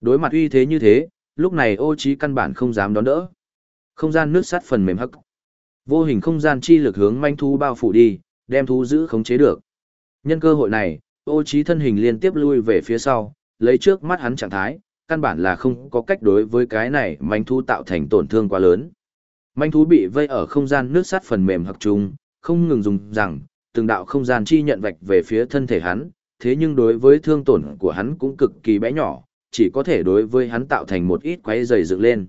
Đối mặt uy thế như thế, lúc này ô trí căn bản không dám đón đỡ. Không gian nước sắt phần mềm hắc. Vô hình không gian chi lực hướng manh thú bao phủ đi, đem thú giữ khống chế được. Nhân cơ hội này, ô trí thân hình liên tiếp lui về phía sau, lấy trước mắt hắn trạng thái, căn bản là không có cách đối với cái này manh thú tạo thành tổn thương quá lớn. Manh thú bị vây ở không gian nước sắt phần mềm hặc trùng, không ngừng dùng rằng, từng đạo không gian chi nhận vạch về phía thân thể hắn, thế nhưng đối với thương tổn của hắn cũng cực kỳ bé nhỏ, chỉ có thể đối với hắn tạo thành một ít quấy dày dựng lên.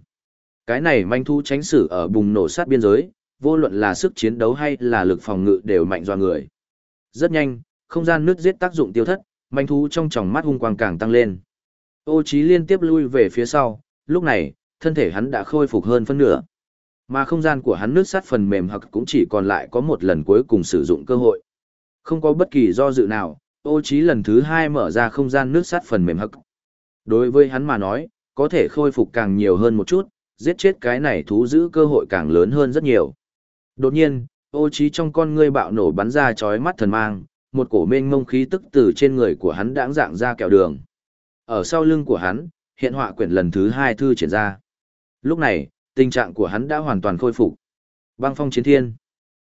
Cái này manh thú tránh xử ở bùng nổ sát biên giới, vô luận là sức chiến đấu hay là lực phòng ngự đều mạnh do người. Rất nhanh, không gian nước giết tác dụng tiêu thất, manh thú trong tròng mắt hung quang càng tăng lên. Ô Chí liên tiếp lui về phía sau, lúc này, thân thể hắn đã khôi phục hơn phân nửa. Mà không gian của hắn nước sát phần mềm hoặc cũng chỉ còn lại có một lần cuối cùng sử dụng cơ hội. Không có bất kỳ do dự nào, ô Chí lần thứ hai mở ra không gian nước sát phần mềm hậc, Đối với hắn mà nói, có thể khôi phục càng nhiều hơn một chút, giết chết cái này thú giữ cơ hội càng lớn hơn rất nhiều. Đột nhiên, ô trí trong con ngươi bạo nổ bắn ra chói mắt thần mang, một cổ mênh mông khí tức từ trên người của hắn đãng dạng ra kẹo đường. Ở sau lưng của hắn, hiện họa quyển lần thứ hai thư triển ra. Lúc này, tình trạng của hắn đã hoàn toàn khôi phục. Băng phong chiến thiên.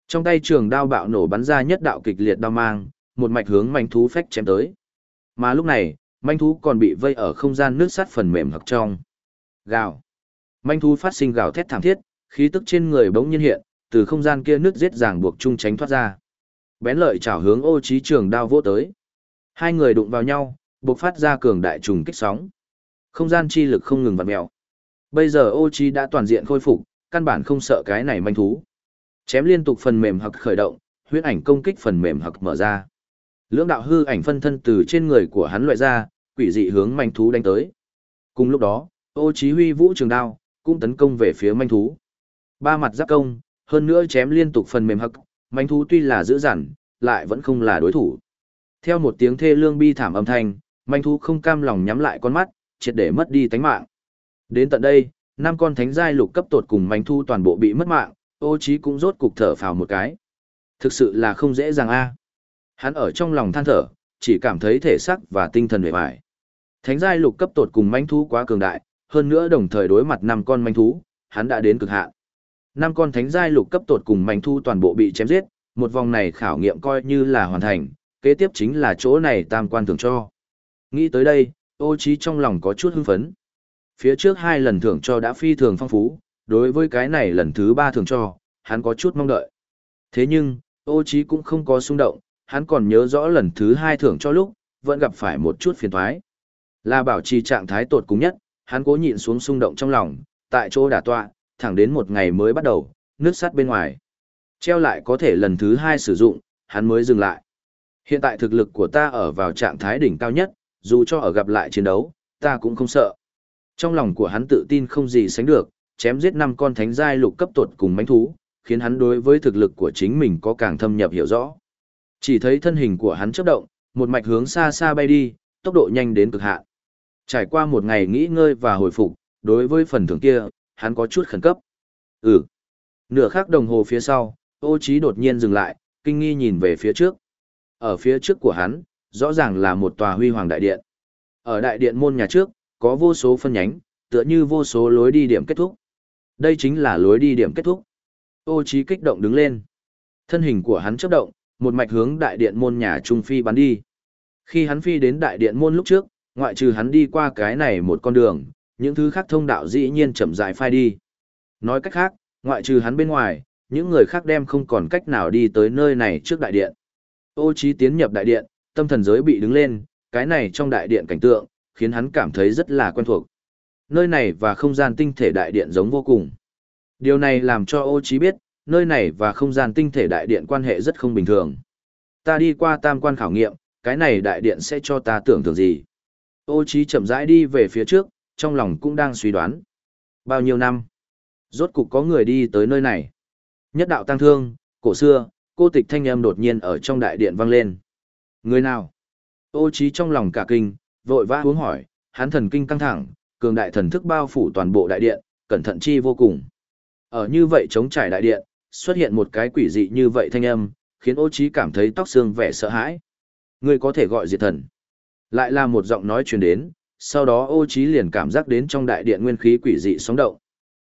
Trong tay trường đao bạo nổ bắn ra nhất đạo kịch liệt đao mang, một mạch hướng manh thú phách chém tới. Mà lúc này, manh thú còn bị vây ở không gian nước sắt phần mềm hoặc trong. Gào. Manh thú phát sinh gào thét thảm thiết, khí tức trên người bỗng nhiên hiện, từ không gian kia nước giết ràng buộc chung tránh thoát ra. Bén lợi chảo hướng ô trí trường đao vỗ tới. Hai người đụng vào nhau, bộc phát ra cường đại trùng kích sóng. Không gian chi lực không ngừng vặn mèo. Bây giờ ô trí đã toàn diện khôi phục, căn bản không sợ cái này manh thú. Chém liên tục phần mềm hoặc khởi động, huyết ảnh công kích phần mềm hoặc mở ra. Lưỡng đạo hư ảnh phân thân từ trên người của hắn loại ra, quỷ dị hướng manh thú đánh tới. Cùng lúc đó, ô Chí huy vũ trường đao, cũng tấn công về phía manh thú. Ba mặt giáp công, hơn nữa chém liên tục phần mềm hắc, manh thú tuy là dữ dằn, lại vẫn không là đối thủ. Theo một tiếng thê lương bi thảm âm thanh, manh thú không cam lòng nhắm lại con mắt, triệt để mất đi tánh mạng. Đến tận đây, năm con thánh giai lục cấp tột cùng manh thú toàn bộ bị mất mạng, ô Chí cũng rốt cục thở phào một cái. Thực sự là không dễ dàng a. Hắn ở trong lòng than thở, chỉ cảm thấy thể xác và tinh thần mệt mỏi. Thánh giai lục cấp tột cùng manh thú quá cường đại, hơn nữa đồng thời đối mặt năm con manh thú, hắn đã đến cực hạn. Năm con thánh giai lục cấp tột cùng manh thú toàn bộ bị chém giết, một vòng này khảo nghiệm coi như là hoàn thành, kế tiếp chính là chỗ này tam quan thưởng cho. Nghĩ tới đây, ô trí trong lòng có chút hưng phấn. Phía trước hai lần thưởng cho đã phi thường phong phú, đối với cái này lần thứ ba thưởng cho, hắn có chút mong đợi. Thế nhưng, ô trí cũng không có xung động, hắn còn nhớ rõ lần thứ hai thưởng cho lúc, vẫn gặp phải một chút phiền toái. Là bảo trì trạng thái tột cùng nhất, hắn cố nhịn xuống xung động trong lòng, tại chỗ đả tọa, thẳng đến một ngày mới bắt đầu, nước sắt bên ngoài. Treo lại có thể lần thứ hai sử dụng, hắn mới dừng lại. Hiện tại thực lực của ta ở vào trạng thái đỉnh cao nhất, dù cho ở gặp lại chiến đấu, ta cũng không sợ. Trong lòng của hắn tự tin không gì sánh được, chém giết năm con thánh giai lục cấp tuột cùng mánh thú, khiến hắn đối với thực lực của chính mình có càng thâm nhập hiểu rõ. Chỉ thấy thân hình của hắn chớp động, một mạch hướng xa xa bay đi, tốc độ nhanh đến cực hạn. Trải qua một ngày nghỉ ngơi và hồi phục, đối với phần thưởng kia, hắn có chút khẩn cấp. Ừ. Nửa khắc đồng hồ phía sau, ô trí đột nhiên dừng lại, kinh nghi nhìn về phía trước. Ở phía trước của hắn, rõ ràng là một tòa huy hoàng đại điện. Ở đại điện môn nhà trước, có vô số phân nhánh, tựa như vô số lối đi điểm kết thúc. Đây chính là lối đi điểm kết thúc. Ô trí kích động đứng lên. Thân hình của hắn chớp động, một mạch hướng đại điện môn nhà trung phi bắn đi. Khi hắn phi đến đại điện môn lúc trước, ngoại trừ hắn đi qua cái này một con đường, những thứ khác thông đạo dĩ nhiên chậm rãi phai đi. Nói cách khác, ngoại trừ hắn bên ngoài, những người khác đem không còn cách nào đi tới nơi này trước đại điện. Ô Chí tiến nhập đại điện, tâm thần giới bị đứng lên, cái này trong đại điện cảnh tượng, khiến hắn cảm thấy rất là quen thuộc. Nơi này và không gian tinh thể đại điện giống vô cùng. Điều này làm cho ô Chí biết, nơi này và không gian tinh thể đại điện quan hệ rất không bình thường. Ta đi qua tam quan khảo nghiệm, cái này đại điện sẽ cho ta tưởng tượng gì. Ô trí chậm rãi đi về phía trước, trong lòng cũng đang suy đoán. Bao nhiêu năm? Rốt cục có người đi tới nơi này. Nhất đạo tăng thương, cổ xưa, cô tịch thanh âm đột nhiên ở trong đại điện vang lên. Người nào? Ô trí trong lòng cả kinh, vội vã hướng hỏi, hắn thần kinh căng thẳng, cường đại thần thức bao phủ toàn bộ đại điện, cẩn thận chi vô cùng. Ở như vậy chống trải đại điện, xuất hiện một cái quỷ dị như vậy thanh âm, khiến ô trí cảm thấy tóc xương vẻ sợ hãi. Người có thể gọi diệt thần. Lại là một giọng nói truyền đến, sau đó ô trí liền cảm giác đến trong đại điện nguyên khí quỷ dị sóng động.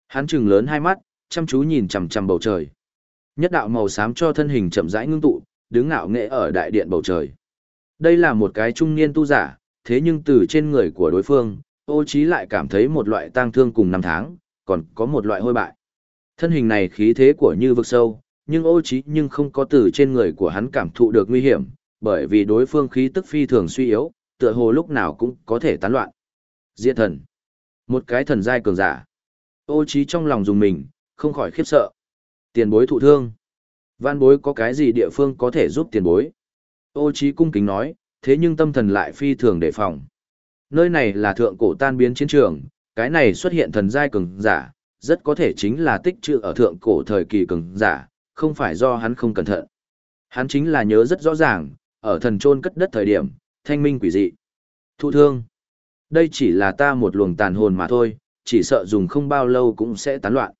Hắn trừng lớn hai mắt, chăm chú nhìn chằm chằm bầu trời. Nhất đạo màu xám cho thân hình chậm rãi ngưng tụ, đứng ngạo nghệ ở đại điện bầu trời. Đây là một cái trung niên tu giả, thế nhưng từ trên người của đối phương, ô trí lại cảm thấy một loại tang thương cùng năm tháng, còn có một loại hôi bại. Thân hình này khí thế của như vực sâu, nhưng ô trí nhưng không có từ trên người của hắn cảm thụ được nguy hiểm, bởi vì đối phương khí tức phi thường suy yếu, tựa hồ lúc nào cũng có thể tán loạn. Diệt thần. Một cái thần giai cường giả. Ô trí trong lòng dùng mình, không khỏi khiếp sợ. Tiền bối thụ thương. Văn bối có cái gì địa phương có thể giúp tiền bối? Ô trí cung kính nói, thế nhưng tâm thần lại phi thường đề phòng. Nơi này là thượng cổ tan biến chiến trường, cái này xuất hiện thần giai cường giả, rất có thể chính là tích trữ ở thượng cổ thời kỳ cường giả, không phải do hắn không cẩn thận. Hắn chính là nhớ rất rõ ràng, ở thần trôn cất đất thời điểm, thanh minh quỷ dị. Thụ thương. Đây chỉ là ta một luồng tàn hồn mà thôi, chỉ sợ dùng không bao lâu cũng sẽ tán loạn.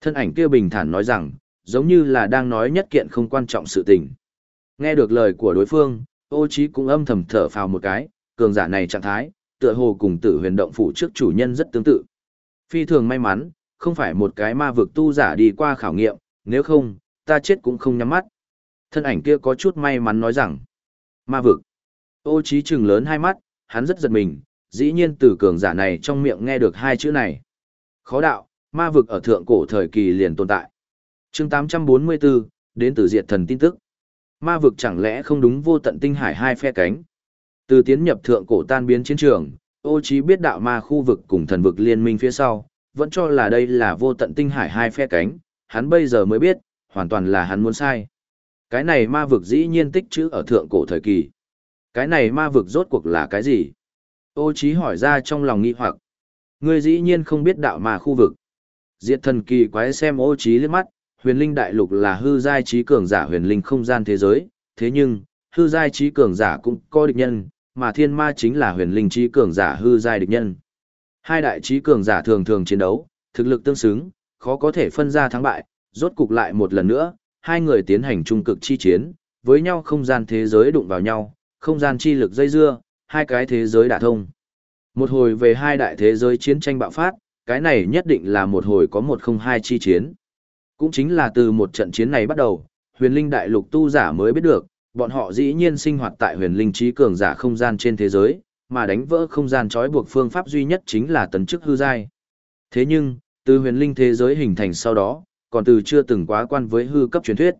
Thân ảnh kia bình thản nói rằng, giống như là đang nói nhất kiện không quan trọng sự tình. Nghe được lời của đối phương, ô trí cũng âm thầm thở phào một cái, cường giả này trạng thái, tựa hồ cùng tử huyền động phủ trước chủ nhân rất tương tự. Phi thường may mắn, không phải một cái ma vực tu giả đi qua khảo nghiệm, nếu không, ta chết cũng không nhắm mắt. Thân ảnh kia có chút may mắn nói rằng, ma vực. Ô trí trừng lớn hai mắt, hắn rất giật mình, dĩ nhiên từ cường giả này trong miệng nghe được hai chữ này. Khó đạo, ma vực ở thượng cổ thời kỳ liền tồn tại. Chương 844, đến từ diệt thần tin tức. Ma vực chẳng lẽ không đúng vô tận tinh hải hai phe cánh. Từ tiến nhập thượng cổ tan biến chiến trường, ô trí biết đạo ma khu vực cùng thần vực liên minh phía sau, vẫn cho là đây là vô tận tinh hải hai phe cánh, hắn bây giờ mới biết, hoàn toàn là hắn muốn sai. Cái này ma vực dĩ nhiên tích chữ ở thượng cổ thời kỳ. Cái này ma vực rốt cuộc là cái gì? Ô Chí hỏi ra trong lòng nghi hoặc. Ngươi dĩ nhiên không biết đạo mà khu vực. Diệt thần kỳ quái xem ô Chí liếc mắt, huyền linh đại lục là hư giai trí cường giả huyền linh không gian thế giới, thế nhưng, hư giai trí cường giả cũng có địch nhân, mà thiên ma chính là huyền linh trí cường giả hư giai địch nhân. Hai đại trí cường giả thường thường chiến đấu, thực lực tương xứng, khó có thể phân ra thắng bại, rốt cục lại một lần nữa, hai người tiến hành trung cực chi chiến, với nhau không gian thế giới đụng vào nhau, không gian chi lực dây dưa, hai cái thế giới đả thông. Một hồi về hai đại thế giới chiến tranh bạo phát, cái này nhất định là một hồi có một không hai chi chiến. Cũng chính là từ một trận chiến này bắt đầu, huyền linh đại lục tu giả mới biết được, bọn họ dĩ nhiên sinh hoạt tại huyền linh trí cường giả không gian trên thế giới, mà đánh vỡ không gian trói buộc phương pháp duy nhất chính là tấn chức hư giai. Thế nhưng, từ huyền linh thế giới hình thành sau đó, còn từ chưa từng quá quan với hư cấp truyền thuyết.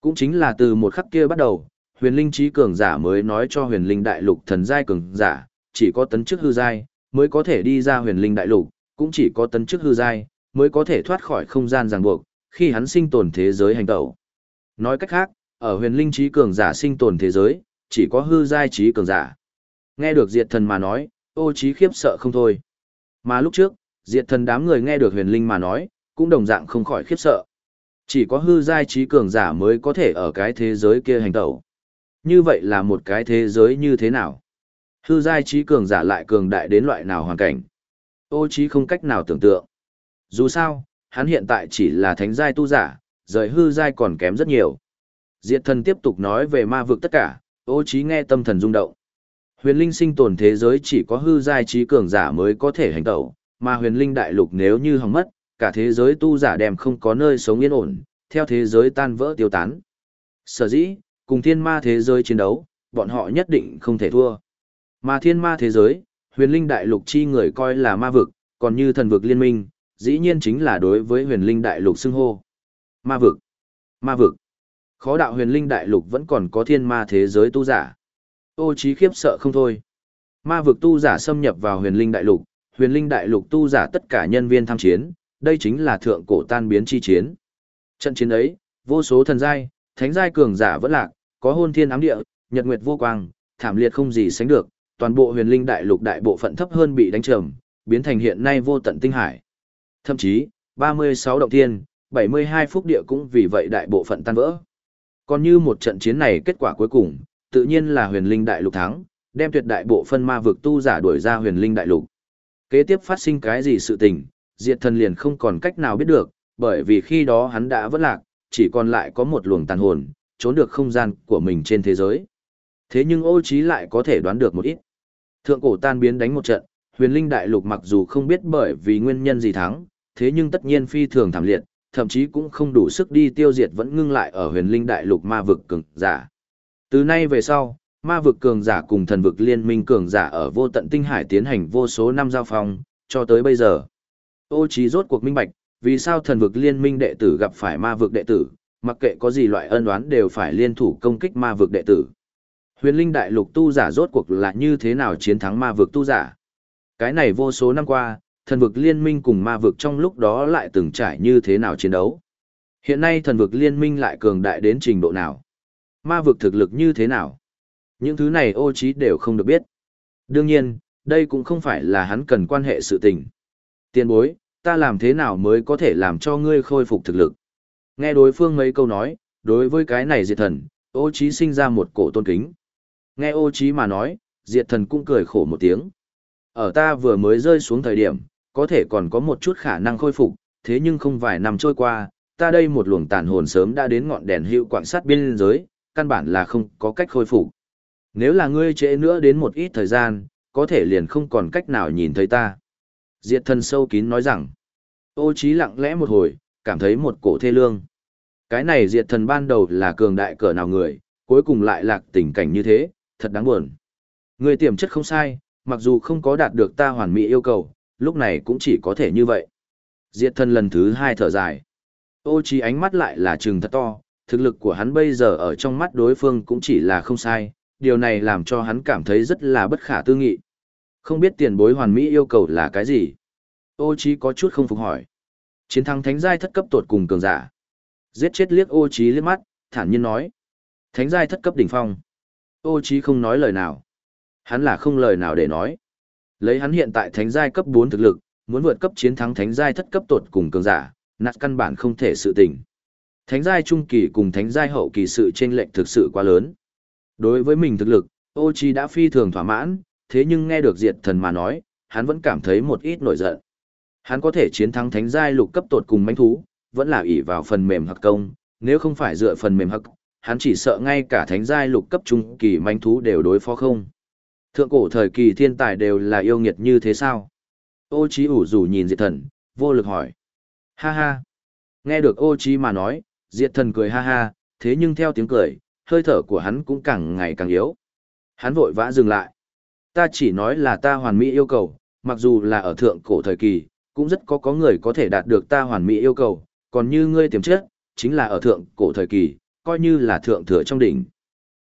Cũng chính là từ một khắc kia bắt đầu, huyền linh trí cường giả mới nói cho huyền linh đại lục thần giai cường giả, chỉ có tấn chức hư giai mới có thể đi ra huyền linh đại lục, cũng chỉ có tấn chức hư giai mới có thể thoát khỏi không gian ràng buộc, khi hắn sinh tồn thế giới hành tẩu. Nói cách khác, ở huyền linh trí cường giả sinh tồn thế giới, chỉ có hư giai trí cường giả. Nghe được diệt thần mà nói, ô trí khiếp sợ không thôi. Mà lúc trước, diệt thần đám người nghe được huyền linh mà nói, cũng đồng dạng không khỏi khiếp sợ. Chỉ có hư giai trí cường giả mới có thể ở cái thế giới kia hành tẩu. Như vậy là một cái thế giới như thế nào? Hư giai trí cường giả lại cường đại đến loại nào hoàn cảnh? Ô trí không cách nào tưởng tượng. Dù sao, hắn hiện tại chỉ là thánh giai tu giả, rời hư giai còn kém rất nhiều. Diệt thần tiếp tục nói về ma vực tất cả, ô trí nghe tâm thần rung động. Huyền linh sinh tồn thế giới chỉ có hư giai trí cường giả mới có thể hành tẩu, mà huyền linh đại lục nếu như hỏng mất, cả thế giới tu giả đem không có nơi sống yên ổn, theo thế giới tan vỡ tiêu tán. Sở dĩ, cùng thiên ma thế giới chiến đấu, bọn họ nhất định không thể thua. Mà thiên ma thế giới, huyền linh đại lục chi người coi là ma vực, còn như thần vực liên minh, dĩ nhiên chính là đối với huyền linh đại lục xưng hô. Ma vực, ma vực. Khó đạo huyền linh đại lục vẫn còn có thiên ma thế giới tu giả. Ô trí khiếp sợ không thôi. Ma vực tu giả xâm nhập vào huyền linh đại lục, huyền linh đại lục tu giả tất cả nhân viên tham chiến, đây chính là thượng cổ tan biến chi chiến. Trận chiến ấy, vô số thần giai, thánh giai cường giả vẫn lạc, có hôn thiên ám địa, nhật nguyệt vô quang, thảm liệt không gì sánh được, toàn bộ huyền linh đại lục đại bộ phận thấp hơn bị đánh trầm, biến thành hiện nay vô tận tinh hải. Thậm chí, 36 động thiên, 72 phúc địa cũng vì vậy đại bộ phận tan vỡ. Còn như một trận chiến này kết quả cuối cùng, tự nhiên là huyền linh đại lục thắng, đem tuyệt đại bộ phân ma vực tu giả đuổi ra huyền linh đại lục. Kế tiếp phát sinh cái gì sự tình, diệt thần liền không còn cách nào biết được, bởi vì khi đó hắn đã vất lạc, chỉ còn lại có một luồng tàn hồn, trốn được không gian của mình trên thế giới. Thế nhưng ô trí lại có thể đoán được một ít. Thượng cổ tan biến đánh một trận, huyền linh đại lục mặc dù không biết bởi vì nguyên nhân gì thắng, thế nhưng tất nhiên phi thường thảm liệt, thậm chí cũng không đủ sức đi tiêu diệt vẫn ngưng lại ở huyền linh đại lục ma vực cường giả. Từ nay về sau, ma vực cường giả cùng thần vực liên minh cường giả ở vô tận tinh hải tiến hành vô số năm giao phong, cho tới bây giờ. Ô trí rốt cuộc minh bạch, vì sao thần vực liên minh đệ tử gặp phải ma vực đệ tử, mặc kệ có gì loại ân oán đều phải liên thủ công kích ma vực đệ tử. Huyền linh đại lục tu giả rốt cuộc là như thế nào chiến thắng ma vực tu giả. Cái này vô số năm qua, thần vực liên minh cùng ma vực trong lúc đó lại từng trải như thế nào chiến đấu. Hiện nay thần vực liên minh lại cường đại đến trình độ nào. Ma vực thực lực như thế nào. Những thứ này ô trí đều không được biết. Đương nhiên, đây cũng không phải là hắn cần quan hệ sự tình. Tiên bối, ta làm thế nào mới có thể làm cho ngươi khôi phục thực lực? Nghe đối phương mấy câu nói, đối với cái này diệt thần, ô trí sinh ra một cổ tôn kính. Nghe ô trí mà nói, diệt thần cũng cười khổ một tiếng. Ở ta vừa mới rơi xuống thời điểm, có thể còn có một chút khả năng khôi phục, thế nhưng không vài năm trôi qua, ta đây một luồng tàn hồn sớm đã đến ngọn đèn hữu quan sát biên giới, căn bản là không có cách khôi phục. Nếu là ngươi trễ nữa đến một ít thời gian, có thể liền không còn cách nào nhìn thấy ta. Diệt thần sâu kín nói rằng, ô trí lặng lẽ một hồi, cảm thấy một cổ thê lương. Cái này diệt thần ban đầu là cường đại cỡ nào người, cuối cùng lại lạc tình cảnh như thế, thật đáng buồn. Người tiềm chất không sai, mặc dù không có đạt được ta hoàn mỹ yêu cầu, lúc này cũng chỉ có thể như vậy. Diệt thần lần thứ hai thở dài. Ô trí ánh mắt lại là trừng thật to, thực lực của hắn bây giờ ở trong mắt đối phương cũng chỉ là không sai, điều này làm cho hắn cảm thấy rất là bất khả tư nghị. Không biết tiền bối hoàn mỹ yêu cầu là cái gì? Ô Chí có chút không phục hỏi. Chiến thắng thánh giai thất cấp tột cùng cường giả. Giết chết liếc ô Chí liếc mắt, thản nhiên nói. Thánh giai thất cấp đỉnh phong. Ô Chí không nói lời nào. Hắn là không lời nào để nói. Lấy hắn hiện tại thánh giai cấp 4 thực lực, muốn vượt cấp chiến thắng thánh giai thất cấp tột cùng cường giả, nạt căn bản không thể sự tình. Thánh giai trung kỳ cùng thánh giai hậu kỳ sự chênh lệch thực sự quá lớn. Đối với mình thực lực, Ô Chi đã phi thường thỏa mãn, thế nhưng nghe được diệt thần mà nói, hắn vẫn cảm thấy một ít nổi giận. Hắn có thể chiến thắng thánh giai lục cấp tột cùng mãnh thú, vẫn là ỷ vào phần mềm hắc công, nếu không phải dựa phần mềm hắc, hắn chỉ sợ ngay cả thánh giai lục cấp trung kỳ mãnh thú đều đối phó không. Thượng cổ thời kỳ thiên tài đều là yêu nghiệt như thế sao? Ô Chí ủ rủ nhìn diệt thần, vô lực hỏi. Ha ha. Nghe được ô Chí mà nói, diệt thần cười ha ha, thế nhưng theo tiếng cười, hơi thở của hắn cũng càng ngày càng yếu. Hắn vội vã dừng lại. Ta chỉ nói là ta hoàn mỹ yêu cầu, mặc dù là ở thượng cổ thời kỳ, cũng rất có có người có thể đạt được ta hoàn mỹ yêu cầu, còn như ngươi tiềm chất, chính là ở thượng cổ thời kỳ, coi như là thượng thừa trong đỉnh.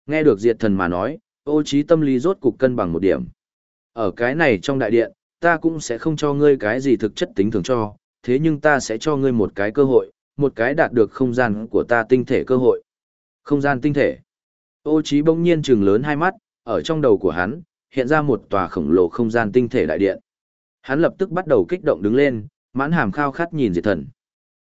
Nghe được diệt thần mà nói, ô trí tâm lý rốt cục cân bằng một điểm. Ở cái này trong đại điện, ta cũng sẽ không cho ngươi cái gì thực chất tính thường cho, thế nhưng ta sẽ cho ngươi một cái cơ hội, một cái đạt được không gian của ta tinh thể cơ hội. Không gian tinh thể. Ô trí bỗng nhiên trừng lớn hai mắt, ở trong đầu của hắn, hiện ra một tòa khổng lồ không gian tinh thể đại điện. Hắn lập tức bắt đầu kích động đứng lên, mãn hàm khao khát nhìn diệt thần.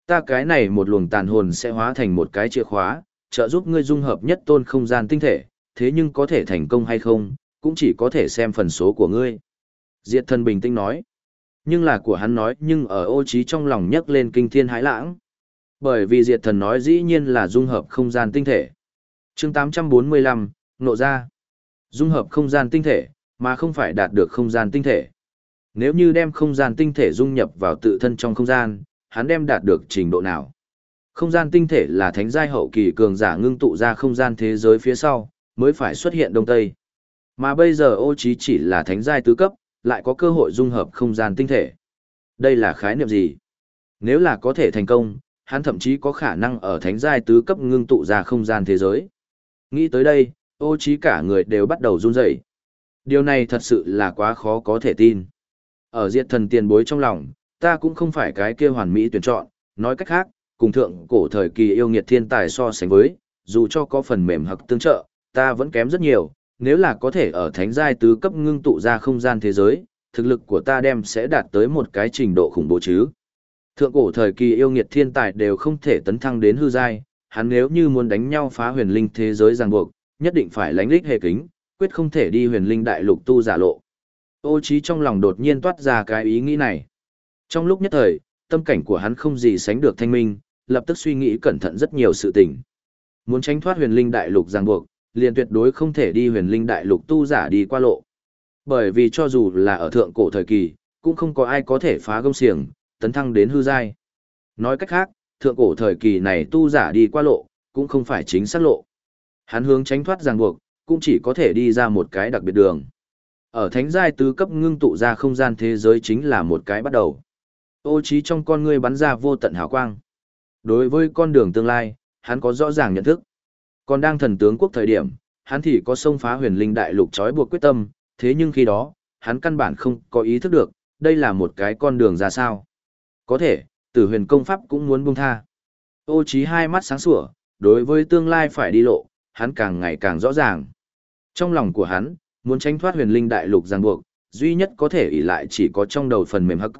Ta cái này một luồng tàn hồn sẽ hóa thành một cái chìa khóa, trợ giúp ngươi dung hợp nhất tôn không gian tinh thể, thế nhưng có thể thành công hay không, cũng chỉ có thể xem phần số của ngươi. Diệt thần bình tĩnh nói. Nhưng là của hắn nói nhưng ở ô trí trong lòng nhấc lên kinh thiên hãi lãng. Bởi vì diệt thần nói dĩ nhiên là dung hợp không gian tinh thể. chương 845, nộ ra. Dung hợp không gian tinh thể, mà không phải đạt được không gian tinh thể. Nếu như đem không gian tinh thể dung nhập vào tự thân trong không gian, hắn đem đạt được trình độ nào? Không gian tinh thể là thánh giai hậu kỳ cường giả ngưng tụ ra không gian thế giới phía sau, mới phải xuất hiện đông tây. Mà bây giờ ô trí chỉ là thánh giai tứ cấp, lại có cơ hội dung hợp không gian tinh thể. Đây là khái niệm gì? Nếu là có thể thành công, hắn thậm chí có khả năng ở thánh giai tứ cấp ngưng tụ ra không gian thế giới. Nghĩ tới đây, ô trí cả người đều bắt đầu run rẩy. Điều này thật sự là quá khó có thể tin. Ở diệt thần tiền bối trong lòng, ta cũng không phải cái kia hoàn mỹ tuyển chọn, nói cách khác, cùng thượng cổ thời kỳ yêu nghiệt thiên tài so sánh với, dù cho có phần mềm hoặc tương trợ, ta vẫn kém rất nhiều, nếu là có thể ở thánh giai tứ cấp ngưng tụ ra không gian thế giới, thực lực của ta đem sẽ đạt tới một cái trình độ khủng bố chứ. Thượng cổ thời kỳ yêu nghiệt thiên tài đều không thể tấn thăng đến hư giai, hắn nếu như muốn đánh nhau phá huyền linh thế giới ràng buộc, nhất định phải lánh lích hề kính, quyết không thể đi huyền linh đại lục tu giả lộ. Ô trí trong lòng đột nhiên toát ra cái ý nghĩ này. Trong lúc nhất thời, tâm cảnh của hắn không gì sánh được thanh minh, lập tức suy nghĩ cẩn thận rất nhiều sự tình. Muốn tránh thoát huyền linh đại lục ràng buộc, liền tuyệt đối không thể đi huyền linh đại lục tu giả đi qua lộ. Bởi vì cho dù là ở thượng cổ thời kỳ, cũng không có ai có thể phá gông xiềng, tấn thăng đến hư giai. Nói cách khác, thượng cổ thời kỳ này tu giả đi qua lộ, cũng không phải chính xác lộ. Hắn hướng tránh thoát ràng buộc, cũng chỉ có thể đi ra một cái đặc biệt đường. Ở thánh giai tứ cấp ngưng tụ ra không gian thế giới chính là một cái bắt đầu. Ô trí trong con ngươi bắn ra vô tận hào quang. Đối với con đường tương lai, hắn có rõ ràng nhận thức. Còn đang thần tướng quốc thời điểm, hắn thì có xông phá huyền linh đại lục trói buộc quyết tâm, thế nhưng khi đó, hắn căn bản không có ý thức được, đây là một cái con đường ra sao. Có thể, tử huyền công pháp cũng muốn buông tha. Ô trí hai mắt sáng sủa, đối với tương lai phải đi lộ, hắn càng ngày càng rõ ràng. Trong lòng của hắn, muốn tránh thoát huyền linh đại lục ràng buộc, duy nhất có thể ỷ lại chỉ có trong đầu phần mềm hắc.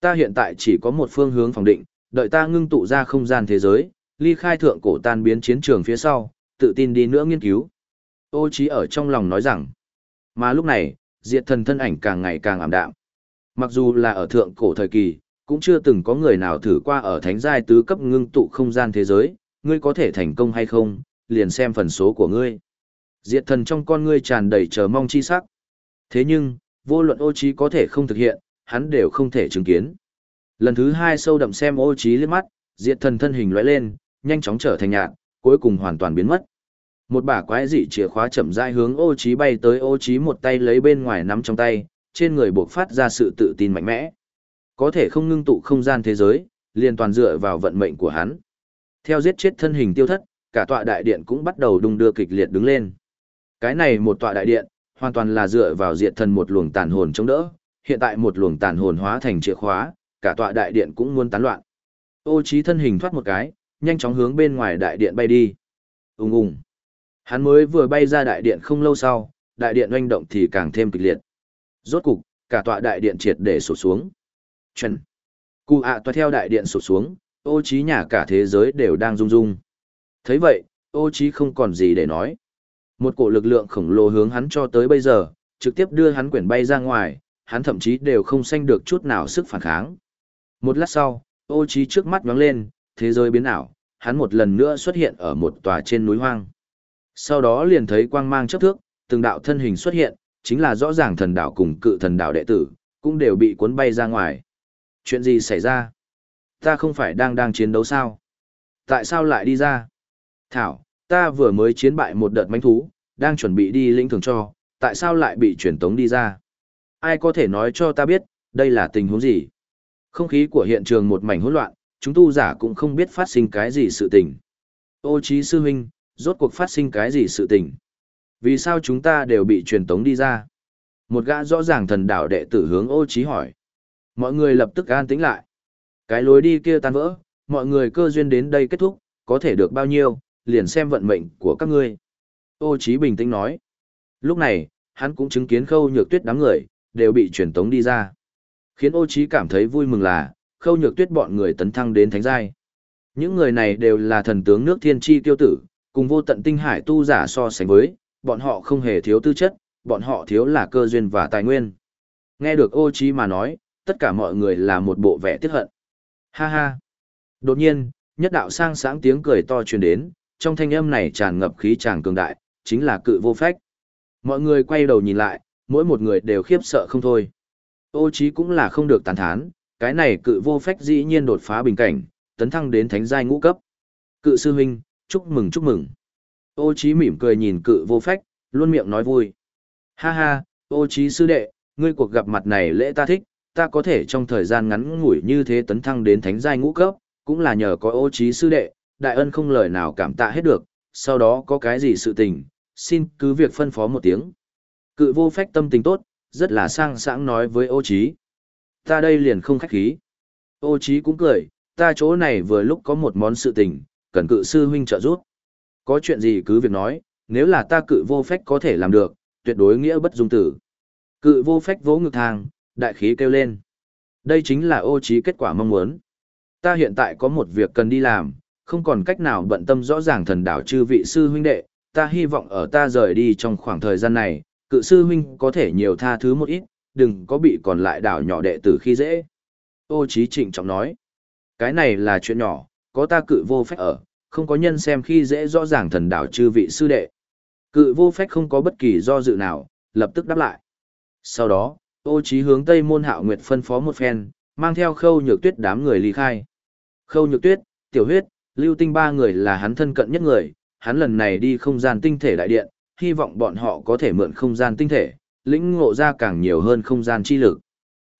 Ta hiện tại chỉ có một phương hướng phòng định, đợi ta ngưng tụ ra không gian thế giới, ly khai thượng cổ tan biến chiến trường phía sau, tự tin đi nữa nghiên cứu. Ô trí ở trong lòng nói rằng, mà lúc này, diệt thần thân ảnh càng ngày càng ảm đạm. Mặc dù là ở thượng cổ thời kỳ, cũng chưa từng có người nào thử qua ở thánh giai tứ cấp ngưng tụ không gian thế giới, ngươi có thể thành công hay không, liền xem phần số của ngươi. Diệt thần trong con ngươi tràn đầy chờ mong chi sắc. Thế nhưng, vô luận ô trí có thể không thực hiện, hắn đều không thể chứng kiến. Lần thứ hai sâu đậm xem ô trí liếc mắt, diệt thần thân hình lóe lên, nhanh chóng trở thành nhạt, cuối cùng hoàn toàn biến mất. Một bả quái dị chìa khóa chậm rãi hướng ô trí bay tới ô trí một tay lấy bên ngoài nắm trong tay, trên người buộc phát ra sự tự tin mạnh mẽ. Có thể không ngưng tụ không gian thế giới, liền toàn dựa vào vận mệnh của hắn. Theo giết chết thân hình tiêu thất, cả tọa đại điện cũng bắt đầu đung đưa kịch liệt đứng lên. Cái này một tọa đại điện, hoàn toàn là dựa vào diệt thần một luồng tàn hồn chống đỡ, hiện tại một luồng tàn hồn hóa thành chìa khóa, cả tọa đại điện cũng muốn tán loạn. Ô trí thân hình thoát một cái, nhanh chóng hướng bên ngoài đại điện bay đi. Ùng ùng. Hắn mới vừa bay ra đại điện không lâu sau, đại điện oanh động thì càng thêm kịch liệt. Rốt cục, cả tọa đại điện triệt để sụp xuống. Chân. Cụ ạ à theo đại điện sụt xuống, ô trí nhà cả thế giới đều đang rung rung. thấy vậy, ô trí không còn gì để nói. Một cổ lực lượng khổng lồ hướng hắn cho tới bây giờ, trực tiếp đưa hắn quyển bay ra ngoài, hắn thậm chí đều không sanh được chút nào sức phản kháng. Một lát sau, ô trí trước mắt nhóng lên, thế giới biến ảo, hắn một lần nữa xuất hiện ở một tòa trên núi hoang. Sau đó liền thấy quang mang chấp thước, từng đạo thân hình xuất hiện, chính là rõ ràng thần đạo cùng cự thần đạo đệ tử, cũng đều bị cuốn bay ra ngoài. Chuyện gì xảy ra? Ta không phải đang đang chiến đấu sao? Tại sao lại đi ra? Thảo, ta vừa mới chiến bại một đợt manh thú, đang chuẩn bị đi lĩnh thường cho, tại sao lại bị truyền tống đi ra? Ai có thể nói cho ta biết, đây là tình huống gì? Không khí của hiện trường một mảnh hỗn loạn, chúng tu giả cũng không biết phát sinh cái gì sự tình. Ô trí sư huynh, rốt cuộc phát sinh cái gì sự tình? Vì sao chúng ta đều bị truyền tống đi ra? Một gã rõ ràng thần đạo đệ tử hướng ô trí hỏi. Mọi người lập tức an tĩnh lại. Cái lối đi kia tan vỡ, mọi người cơ duyên đến đây kết thúc, có thể được bao nhiêu, liền xem vận mệnh của các ngươi. Ô Chí bình tĩnh nói. Lúc này, hắn cũng chứng kiến khâu nhược tuyết đám người, đều bị truyền tống đi ra. Khiến ô Chí cảm thấy vui mừng là, khâu nhược tuyết bọn người tấn thăng đến thánh giai. Những người này đều là thần tướng nước thiên chi tiêu tử, cùng vô tận tinh hải tu giả so sánh với, bọn họ không hề thiếu tư chất, bọn họ thiếu là cơ duyên và tài nguyên. Nghe được ô Chí mà nói, tất cả mọi người là một bộ vẻ tiếc hận. Ha ha. Đột nhiên, nhất đạo sang sáng tiếng cười to truyền đến, trong thanh âm này tràn ngập khí tràng cường đại, chính là cự vô phách. Mọi người quay đầu nhìn lại, mỗi một người đều khiếp sợ không thôi. Ô trí cũng là không được tàn thán, cái này cự vô phách dĩ nhiên đột phá bình cảnh, tấn thăng đến thánh giai ngũ cấp. Cự sư huynh, chúc mừng chúc mừng. Ô trí mỉm cười nhìn cự vô phách, luôn miệng nói vui. Ha ha, ô trí sư đệ, ngươi cuộc gặp mặt này lễ ta thích, ta có thể trong thời gian ngắn ngủi như thế tấn thăng đến thánh giai ngũ cấp, cũng là nhờ có ô trí sư đệ, đại ân không lời nào cảm tạ hết được, sau đó có cái gì sự tình, xin cứ việc phân phó một tiếng. Cự vô phách tâm tình tốt, rất là sang sảng nói với ô trí. Ta đây liền không khách khí. Ô trí cũng cười, ta chỗ này vừa lúc có một món sự tình, cần cự sư huynh trợ giúp. Có chuyện gì cứ việc nói, nếu là ta cự vô phách có thể làm được, tuyệt đối nghĩa bất dung tử. Cự vô phách vỗ ngực thang, đại khí kêu lên. Đây chính là ô trí kết quả mong muốn. Ta hiện tại có một việc cần đi làm, không còn cách nào bận tâm rõ ràng thần đảo chư vị sư huynh đệ, ta hy vọng ở ta rời đi trong khoảng thời gian này, cự sư huynh có thể nhiều tha thứ một ít, đừng có bị còn lại đảo nhỏ đệ tử khi dễ. Ô trí trịnh trọng nói, cái này là chuyện nhỏ, có ta cự vô phép ở, không có nhân xem khi dễ rõ ràng thần đảo chư vị sư đệ. Cự vô phách không có bất kỳ do dự nào, lập tức đáp lại. Sau đó, ô trí hướng Tây Môn Hạo Nguyệt phân phó một phen, mang theo khâu nhược tuyết đám người ly khai. Khâu nhược tuyết, tiểu huyết, lưu tinh ba người là hắn thân cận nhất người, hắn lần này đi không gian tinh thể đại điện, hy vọng bọn họ có thể mượn không gian tinh thể, lĩnh ngộ ra càng nhiều hơn không gian chi lực.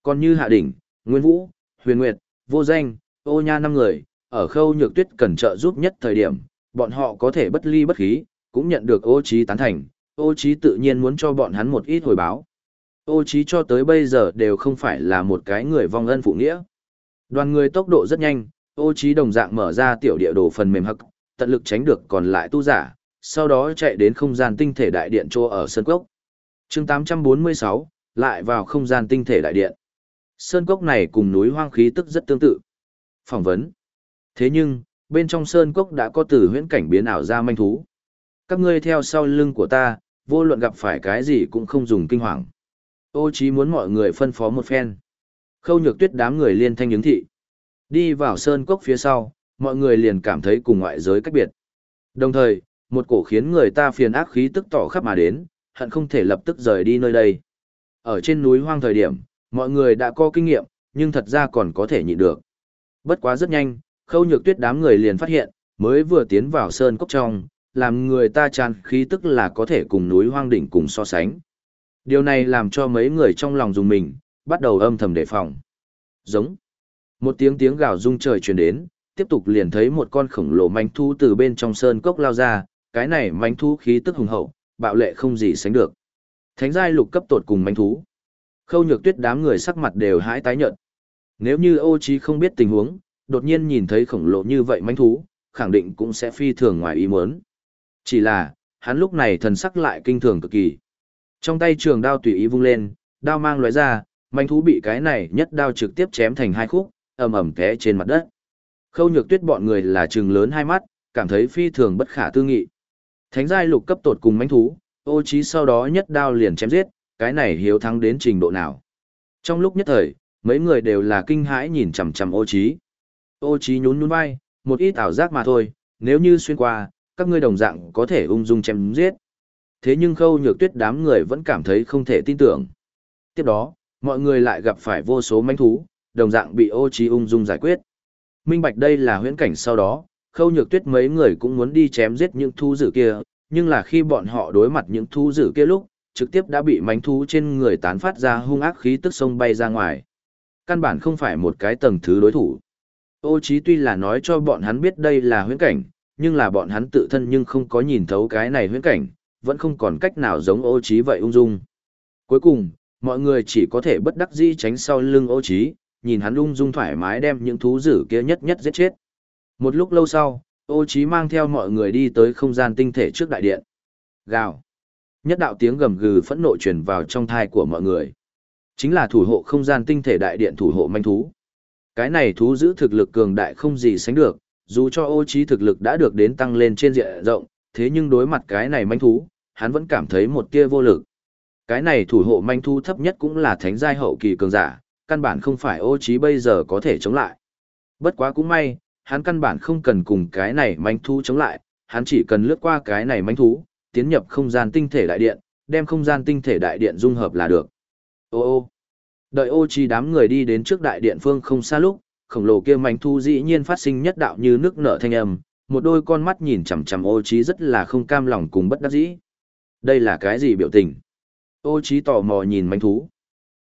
Còn như Hạ Đỉnh, Nguyên Vũ, Huyền Nguyệt, Vô Danh, Ô Nha năm người, ở khâu nhược tuyết cần trợ giúp nhất thời điểm, bọn họ có thể bất ly bất khí, cũng nhận được ô trí tán thành, ô trí tự nhiên muốn cho bọn hắn một ít hồi báo. Ô trí cho tới bây giờ đều không phải là một cái người vong ân phụ nghĩa. Đoàn người tốc độ rất nhanh, ô trí đồng dạng mở ra tiểu địa đồ phần mềm hắc, tận lực tránh được còn lại tu giả, sau đó chạy đến không gian tinh thể đại điện chỗ ở Sơn Cốc. Chương 846, lại vào không gian tinh thể đại điện. Sơn Cốc này cùng núi hoang khí tức rất tương tự. Phỏng vấn. Thế nhưng, bên trong Sơn Cốc đã có tử huyễn cảnh biến ảo ra manh thú. Các ngươi theo sau lưng của ta, vô luận gặp phải cái gì cũng không dùng kinh hoàng. Ô chí muốn mọi người phân phó một phen. Khâu nhược tuyết đám người liên thanh ứng thị. Đi vào Sơn Cốc phía sau, mọi người liền cảm thấy cùng ngoại giới cách biệt. Đồng thời, một cổ khiến người ta phiền ác khí tức tỏ khắp mà đến, hận không thể lập tức rời đi nơi đây. Ở trên núi hoang thời điểm, mọi người đã có kinh nghiệm, nhưng thật ra còn có thể nhịn được. Bất quá rất nhanh, khâu nhược tuyết đám người liền phát hiện, mới vừa tiến vào sơn cốc trong, làm người ta tràn khí tức là có thể cùng núi hoang đỉnh cùng so sánh. Điều này làm cho mấy người trong lòng dùng mình, bắt đầu âm thầm đề phòng. Giống. Một tiếng tiếng gào rung trời truyền đến, tiếp tục liền thấy một con khổng lồ manh thu từ bên trong sơn cốc lao ra, cái này manh thu khí tức hùng hậu, bạo lệ không gì sánh được. Thánh giai lục cấp tột cùng manh thú. Khâu nhược tuyết đám người sắc mặt đều hãi tái nhợt. Nếu như ô Chí không biết tình huống, đột nhiên nhìn thấy khổng lồ như vậy manh thú, khẳng định cũng sẽ phi thường ngoài ý muốn. Chỉ là, hắn lúc này thần sắc lại kinh thường cực kỳ. Trong tay trường đao tùy ý vung lên, đao mang lóe ra, manh thú bị cái này nhất đao trực tiếp chém thành hai khúc, ầm ầm té trên mặt đất. Khâu nhược tuyết bọn người là trừng lớn hai mắt, cảm thấy phi thường bất khả tư nghị. Thánh giai lục cấp tột cùng manh thú, ô trí sau đó nhất đao liền chém giết, cái này hiếu thắng đến trình độ nào. Trong lúc nhất thời, mấy người đều là kinh hãi nhìn chằm chằm ô trí. Ô trí nhún nhún vai, một ít ảo giác mà thôi, nếu như xuyên qua, các ngươi đồng dạng có thể ung dung chém giết. Thế nhưng khâu nhược tuyết đám người vẫn cảm thấy không thể tin tưởng. Tiếp đó, mọi người lại gặp phải vô số manh thú, đồng dạng bị ô trí ung dung giải quyết. Minh bạch đây là huyễn cảnh sau đó, khâu nhược tuyết mấy người cũng muốn đi chém giết những thú dữ kia, nhưng là khi bọn họ đối mặt những thú dữ kia lúc, trực tiếp đã bị mánh thú trên người tán phát ra hung ác khí tức sông bay ra ngoài. Căn bản không phải một cái tầng thứ đối thủ. Ô Chí tuy là nói cho bọn hắn biết đây là huyễn cảnh, nhưng là bọn hắn tự thân nhưng không có nhìn thấu cái này huyễn cảnh, vẫn không còn cách nào giống ô Chí vậy ung dung. Cuối cùng, mọi người chỉ có thể bất đắc dĩ tránh sau lưng ô Chí, nhìn hắn ung dung thoải mái đem những thú dữ kia nhất nhất giết chết. Một lúc lâu sau, ô Chí mang theo mọi người đi tới không gian tinh thể trước đại điện. Gào. Nhất đạo tiếng gầm gừ phẫn nộ truyền vào trong thai của mọi người. Chính là thủ hộ không gian tinh thể đại điện thủ hộ manh thú. Cái này thú giữ thực lực cường đại không gì sánh được, dù cho ô trí thực lực đã được đến tăng lên trên diện rộng, thế nhưng đối mặt cái này manh thú, hắn vẫn cảm thấy một tia vô lực. Cái này thủ hộ manh thu thấp nhất cũng là thánh giai hậu kỳ cường giả, căn bản không phải ô trí bây giờ có thể chống lại. Bất quá cũng may, hắn căn bản không cần cùng cái này manh thu chống lại, hắn chỉ cần lướt qua cái này manh thú, tiến nhập không gian tinh thể đại điện, đem không gian tinh thể đại điện dung hợp là được. Ô ô. Đợi ô chi đám người đi đến trước đại điện phương không xa lúc, khổng lồ kia manh thu dĩ nhiên phát sinh nhất đạo như nước nở thanh âm, một đôi con mắt nhìn chằm chằm ô chi rất là không cam lòng cùng bất đắc dĩ. Đây là cái gì biểu tình? Ô chi tò mò nhìn manh thú.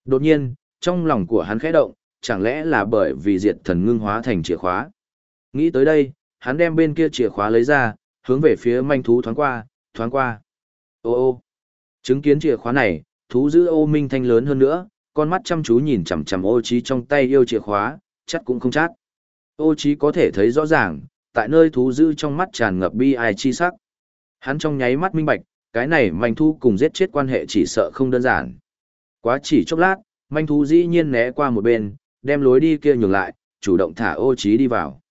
Đột nhiên, trong lòng của hắn khẽ động, chẳng lẽ là bởi vì diệt thần ngưng hóa thành chìa khóa. Nghĩ tới đây, hắn đem bên kia chìa khóa lấy ra, hướng về phía manh thú thoáng qua, thoáng qua. Ô ô, chứng kiến chìa khóa này, thú giữ ô minh thanh lớn hơn nữa, con mắt chăm chú nhìn chằm chằm ô trí trong tay yêu chìa khóa, chắc cũng không chắc. Ô trí có thể thấy rõ ràng, tại nơi thú giữ trong mắt tràn ngập bi ai chi sắc. Hắn trong nháy mắt minh bạch, cái này manh thu cùng giết chết quan hệ chỉ sợ không đơn giản. Quá chỉ chốc lát, manh thú dĩ nhiên né qua một bên, đem lối đi kia nhường lại, chủ động thả ô trí đi vào.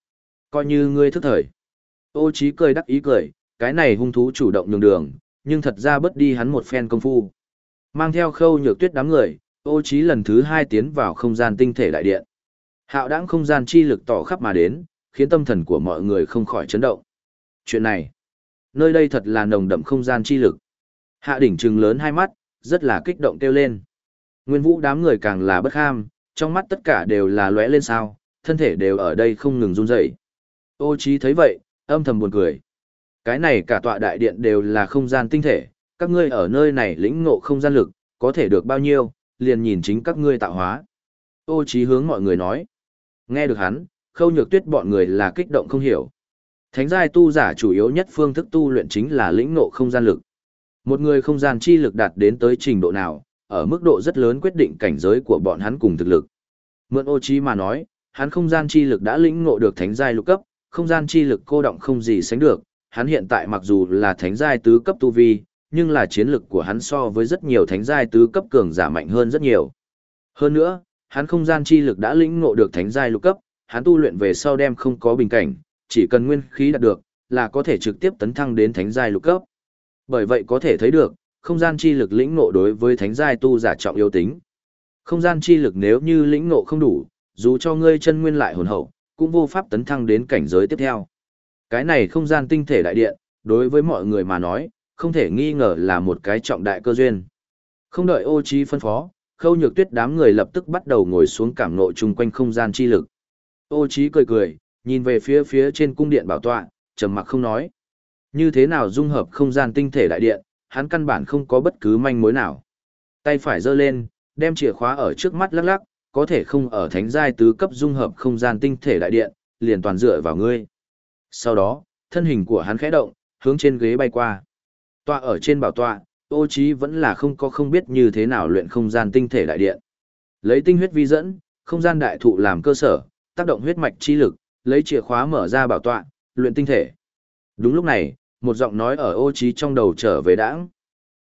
Coi như ngươi thức thời. Ô trí cười đắc ý cười, cái này hung thú chủ động nhường đường, nhưng thật ra bất đi hắn một phen công phu. Mang theo khâu nhược tuyết đám người, ô trí lần thứ hai tiến vào không gian tinh thể đại điện. Hạo đãng không gian chi lực tỏ khắp mà đến, khiến tâm thần của mọi người không khỏi chấn động. Chuyện này, nơi đây thật là nồng đậm không gian chi lực. Hạ đỉnh trừng lớn hai mắt, rất là kích động kêu lên. Nguyên vũ đám người càng là bất ham, trong mắt tất cả đều là lóe lên sao, thân thể đều ở đây không ngừng run rẩy. Ô trí thấy vậy, âm thầm buồn cười. Cái này cả tọa đại điện đều là không gian tinh thể, các ngươi ở nơi này lĩnh ngộ không gian lực, có thể được bao nhiêu, liền nhìn chính các ngươi tạo hóa. Ô trí hướng mọi người nói. Nghe được hắn, khâu nhược tuyết bọn người là kích động không hiểu. Thánh giai tu giả chủ yếu nhất phương thức tu luyện chính là lĩnh ngộ không gian lực. Một người không gian chi lực đạt đến tới trình độ nào, ở mức độ rất lớn quyết định cảnh giới của bọn hắn cùng thực lực. Mượn ô Chí mà nói, hắn không gian chi lực đã lĩnh ngộ được thánh giai lục cấp, không gian chi lực cô động không gì sánh được, hắn hiện tại mặc dù là thánh giai tứ cấp tu vi, nhưng là chiến lực của hắn so với rất nhiều thánh giai tứ cấp cường giả mạnh hơn rất nhiều. Hơn nữa, hắn không gian chi lực đã lĩnh ngộ được thánh giai lục cấp, hắn tu luyện về sau đem không có bình cảnh, chỉ cần nguyên khí đạt được, là có thể trực tiếp tấn thăng đến thánh giai lục cấp. Bởi vậy có thể thấy được, không gian chi lực lĩnh ngộ đối với thánh giai tu giả trọng yếu tính. Không gian chi lực nếu như lĩnh ngộ không đủ, dù cho ngươi chân nguyên lại hồn hậu, cũng vô pháp tấn thăng đến cảnh giới tiếp theo. Cái này không gian tinh thể đại điện, đối với mọi người mà nói, không thể nghi ngờ là một cái trọng đại cơ duyên. Không đợi ô trí phân phó, khâu nhược tuyết đám người lập tức bắt đầu ngồi xuống cảm ngộ chung quanh không gian chi lực. Ô trí cười cười, nhìn về phía phía trên cung điện bảo tọa, trầm mặc không nói. Như thế nào dung hợp không gian tinh thể đại điện, hắn căn bản không có bất cứ manh mối nào. Tay phải giơ lên, đem chìa khóa ở trước mắt lắc lắc, có thể không ở thánh giai tứ cấp dung hợp không gian tinh thể đại điện, liền toàn dựa vào ngươi. Sau đó, thân hình của hắn khẽ động, hướng trên ghế bay qua. Tọa ở trên bảo tọa, ô trí vẫn là không có không biết như thế nào luyện không gian tinh thể đại điện. Lấy tinh huyết vi dẫn, không gian đại thụ làm cơ sở, tác động huyết mạch chi lực, lấy chìa khóa mở ra bảo tọa, luyện tinh thể. Đúng lúc này, một giọng nói ở ô trí trong đầu trở về đãng.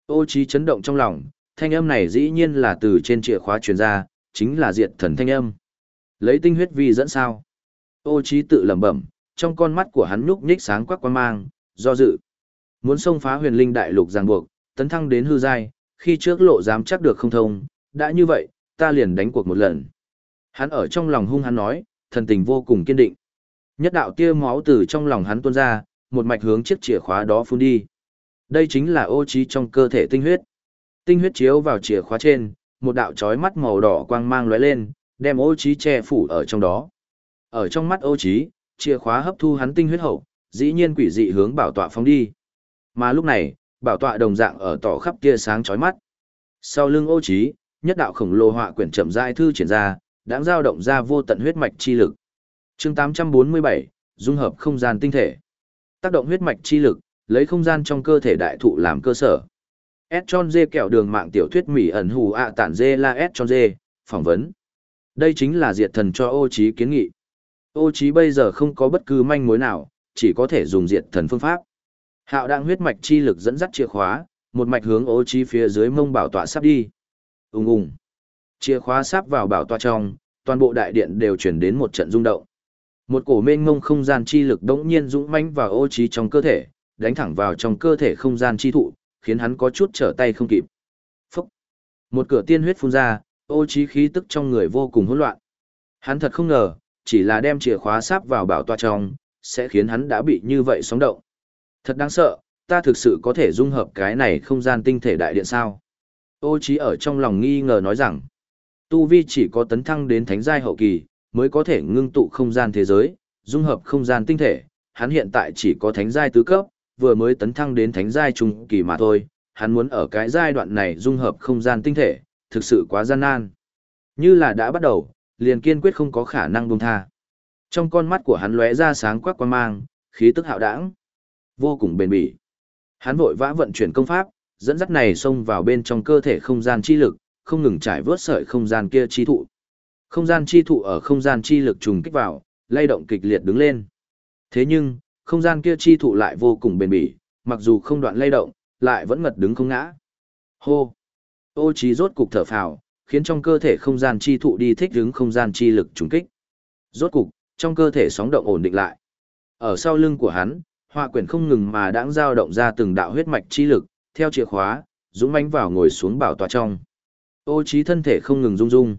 Ô trí chấn động trong lòng, thanh âm này dĩ nhiên là từ trên chìa khóa truyền ra, chính là diệt thần thanh âm. Lấy tinh huyết vi dẫn sao? Ô trí tự lẩm bẩm, trong con mắt của hắn nhúc nhích sáng quắc quan mang, do dự. Muốn xông phá huyền linh đại lục ràng buộc, tấn thăng đến hư giai, khi trước lộ dám chắc được không thông, đã như vậy, ta liền đánh cuộc một lần. Hắn ở trong lòng hung hắn nói, thần tình vô cùng kiên định. Nhất đạo tia máu từ trong lòng hắn tuôn ra, một mạch hướng chiếc chìa khóa đó phun đi. Đây chính là ô trí trong cơ thể tinh huyết. Tinh huyết chiếu vào chìa khóa trên, một đạo chói mắt màu đỏ quang mang lóe lên, đem ô trí che phủ ở trong đó. Ở trong mắt ô trí, chìa khóa hấp thu hắn tinh huyết hậu, dĩ nhiên quỷ dị hướng bảo tọa phóng đi. Mà lúc này, bảo tọa đồng dạng ở tỏ khắp tia sáng chói mắt. Sau lưng ô trí, nhất đạo khổng lồ họa quyển chậm rãi thư triển ra, đã giao động ra vô tận huyết mạch chi lực. Chương 847, dung hợp không gian tinh thể. Tác động huyết mạch chi lực, lấy không gian trong cơ thể đại thụ làm cơ sở. S tròn dê kẹo đường mạng tiểu thuyết mỉ ẩn hù ạ tản dê la S dê, phỏng vấn. Đây chính là diệt thần cho ô trí kiến nghị. Ô trí bây giờ không có bất cứ manh mối nào, chỉ có thể dùng diệt thần phương pháp. Hạo đang huyết mạch chi lực dẫn dắt chìa khóa, một mạch hướng ô trí phía dưới mông bảo tọa sắp đi. Ùng ùng. Chìa khóa sắp vào bảo tọa trong, toàn bộ đại điện đều chuyển đến một trận rung động. Một cổ mênh mông không gian chi lực đống nhiên dũng mãnh vào ô trí trong cơ thể, đánh thẳng vào trong cơ thể không gian chi thụ, khiến hắn có chút trở tay không kịp. Phúc! Một cửa tiên huyết phun ra, ô trí khí tức trong người vô cùng hỗn loạn. Hắn thật không ngờ, chỉ là đem chìa khóa sáp vào bảo tòa trong, sẽ khiến hắn đã bị như vậy sóng động. Thật đáng sợ, ta thực sự có thể dung hợp cái này không gian tinh thể đại điện sao? Ô trí ở trong lòng nghi ngờ nói rằng, Tu Vi chỉ có tấn thăng đến thánh giai hậu kỳ, mới có thể ngưng tụ không gian thế giới, dung hợp không gian tinh thể, hắn hiện tại chỉ có thánh giai tứ cấp, vừa mới tấn thăng đến thánh giai trung kỳ mà thôi, hắn muốn ở cái giai đoạn này dung hợp không gian tinh thể, thực sự quá gian nan. Như là đã bắt đầu, liền kiên quyết không có khả năng buông tha. Trong con mắt của hắn lóe ra sáng quắc quan mang, khí tức hạo đãng, vô cùng bền bỉ. Hắn vội vã vận chuyển công pháp, dẫn dắt này xông vào bên trong cơ thể không gian chi lực, không ngừng trải vớt sợi không gian kia chi thụ. Không gian chi thụ ở không gian chi lực trùng kích vào, lay động kịch liệt đứng lên. Thế nhưng, không gian kia chi thụ lại vô cùng bền bỉ, mặc dù không đoạn lay động, lại vẫn ngật đứng không ngã. Hô! Ô trí rốt cục thở phào, khiến trong cơ thể không gian chi thụ đi thích ứng không gian chi lực trùng kích. Rốt cục, trong cơ thể sóng động ổn định lại. Ở sau lưng của hắn, họa quyển không ngừng mà đãng dao động ra từng đạo huyết mạch chi lực, theo chìa khóa, dũng mãnh vào ngồi xuống bảo tòa trong. Ô trí thân thể không ngừng rung rung.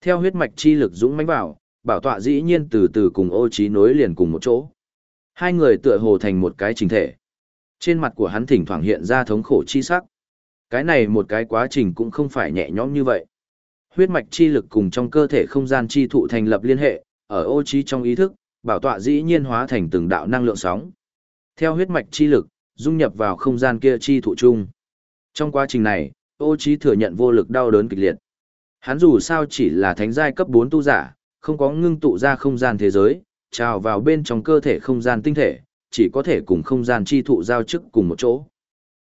Theo huyết mạch chi lực dũng mãnh vào, bảo tọa dĩ nhiên từ từ cùng ô trí nối liền cùng một chỗ. Hai người tựa hồ thành một cái trình thể. Trên mặt của hắn thỉnh thoảng hiện ra thống khổ chi sắc. Cái này một cái quá trình cũng không phải nhẹ nhõm như vậy. Huyết mạch chi lực cùng trong cơ thể không gian chi thụ thành lập liên hệ, ở ô trí trong ý thức, bảo tọa dĩ nhiên hóa thành từng đạo năng lượng sóng. Theo huyết mạch chi lực, dung nhập vào không gian kia chi thụ chung. Trong quá trình này, ô trí thừa nhận vô lực đau đớn kịch liệt. Hắn dù sao chỉ là thánh giai cấp 4 tu giả, không có ngưng tụ ra không gian thế giới, trào vào bên trong cơ thể không gian tinh thể, chỉ có thể cùng không gian chi thụ giao chức cùng một chỗ.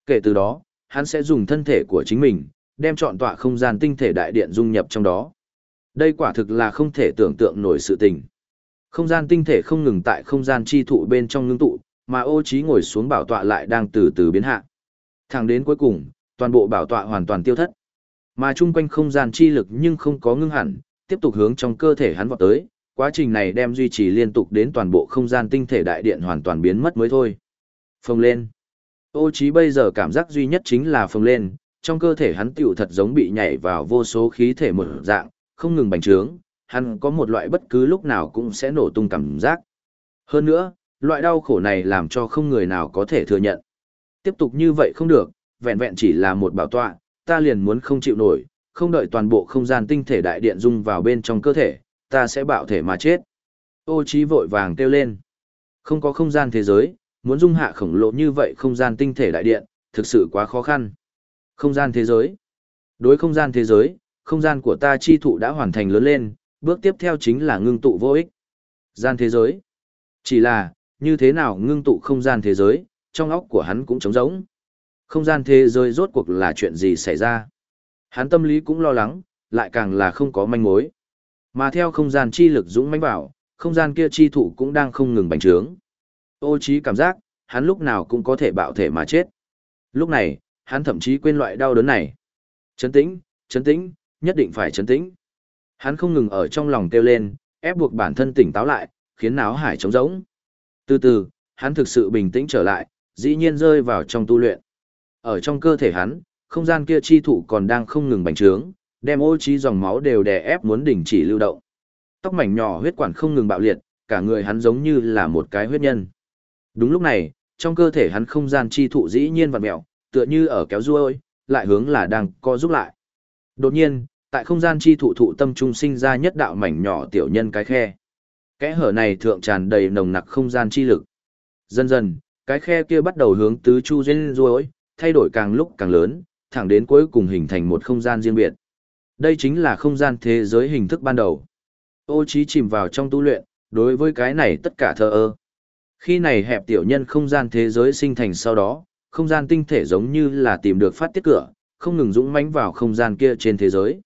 Kể từ đó, hắn sẽ dùng thân thể của chính mình, đem chọn tọa không gian tinh thể đại điện dung nhập trong đó. Đây quả thực là không thể tưởng tượng nổi sự tình. Không gian tinh thể không ngừng tại không gian chi thụ bên trong ngưng tụ, mà ô trí ngồi xuống bảo tọa lại đang từ từ biến hạ. Thẳng đến cuối cùng, toàn bộ bảo tọa hoàn toàn tiêu thất. Mà chung quanh không gian chi lực nhưng không có ngưng hẳn, tiếp tục hướng trong cơ thể hắn vọt tới, quá trình này đem duy trì liên tục đến toàn bộ không gian tinh thể đại điện hoàn toàn biến mất mới thôi. Phồng lên. Ô trí bây giờ cảm giác duy nhất chính là phồng lên, trong cơ thể hắn tiểu thật giống bị nhảy vào vô số khí thể một dạng, không ngừng bành trướng, hắn có một loại bất cứ lúc nào cũng sẽ nổ tung cảm giác. Hơn nữa, loại đau khổ này làm cho không người nào có thể thừa nhận. Tiếp tục như vậy không được, vẹn vẹn chỉ là một bảo tọa, ta liền muốn không chịu nổi, không đợi toàn bộ không gian tinh thể đại điện dung vào bên trong cơ thể, ta sẽ bạo thể mà chết. Ô trí vội vàng kêu lên. Không có không gian thế giới, muốn dung hạ khổng lồ như vậy không gian tinh thể đại điện, thực sự quá khó khăn. Không gian thế giới. Đối không gian thế giới, không gian của ta chi thụ đã hoàn thành lớn lên, bước tiếp theo chính là ngưng tụ vô ích. Gian thế giới. Chỉ là, như thế nào ngưng tụ không gian thế giới, trong óc của hắn cũng trống rỗng. Không gian thế giới rốt cuộc là chuyện gì xảy ra. Hắn tâm lý cũng lo lắng, lại càng là không có manh mối. Mà theo không gian chi lực dũng mãnh vào, không gian kia chi thụ cũng đang không ngừng bành trướng. Ô trí cảm giác, hắn lúc nào cũng có thể bạo thể mà chết. Lúc này, hắn thậm chí quên loại đau đớn này. Chấn tĩnh, chấn tĩnh, nhất định phải chấn tĩnh. Hắn không ngừng ở trong lòng kêu lên, ép buộc bản thân tỉnh táo lại, khiến náo hải trống rỗng. Từ từ, hắn thực sự bình tĩnh trở lại, dĩ nhiên rơi vào trong tu luyện. Ở trong cơ thể hắn, không gian kia chi thụ còn đang không ngừng bành trướng, đem ô trí dòng máu đều đè ép muốn đình chỉ lưu động. Tóc mảnh nhỏ huyết quản không ngừng bạo liệt, cả người hắn giống như là một cái huyết nhân. Đúng lúc này, trong cơ thể hắn không gian chi thụ dĩ nhiên vặn mèo, tựa như ở kéo ruôi, lại hướng là đang co giúp lại. Đột nhiên, tại không gian chi thụ thụ tâm trung sinh ra nhất đạo mảnh nhỏ tiểu nhân cái khe. Kẽ hở này thượng tràn đầy nồng nặc không gian chi lực. Dần dần, cái khe kia bắt đầu hướng tứ chu duyên ruôi, thay đổi càng lúc càng lớn, thẳng đến cuối cùng hình thành một không gian riêng biệt. Đây chính là không gian thế giới hình thức ban đầu. Ô trí chìm vào trong tu luyện, đối với cái này tất cả thờ ơ. Khi này hẹp tiểu nhân không gian thế giới sinh thành sau đó, không gian tinh thể giống như là tìm được phát tiết cửa, không ngừng dũng mãnh vào không gian kia trên thế giới.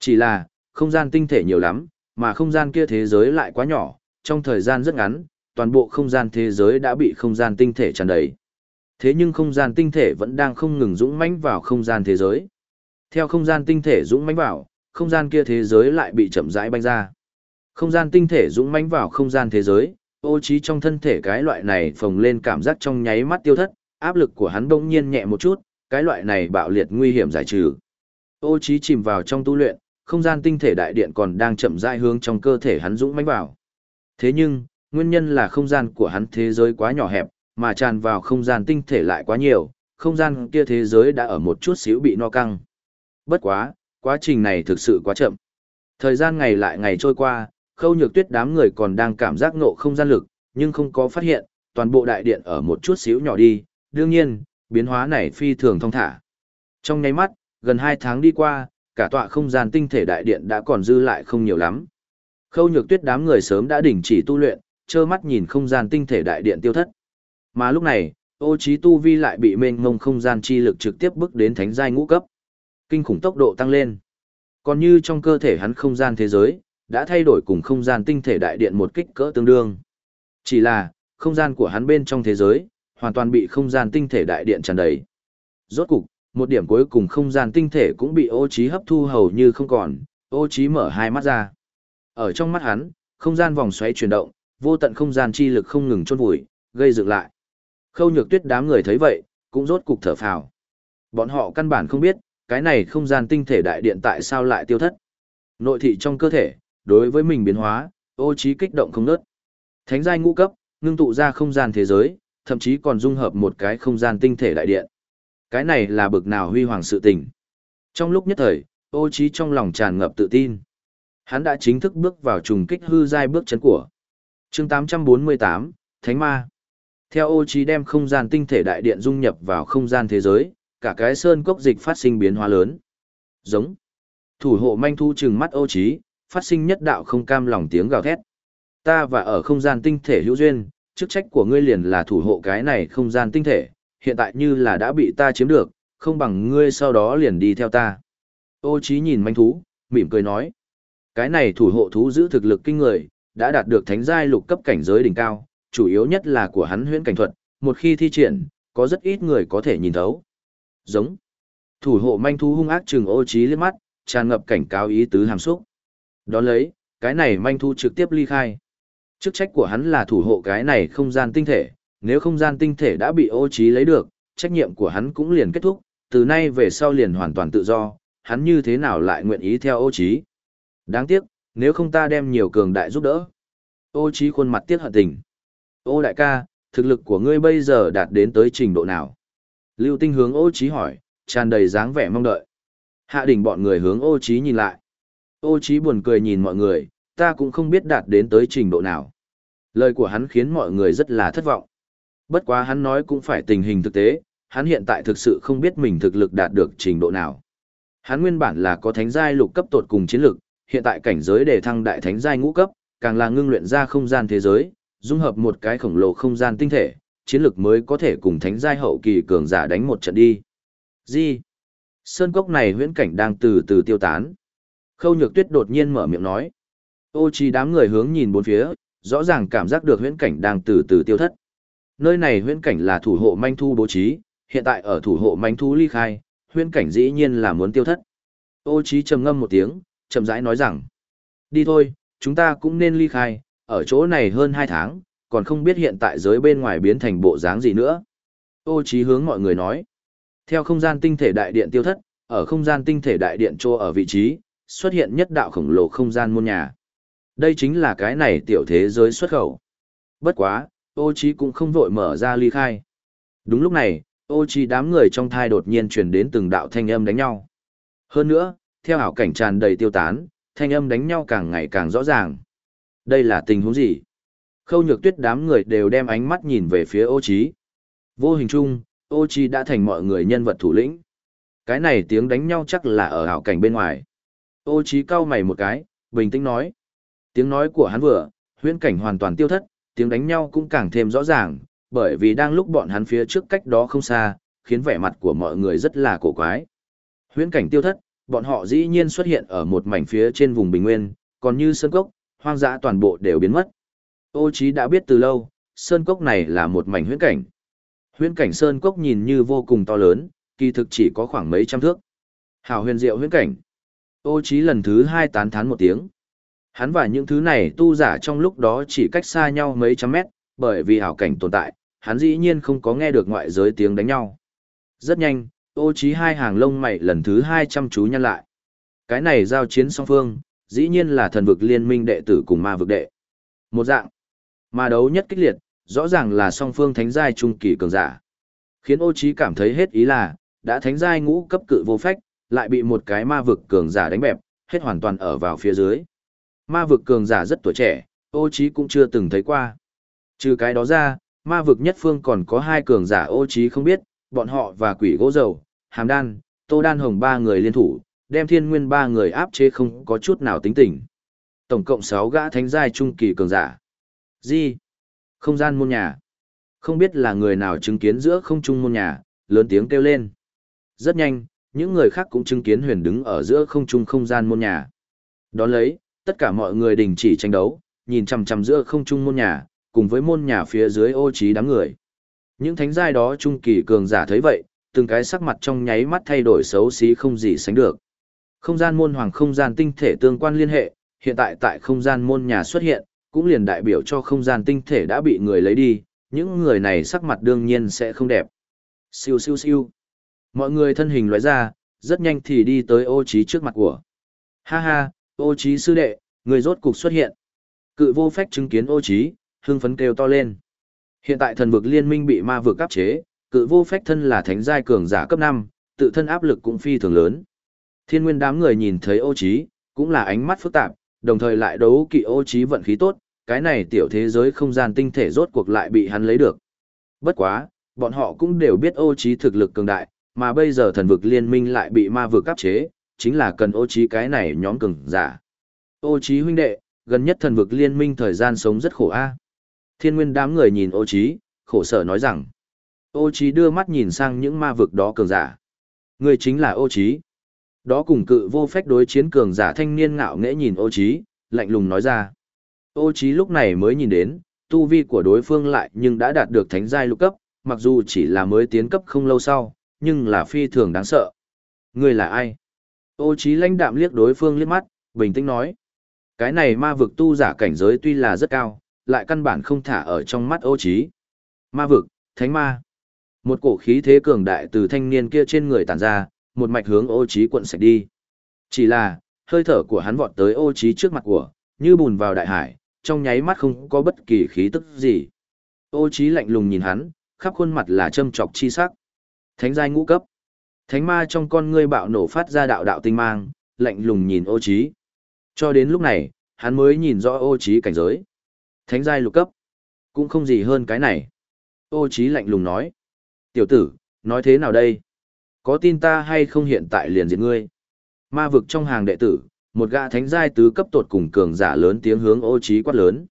Chỉ là, không gian tinh thể nhiều lắm, mà không gian kia thế giới lại quá nhỏ, trong thời gian rất ngắn, toàn bộ không gian thế giới đã bị không gian tinh thể tràn đầy. Thế nhưng không gian tinh thể vẫn đang không ngừng dũng mãnh vào không gian thế giới. Theo không gian tinh thể dũng mãnh vào, không gian kia thế giới lại bị chậm rãi banh ra. Không gian tinh thể dũng mãnh vào không gian thế giới, ô trí trong thân thể cái loại này phồng lên cảm giác trong nháy mắt tiêu thất, áp lực của hắn bỗng nhiên nhẹ một chút, cái loại này bạo liệt nguy hiểm giải trừ. Ô trí chìm vào trong tu luyện, không gian tinh thể đại điện còn đang chậm rãi hướng trong cơ thể hắn dũng mãnh vào. Thế nhưng, nguyên nhân là không gian của hắn thế giới quá nhỏ hẹp, mà tràn vào không gian tinh thể lại quá nhiều, không gian kia thế giới đã ở một chút xíu bị no căng. Bất quá, quá trình này thực sự quá chậm. Thời gian ngày lại ngày trôi qua, khâu nhược tuyết đám người còn đang cảm giác ngộ không gian lực, nhưng không có phát hiện, toàn bộ đại điện ở một chút xíu nhỏ đi, đương nhiên, biến hóa này phi thường thông thả. Trong nháy mắt, gần 2 tháng đi qua, cả tọa không gian tinh thể đại điện đã còn dư lại không nhiều lắm. Khâu nhược tuyết đám người sớm đã đình chỉ tu luyện, trơ mắt nhìn không gian tinh thể đại điện tiêu thất. Mà lúc này, ô trí tu vi lại bị mênh mông không gian chi lực trực tiếp bước đến thánh giai ngũ cấp. Kinh khủng tốc độ tăng lên. Còn như trong cơ thể hắn không gian thế giới, đã thay đổi cùng không gian tinh thể đại điện một kích cỡ tương đương. Chỉ là, không gian của hắn bên trong thế giới, hoàn toàn bị không gian tinh thể đại điện tràn đầy. Rốt cục, một điểm cuối cùng không gian tinh thể cũng bị ô trí hấp thu hầu như không còn, ô trí mở hai mắt ra. Ở trong mắt hắn, không gian vòng xoáy chuyển động, vô tận không gian chi lực không ngừng chôn vùi, gây dựng lại. Khâu nhược tuyết đám người thấy vậy, cũng rốt cục thở phào. Bọn họ căn bản không biết, cái này không gian tinh thể đại điện tại sao lại tiêu thất. Nội thị trong cơ thể, đối với mình biến hóa, ô trí kích động không nớt. Thánh giai ngũ cấp, ngưng tụ ra không gian thế giới, thậm chí còn dung hợp một cái không gian tinh thể đại điện. Cái này là bực nào huy hoàng sự tình. Trong lúc nhất thời, ô trí trong lòng tràn ngập tự tin. Hắn đã chính thức bước vào trùng kích hư giai bước chân của. Chương 848, Thánh Ma. Theo ô trí đem không gian tinh thể đại điện dung nhập vào không gian thế giới, cả cái sơn cốc dịch phát sinh biến hóa lớn. Giống. Thủ hộ manh thu trừng mắt ô trí, phát sinh nhất đạo không cam lòng tiếng gào thét. Ta và ở không gian tinh thể hữu duyên, chức trách của ngươi liền là thủ hộ cái này không gian tinh thể, hiện tại như là đã bị ta chiếm được, không bằng ngươi sau đó liền đi theo ta. Ô trí nhìn manh thú, mỉm cười nói. Cái này thủ hộ thú giữ thực lực kinh người, đã đạt được thánh giai lục cấp cảnh giới đỉnh cao, chủ yếu nhất là của hắn huyễn cảnh thuật, một khi thi triển, có rất ít người có thể nhìn thấu. Giống. Thủ hộ manh thú hung ác trừng ô trí liếc mắt, tràn ngập cảnh cáo ý tứ hàm xúc. Đón lấy, cái này manh thú trực tiếp ly khai. Chức trách của hắn là thủ hộ cái này không gian tinh thể, nếu không gian tinh thể đã bị ô trí lấy được, trách nhiệm của hắn cũng liền kết thúc, từ nay về sau liền hoàn toàn tự do, hắn như thế nào lại nguyện ý theo ô trí. Đáng tiếc, nếu không ta đem nhiều cường đại giúp đỡ. Ô trí khuôn mặt tiếc hận tình. Ô đại ca, thực lực của ngươi bây giờ đạt đến tới trình độ nào? Lưu tinh hướng ô trí hỏi, tràn đầy dáng vẻ mong đợi. Hạ đỉnh bọn người hướng ô trí nhìn lại. Ô trí buồn cười nhìn mọi người, ta cũng không biết đạt đến tới trình độ nào. Lời của hắn khiến mọi người rất là thất vọng. Bất quá hắn nói cũng phải tình hình thực tế, hắn hiện tại thực sự không biết mình thực lực đạt được trình độ nào. Hắn nguyên bản là có thánh giai lục cấp tột cùng chiến lực, hiện tại cảnh giới đề thăng đại thánh giai ngũ cấp, càng là ngưng luyện ra không gian thế giới, dung hợp một cái khổng lồ không gian tinh thể, chiến lực mới có thể cùng thánh giai hậu kỳ cường giả đánh một trận đi. Gì? Sơn cốc này huyễn cảnh đang từ từ tiêu tán. Khâu Nhược Tuyết đột nhiên mở miệng nói. Ô chi đám người hướng nhìn bốn phía, rõ ràng cảm giác được huyễn cảnh đang từ từ tiêu thất. Nơi này huyễn cảnh là thủ hộ manh thu bố trí, hiện tại ở thủ hộ manh thu ly khai, huyễn cảnh dĩ nhiên là muốn tiêu thất. Ô Chi trầm ngâm một tiếng, chậm rãi nói rằng, đi thôi, chúng ta cũng nên ly khai, ở chỗ này hơn 2 tháng, còn không biết hiện tại giới bên ngoài biến thành bộ dáng gì nữa. Ô Chí hướng mọi người nói, theo không gian tinh thể đại điện tiêu thất, ở không gian tinh thể đại điện trô ở vị trí, xuất hiện nhất đạo khổng lồ không gian môn nhà. Đây chính là cái này tiểu thế giới xuất khẩu. Bất quá, ô Chí cũng không vội mở ra ly khai. Đúng lúc này, ô Chí đám người trong thai đột nhiên truyền đến từng đạo thanh âm đánh nhau. Hơn nữa, theo ảo cảnh tràn đầy tiêu tán, thanh âm đánh nhau càng ngày càng rõ ràng. Đây là tình huống gì? Khâu nhược tuyết đám người đều đem ánh mắt nhìn về phía ô Chí. Vô hình chung, ô Chí đã thành mọi người nhân vật thủ lĩnh. Cái này tiếng đánh nhau chắc là ở hảo cảnh bên ngoài. Ô Chí cau mày một cái, bình tĩnh nói. Tiếng nói của hắn vừa, huyễn cảnh hoàn toàn tiêu thất, tiếng đánh nhau cũng càng thêm rõ ràng, bởi vì đang lúc bọn hắn phía trước cách đó không xa, khiến vẻ mặt của mọi người rất là cổ quái. Huyễn cảnh tiêu thất, bọn họ dĩ nhiên xuất hiện ở một mảnh phía trên vùng bình nguyên, còn như sơn cốc, hoang dã toàn bộ đều biến mất. Ô Chí đã biết từ lâu, sơn cốc này là một mảnh huyễn cảnh. Huyễn cảnh sơn cốc nhìn như vô cùng to lớn, kỳ thực chỉ có khoảng mấy trăm thước. Hảo huyền diệu huyễn cảnh. Ô Chí lần thứ hai tán thán một tiếng. Hắn và những thứ này tu giả trong lúc đó chỉ cách xa nhau mấy trăm mét, bởi vì hảo cảnh tồn tại, hắn dĩ nhiên không có nghe được ngoại giới tiếng đánh nhau. Rất nhanh, ô trí hai hàng lông mày lần thứ hai chăm chú nhăn lại. Cái này giao chiến song phương, dĩ nhiên là thần vực liên minh đệ tử cùng ma vực đệ. Một dạng, ma đấu nhất kích liệt, rõ ràng là song phương thánh giai trung kỳ cường giả. Khiến ô trí cảm thấy hết ý là, đã thánh giai ngũ cấp cự vô phách, lại bị một cái ma vực cường giả đánh bẹp, hết hoàn toàn ở vào phía dưới. Ma vực cường giả rất tuổi trẻ, ô trí cũng chưa từng thấy qua. Trừ cái đó ra, ma vực nhất phương còn có hai cường giả ô trí không biết, bọn họ và quỷ gỗ dầu, hàm đan, tô đan hồng ba người liên thủ, đem thiên nguyên ba người áp chế không có chút nào tính tình. Tổng cộng 6 gã thánh giai trung kỳ cường giả. Gì? Không gian môn nhà. Không biết là người nào chứng kiến giữa không trung môn nhà, lớn tiếng kêu lên. Rất nhanh, những người khác cũng chứng kiến huyền đứng ở giữa không trung không gian môn nhà. Đón lấy, tất cả mọi người đình chỉ tranh đấu, nhìn chằm chằm giữa không trung môn nhà, cùng với môn nhà phía dưới ô trí đám người. Những thánh giai đó trung kỳ cường giả thấy vậy, từng cái sắc mặt trong nháy mắt thay đổi xấu xí không gì sánh được. Không gian môn hoàng không gian tinh thể tương quan liên hệ, hiện tại tại không gian môn nhà xuất hiện, cũng liền đại biểu cho không gian tinh thể đã bị người lấy đi, những người này sắc mặt đương nhiên sẽ không đẹp. Siêu siêu siêu. Mọi người thân hình loại ra, rất nhanh thì đi tới ô trí trước mặt của. Ha ha, ô trí sư đệ, người rốt cục xuất hiện. Cự vô phách chứng kiến ô trí, hưng phấn kêu to lên. Hiện tại thần vực liên minh bị ma vực áp chế, cự vô phách thân là thánh giai cường giả cấp 5, tự thân áp lực cũng phi thường lớn. Thiên nguyên đám người nhìn thấy ô trí, cũng là ánh mắt phức tạp, đồng thời lại đấu kỵ ô trí vận khí tốt, cái này tiểu thế giới không gian tinh thể rốt cuộc lại bị hắn lấy được. Bất quá, bọn họ cũng đều biết ô trí thực lực cường đại, mà bây giờ thần vực liên minh lại bị ma vực áp chế, chính là cần ô trí cái này nhóm cường giả. Ô trí huynh đệ, gần nhất thần vực liên minh thời gian sống rất khổ a. Thiên nguyên đám người nhìn ô trí, khổ sở nói rằng. Ô trí đưa mắt nhìn sang những ma vực đó cường giả. Người chính là ô trí. Đó cùng cự vô phách đối chiến cường giả thanh niên ngạo nghễ nhìn ô trí, lạnh lùng nói ra. Ô trí lúc này mới nhìn đến, tu vi của đối phương lại nhưng đã đạt được thánh giai lục cấp, mặc dù chỉ là mới tiến cấp không lâu sau, nhưng là phi thường đáng sợ. Người là ai? Ô trí lãnh đạm liếc đối phương liếc mắt, bình tĩnh nói. Cái này ma vực tu giả cảnh giới tuy là rất cao, lại căn bản không thả ở trong mắt ô trí. Ma vực, thánh ma. Một cổ khí thế cường đại từ thanh niên kia trên người tản ra, một mạch hướng ô trí quận sạch đi. Chỉ là, hơi thở của hắn vọt tới ô trí trước mặt của, như bùn vào đại hải, trong nháy mắt không có bất kỳ khí tức gì. Ô trí lạnh lùng nhìn hắn, khắp khuôn mặt là châm chọc chi sắc. Thánh giai ngũ cấp. Thánh ma trong con ngươi bạo nổ phát ra đạo đạo tinh mang, lạnh lùng nhìn ô trí. Cho đến lúc này, hắn mới nhìn rõ ô trí cảnh giới. Thánh giai lục cấp. Cũng không gì hơn cái này. Ô trí lạnh lùng nói. Tiểu tử, nói thế nào đây? Có tin ta hay không hiện tại liền diệt ngươi? Ma vực trong hàng đệ tử, một gã thánh giai tứ cấp tột cùng cường giả lớn tiếng hướng ô trí quát lớn.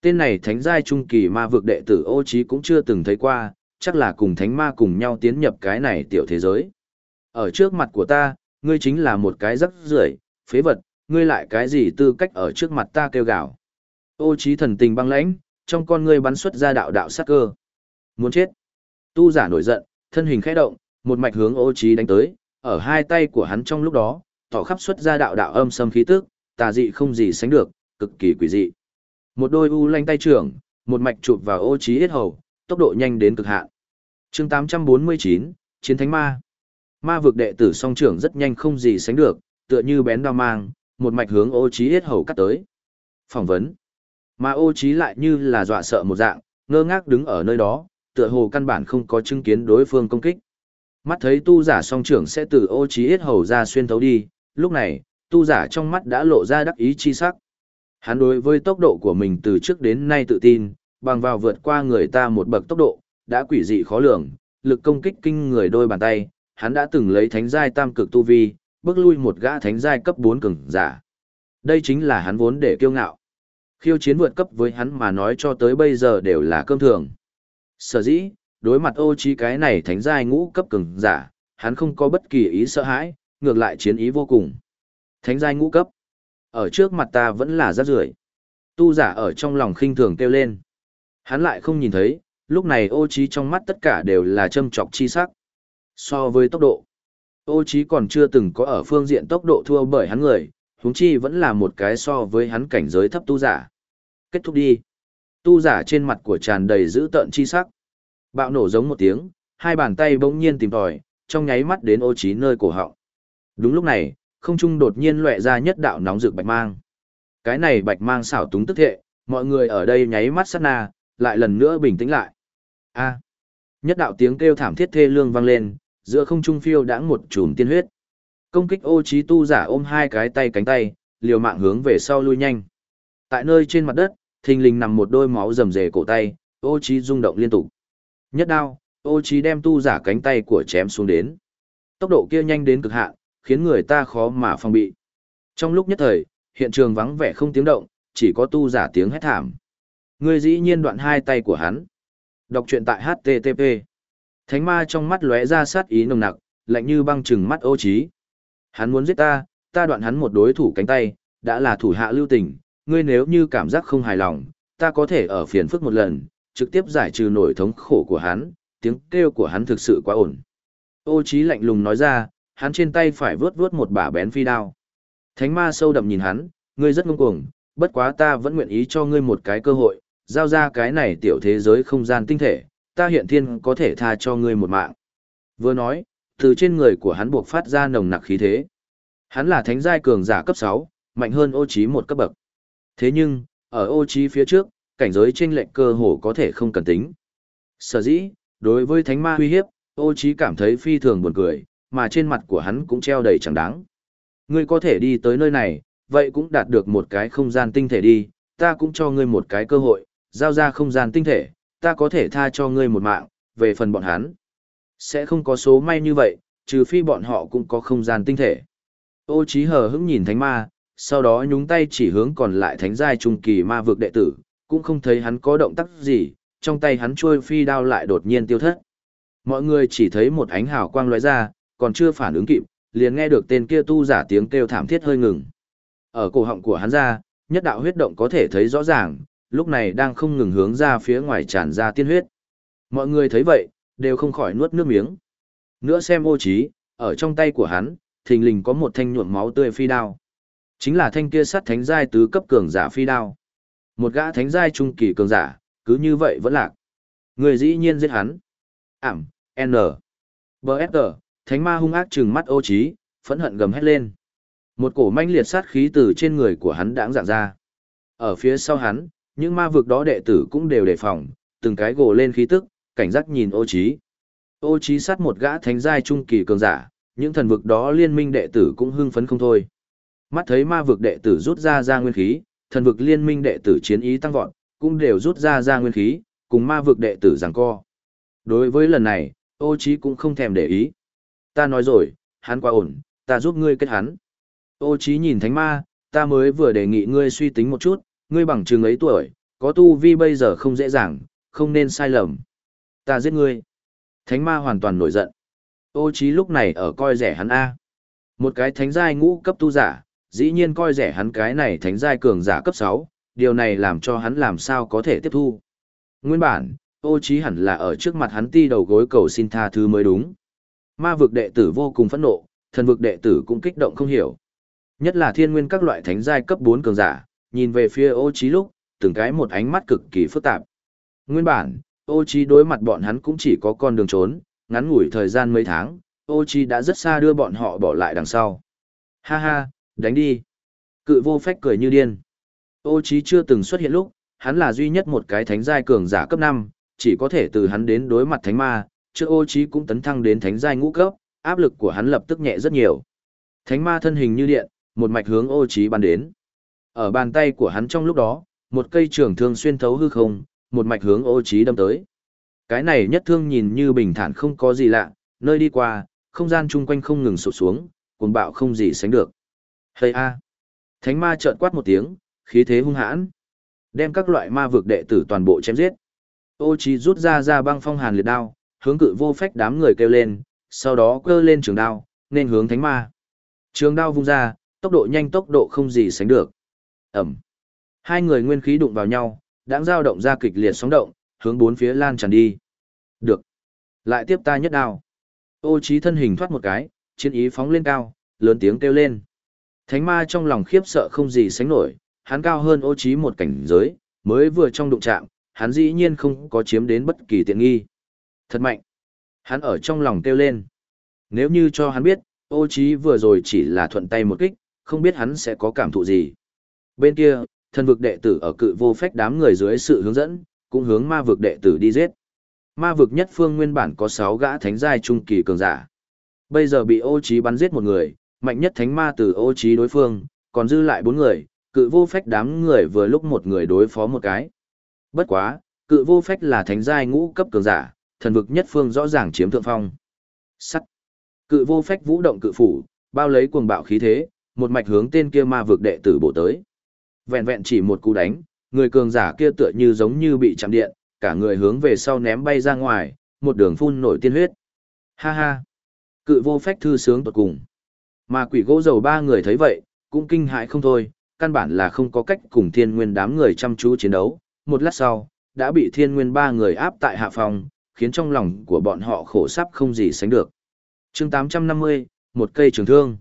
Tên này thánh giai trung kỳ ma vực đệ tử ô trí cũng chưa từng thấy qua, chắc là cùng thánh ma cùng nhau tiến nhập cái này tiểu thế giới. Ở trước mặt của ta, ngươi chính là một cái rắc rưởi, phế vật, ngươi lại cái gì tư cách ở trước mặt ta kêu gào. Ô trí thần tình băng lãnh, trong con ngươi bắn xuất ra đạo đạo sát cơ. Muốn chết. Tu giả nổi giận, thân hình khẽ động, một mạch hướng ô trí đánh tới, ở hai tay của hắn trong lúc đó, tỏ khắp xuất ra đạo đạo âm sâm khí tức, tà dị không gì sánh được, cực kỳ quỷ dị. Một đôi u lanh tay trưởng, một mạch chụp vào ô trí hết hầu, tốc độ nhanh đến cực hạn. Chương 849, Chiến Thánh Ma. Ma vực đệ tử song trưởng rất nhanh không gì sánh được, tựa như bén đao mang, một mạch hướng ô trí hết hầu cắt tới. Phỏng vấn. Mà ô trí lại như là dọa sợ một dạng, ngơ ngác đứng ở nơi đó, tựa hồ căn bản không có chứng kiến đối phương công kích. Mắt thấy tu giả song trưởng sẽ từ ô trí hết hầu ra xuyên thấu đi, lúc này, tu giả trong mắt đã lộ ra đắc ý chi sắc. Hắn đối với tốc độ của mình từ trước đến nay tự tin, bằng vào vượt qua người ta một bậc tốc độ, đã quỷ dị khó lường, lực công kích kinh người đôi bàn tay, hắn đã từng lấy thánh giai tam cực tu vi, bước lui một gã thánh giai cấp 4 cường giả. Đây chính là hắn vốn để kiêu ngạo. Khiêu chiến vượt cấp với hắn mà nói cho tới bây giờ đều là cơm thường. Sở dĩ, đối mặt ô trí cái này thánh giai ngũ cấp cường giả, hắn không có bất kỳ ý sợ hãi, ngược lại chiến ý vô cùng. Thánh giai ngũ cấp. Ở trước mặt ta vẫn là rác rưởi. Tu giả ở trong lòng khinh thường kêu lên. Hắn lại không nhìn thấy, lúc này ô trí trong mắt tất cả đều là châm chọc chi sắc. So với tốc độ, ô trí còn chưa từng có ở phương diện tốc độ thua bởi hắn người, huống chi vẫn là một cái so với hắn cảnh giới thấp tu giả. Kết thúc đi. Tu giả trên mặt của tràn đầy dữ tợn chi sắc. Bạo nổ giống một tiếng, hai bàn tay bỗng nhiên tìm tòi, trong nháy mắt đến ô trí nơi cổ họng. Đúng lúc này, không trung đột nhiên lóe ra nhất đạo nóng rực bạch mang. Cái này bạch mang xảo túng tức thệ, mọi người ở đây nháy mắt sát na, lại lần nữa bình tĩnh lại. A. Nhất đạo tiếng kêu thảm thiết thê lương vang lên, giữa không trung phiêu đãng một chùm tiên huyết. Công kích ô trí tu giả ôm hai cái tay cánh tay, liều mạng hướng về sau lui nhanh. Tại nơi trên mặt đất, thình lình nằm một đôi máu rầm rề cổ tay, ô trí rung động liên tục. Nhất đao, ô trí đem tu giả cánh tay của chém xuống đến. Tốc độ kia nhanh đến cực hạn, khiến người ta khó mà phòng bị. Trong lúc nhất thời, hiện trường vắng vẻ không tiếng động, chỉ có tu giả tiếng hét thảm. Người dĩ nhiên đoạn hai tay của hắn. Đọc truyện tại HTTP. Thánh ma trong mắt lóe ra sát ý nồng nặc, lạnh như băng trừng mắt ô trí. Hắn muốn giết ta, ta đoạn hắn một đối thủ cánh tay, đã là thủ hạ lưu tình, ngươi nếu như cảm giác không hài lòng, ta có thể ở phiền phức một lần, trực tiếp giải trừ nổi thống khổ của hắn, tiếng kêu của hắn thực sự quá ổn. Ô Chí lạnh lùng nói ra, hắn trên tay phải vướt vướt một bả bén phi đao. Thánh ma sâu đậm nhìn hắn, ngươi rất ngông cuồng, bất quá ta vẫn nguyện ý cho ngươi một cái cơ hội, giao ra cái này tiểu thế giới không gian tinh thể, ta hiện thiên có thể tha cho ngươi một mạng. Vừa nói, từ trên người của hắn buộc phát ra nồng nặc khí thế. Hắn là thánh giai cường giả cấp 6, mạnh hơn ô Chí một cấp bậc. Thế nhưng, ở ô Chí phía trước, cảnh giới trên lệnh cơ hồ có thể không cần tính. Sở dĩ, đối với thánh ma uy hiếp, ô trí cảm thấy phi thường buồn cười, mà trên mặt của hắn cũng treo đầy chẳng đáng. Ngươi có thể đi tới nơi này, vậy cũng đạt được một cái không gian tinh thể đi, ta cũng cho ngươi một cái cơ hội, giao ra không gian tinh thể, ta có thể tha cho ngươi một mạng, về phần bọn hắn. Sẽ không có số may như vậy, trừ phi bọn họ cũng có không gian tinh thể. Ô trí hờ hững nhìn thánh ma, sau đó nhúng tay chỉ hướng còn lại thánh giai trung kỳ ma vực đệ tử, cũng không thấy hắn có động tác gì, trong tay hắn trôi phi đao lại đột nhiên tiêu thất. Mọi người chỉ thấy một ánh hào quang lóe ra, còn chưa phản ứng kịp, liền nghe được tên kia tu giả tiếng kêu thảm thiết hơi ngừng. Ở cổ họng của hắn ra, nhất đạo huyết động có thể thấy rõ ràng, lúc này đang không ngừng hướng ra phía ngoài tràn ra tiên huyết. Mọi người thấy vậy, đều không khỏi nuốt nước miếng. Nữa xem ô trí, ở trong tay của hắn, thình lình có một thanh nhuộm máu tươi phi đao. Chính là thanh kia sắt thánh giai tứ cấp cường giả phi đao. Một gã thánh giai trung kỳ cường giả, cứ như vậy vẫn lạc. Người dĩ nhiên giết hắn. Ảm, N. B.S.T. Thánh ma hung ác trừng mắt ô trí, phẫn hận gầm hét lên. Một cổ manh liệt sát khí từ trên người của hắn đãng dạng ra. Ở phía sau hắn, những ma vực đó đệ tử cũng đều đề phòng, từng cái gồ lên khí tức, cảnh giác nhìn ô trí. Ô trí sát một gã thánh giai trung kỳ cường giả, những thần vực đó liên minh đệ tử cũng hưng phấn không thôi. Mắt thấy ma vực đệ tử rút ra ra nguyên khí, thần vực liên minh đệ tử chiến ý tăng vọt, cũng đều rút ra ra nguyên khí, cùng ma vực đệ tử giằng co. Đối với lần này, ô trí cũng không thèm để ý. Ta nói rồi, hắn quá ổn, ta giúp ngươi kết hắn. Ô trí nhìn thánh ma, ta mới vừa đề nghị ngươi suy tính một chút, ngươi bằng trường ấy tuổi, có tu vi bây giờ không dễ dàng, không nên sai lầm. Ta giết ngươi. Thánh ma hoàn toàn nổi giận. Ô trí lúc này ở coi rẻ hắn A. Một cái thánh giai ngũ cấp tu giả, dĩ nhiên coi rẻ hắn cái này thánh giai cường giả cấp 6, điều này làm cho hắn làm sao có thể tiếp thu. Nguyên bản, ô trí hẳn là ở trước mặt hắn ti đầu gối cầu xin tha thứ mới đúng. Ma vực đệ tử vô cùng phẫn nộ, thần vực đệ tử cũng kích động không hiểu. Nhất là thiên nguyên các loại thánh giai cấp 4 cường giả, nhìn về phía ô trí lúc, từng cái một ánh mắt cực kỳ phức tạp. Nguyên bản, ô trí đối mặt bọn hắn cũng chỉ có con đường trốn, ngắn ngủi thời gian mấy tháng, ô trí đã rất xa đưa bọn họ bỏ lại đằng sau. Ha ha, đánh đi. Cự vô phách cười như điên. Ô trí chưa từng xuất hiện lúc, hắn là duy nhất một cái thánh giai cường giả cấp 5, chỉ có thể từ hắn đến đối mặt thánh ma, trước ô trí cũng tấn thăng đến thánh giai ngũ cấp, áp lực của hắn lập tức nhẹ rất nhiều. Thánh ma thân hình như điện, một mạch hướng ô trí bắn đến. Ở bàn tay của hắn trong lúc đó, một cây trường thương xuyên thấu hư không, một mạch hướng ô trí đâm tới. Cái này nhất thương nhìn như bình thản không có gì lạ, nơi đi qua, không gian chung quanh không ngừng sụp xuống, cuồng bạo không gì sánh được. Hây a! Thánh ma trợn quát một tiếng, khí thế hung hãn. Đem các loại ma vực đệ tử toàn bộ chém giết. Ô chi rút ra ra băng phong hàn liệt đao, hướng cự vô phách đám người kêu lên, sau đó cơ lên trường đao, nên hướng thánh ma. Trường đao vung ra, tốc độ nhanh tốc độ không gì sánh được. Ẩm. Hai người nguyên khí đụng vào nhau, đang giao động ra kịch liệt sóng động, hướng bốn phía lan tràn đi. Được. Lại tiếp ta nhất đao. Ô chi thân hình thoát một cái, chiến ý phóng lên cao, lớn tiếng kêu lên. Thánh ma trong lòng khiếp sợ không gì sánh nổi, hắn cao hơn ô trí một cảnh giới, mới vừa trong đụng chạm, hắn dĩ nhiên không có chiếm đến bất kỳ tiện nghi. Thật mạnh. Hắn ở trong lòng kêu lên. Nếu như cho hắn biết, ô trí vừa rồi chỉ là thuận tay một kích, không biết hắn sẽ có cảm thụ gì. Bên kia, thần vực đệ tử ở cự vô phách đám người dưới sự hướng dẫn, cũng hướng ma vực đệ tử đi giết. Ma vực nhất phương nguyên bản có 6 gã thánh giai trung kỳ cường giả. Bây giờ bị ô trí bắn giết một người, mạnh nhất thánh ma từ ô trí đối phương, còn dư lại bốn người, cự vô phách đám người vừa lúc một người đối phó một cái. Bất quá, cự vô phách là thánh giai ngũ cấp cường giả, thần vực nhất phương rõ ràng chiếm thượng phong. Sắt. Cự vô phách vũ động cự phủ, bao lấy cuồng bạo khí thế, một mạch hướng tên kia ma vực đệ tử bổ tới. Vẹn vẹn chỉ một cú đánh, người cường giả kia tựa như giống như bị chạm điện, cả người hướng về sau ném bay ra ngoài, một đường phun nổi tiên huyết. Ha ha. Cự vô phách thư sướng tuột cùng. Mà quỷ gỗ dầu ba người thấy vậy, cũng kinh hãi không thôi, căn bản là không có cách cùng thiên nguyên đám người chăm chú chiến đấu. Một lát sau, đã bị thiên nguyên ba người áp tại hạ phòng, khiến trong lòng của bọn họ khổ sắp không gì sánh được. chương 850, một cây trường thương.